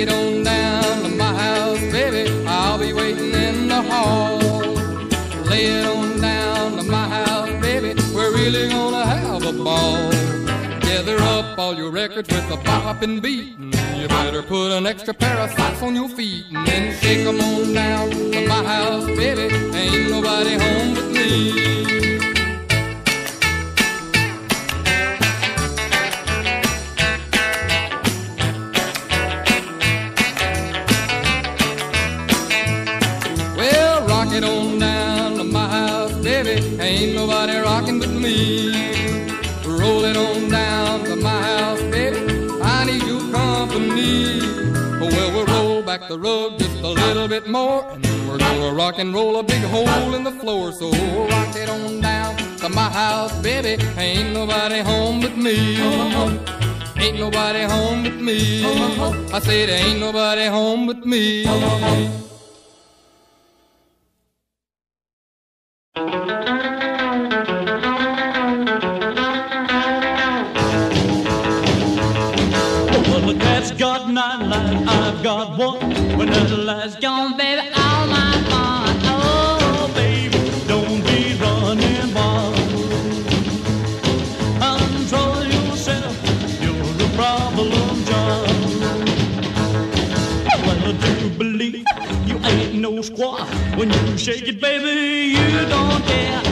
It on down to my house, baby. I'll be waiting in the hall. Lay it on down to my house, baby. We're really gonna have a ball. Gather up all your records with a bopping beat. You better put an extra pair of socks on your feet. And then shake 'em on down to my house, baby. Ain't nobody home but me. Back the rug just a little bit more, and then we're gonna rock and roll a big hole in the floor. So rock it on down to my house, baby. Ain't nobody home but me. Ain't nobody home but me. I said ain't nobody home but me. Lies gone, baby, all my fun. Oh, baby, don't be running wild. Control yourself, you're a problem child. Well, I do believe you ain't no squaw. When you shake it, baby, you don't care.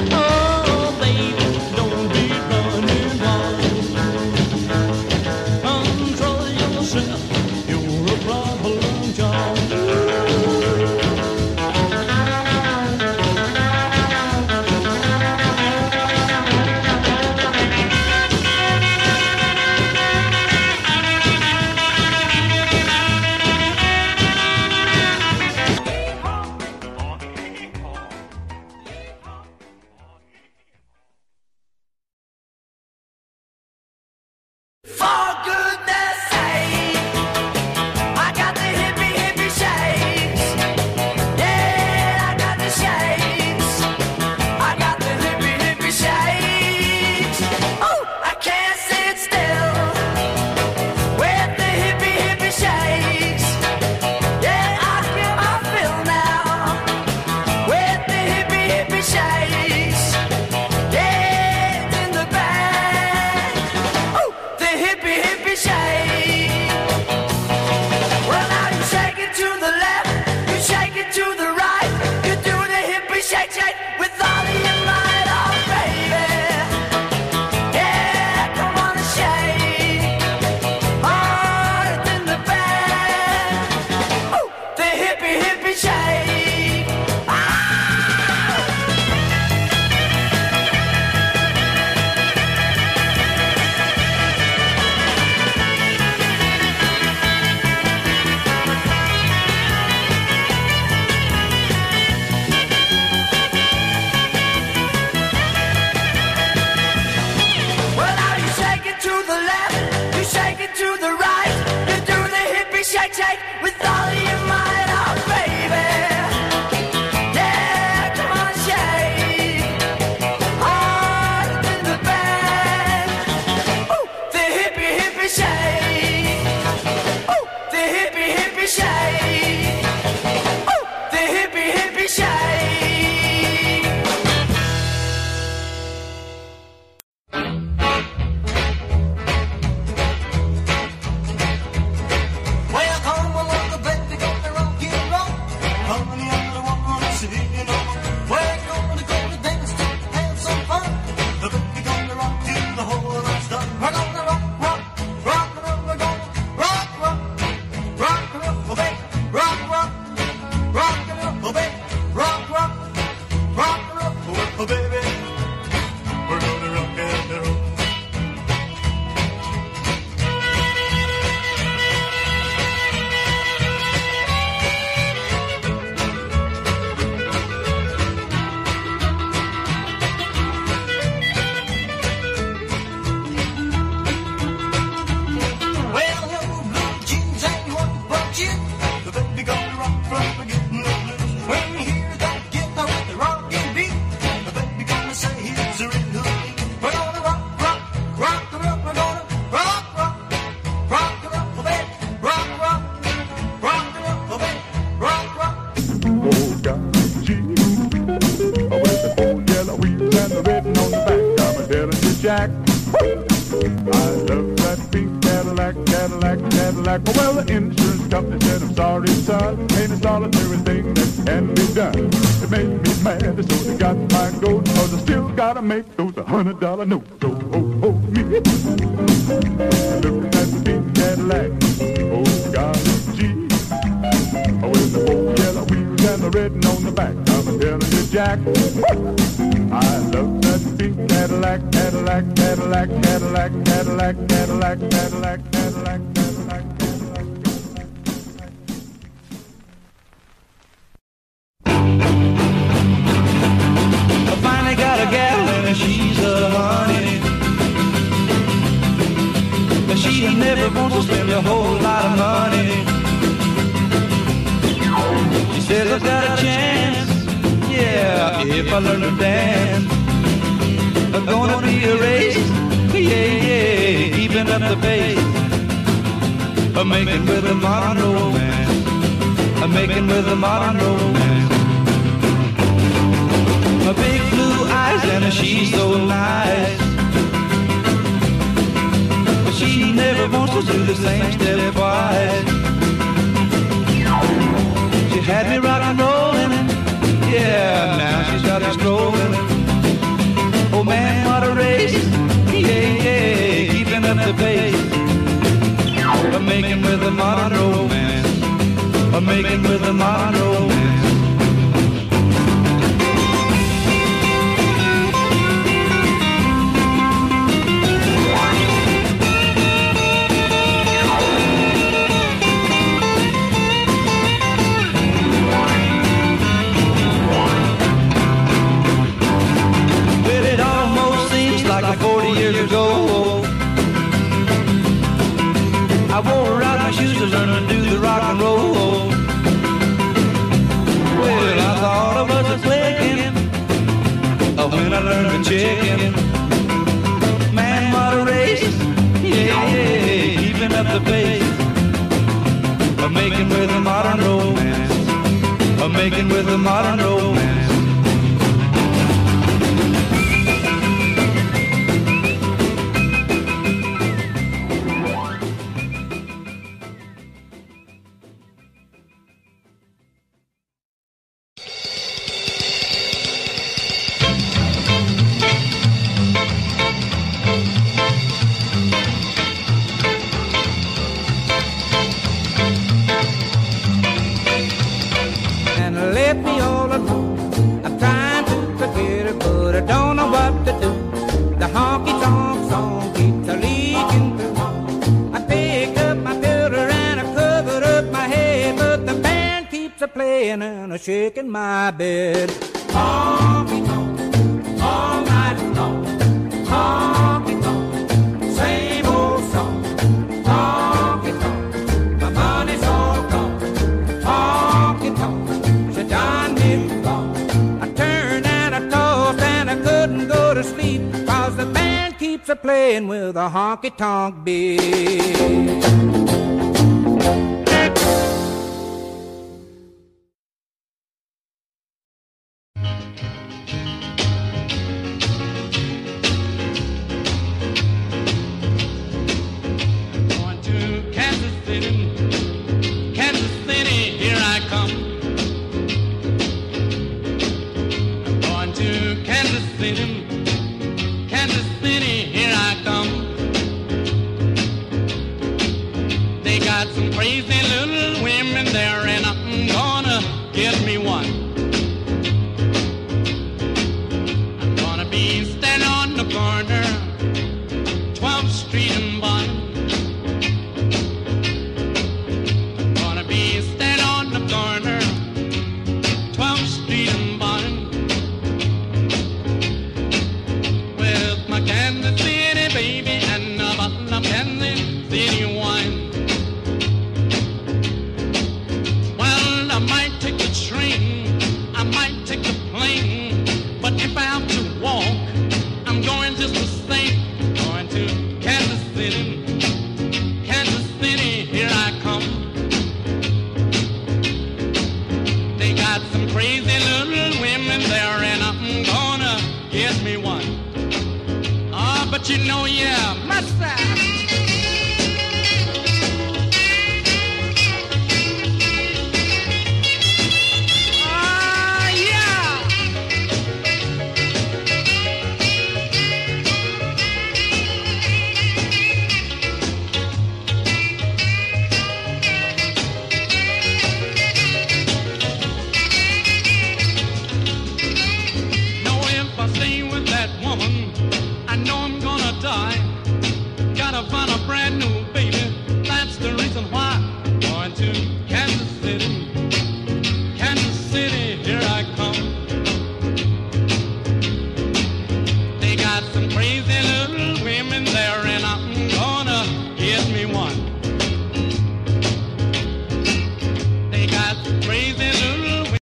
Jack.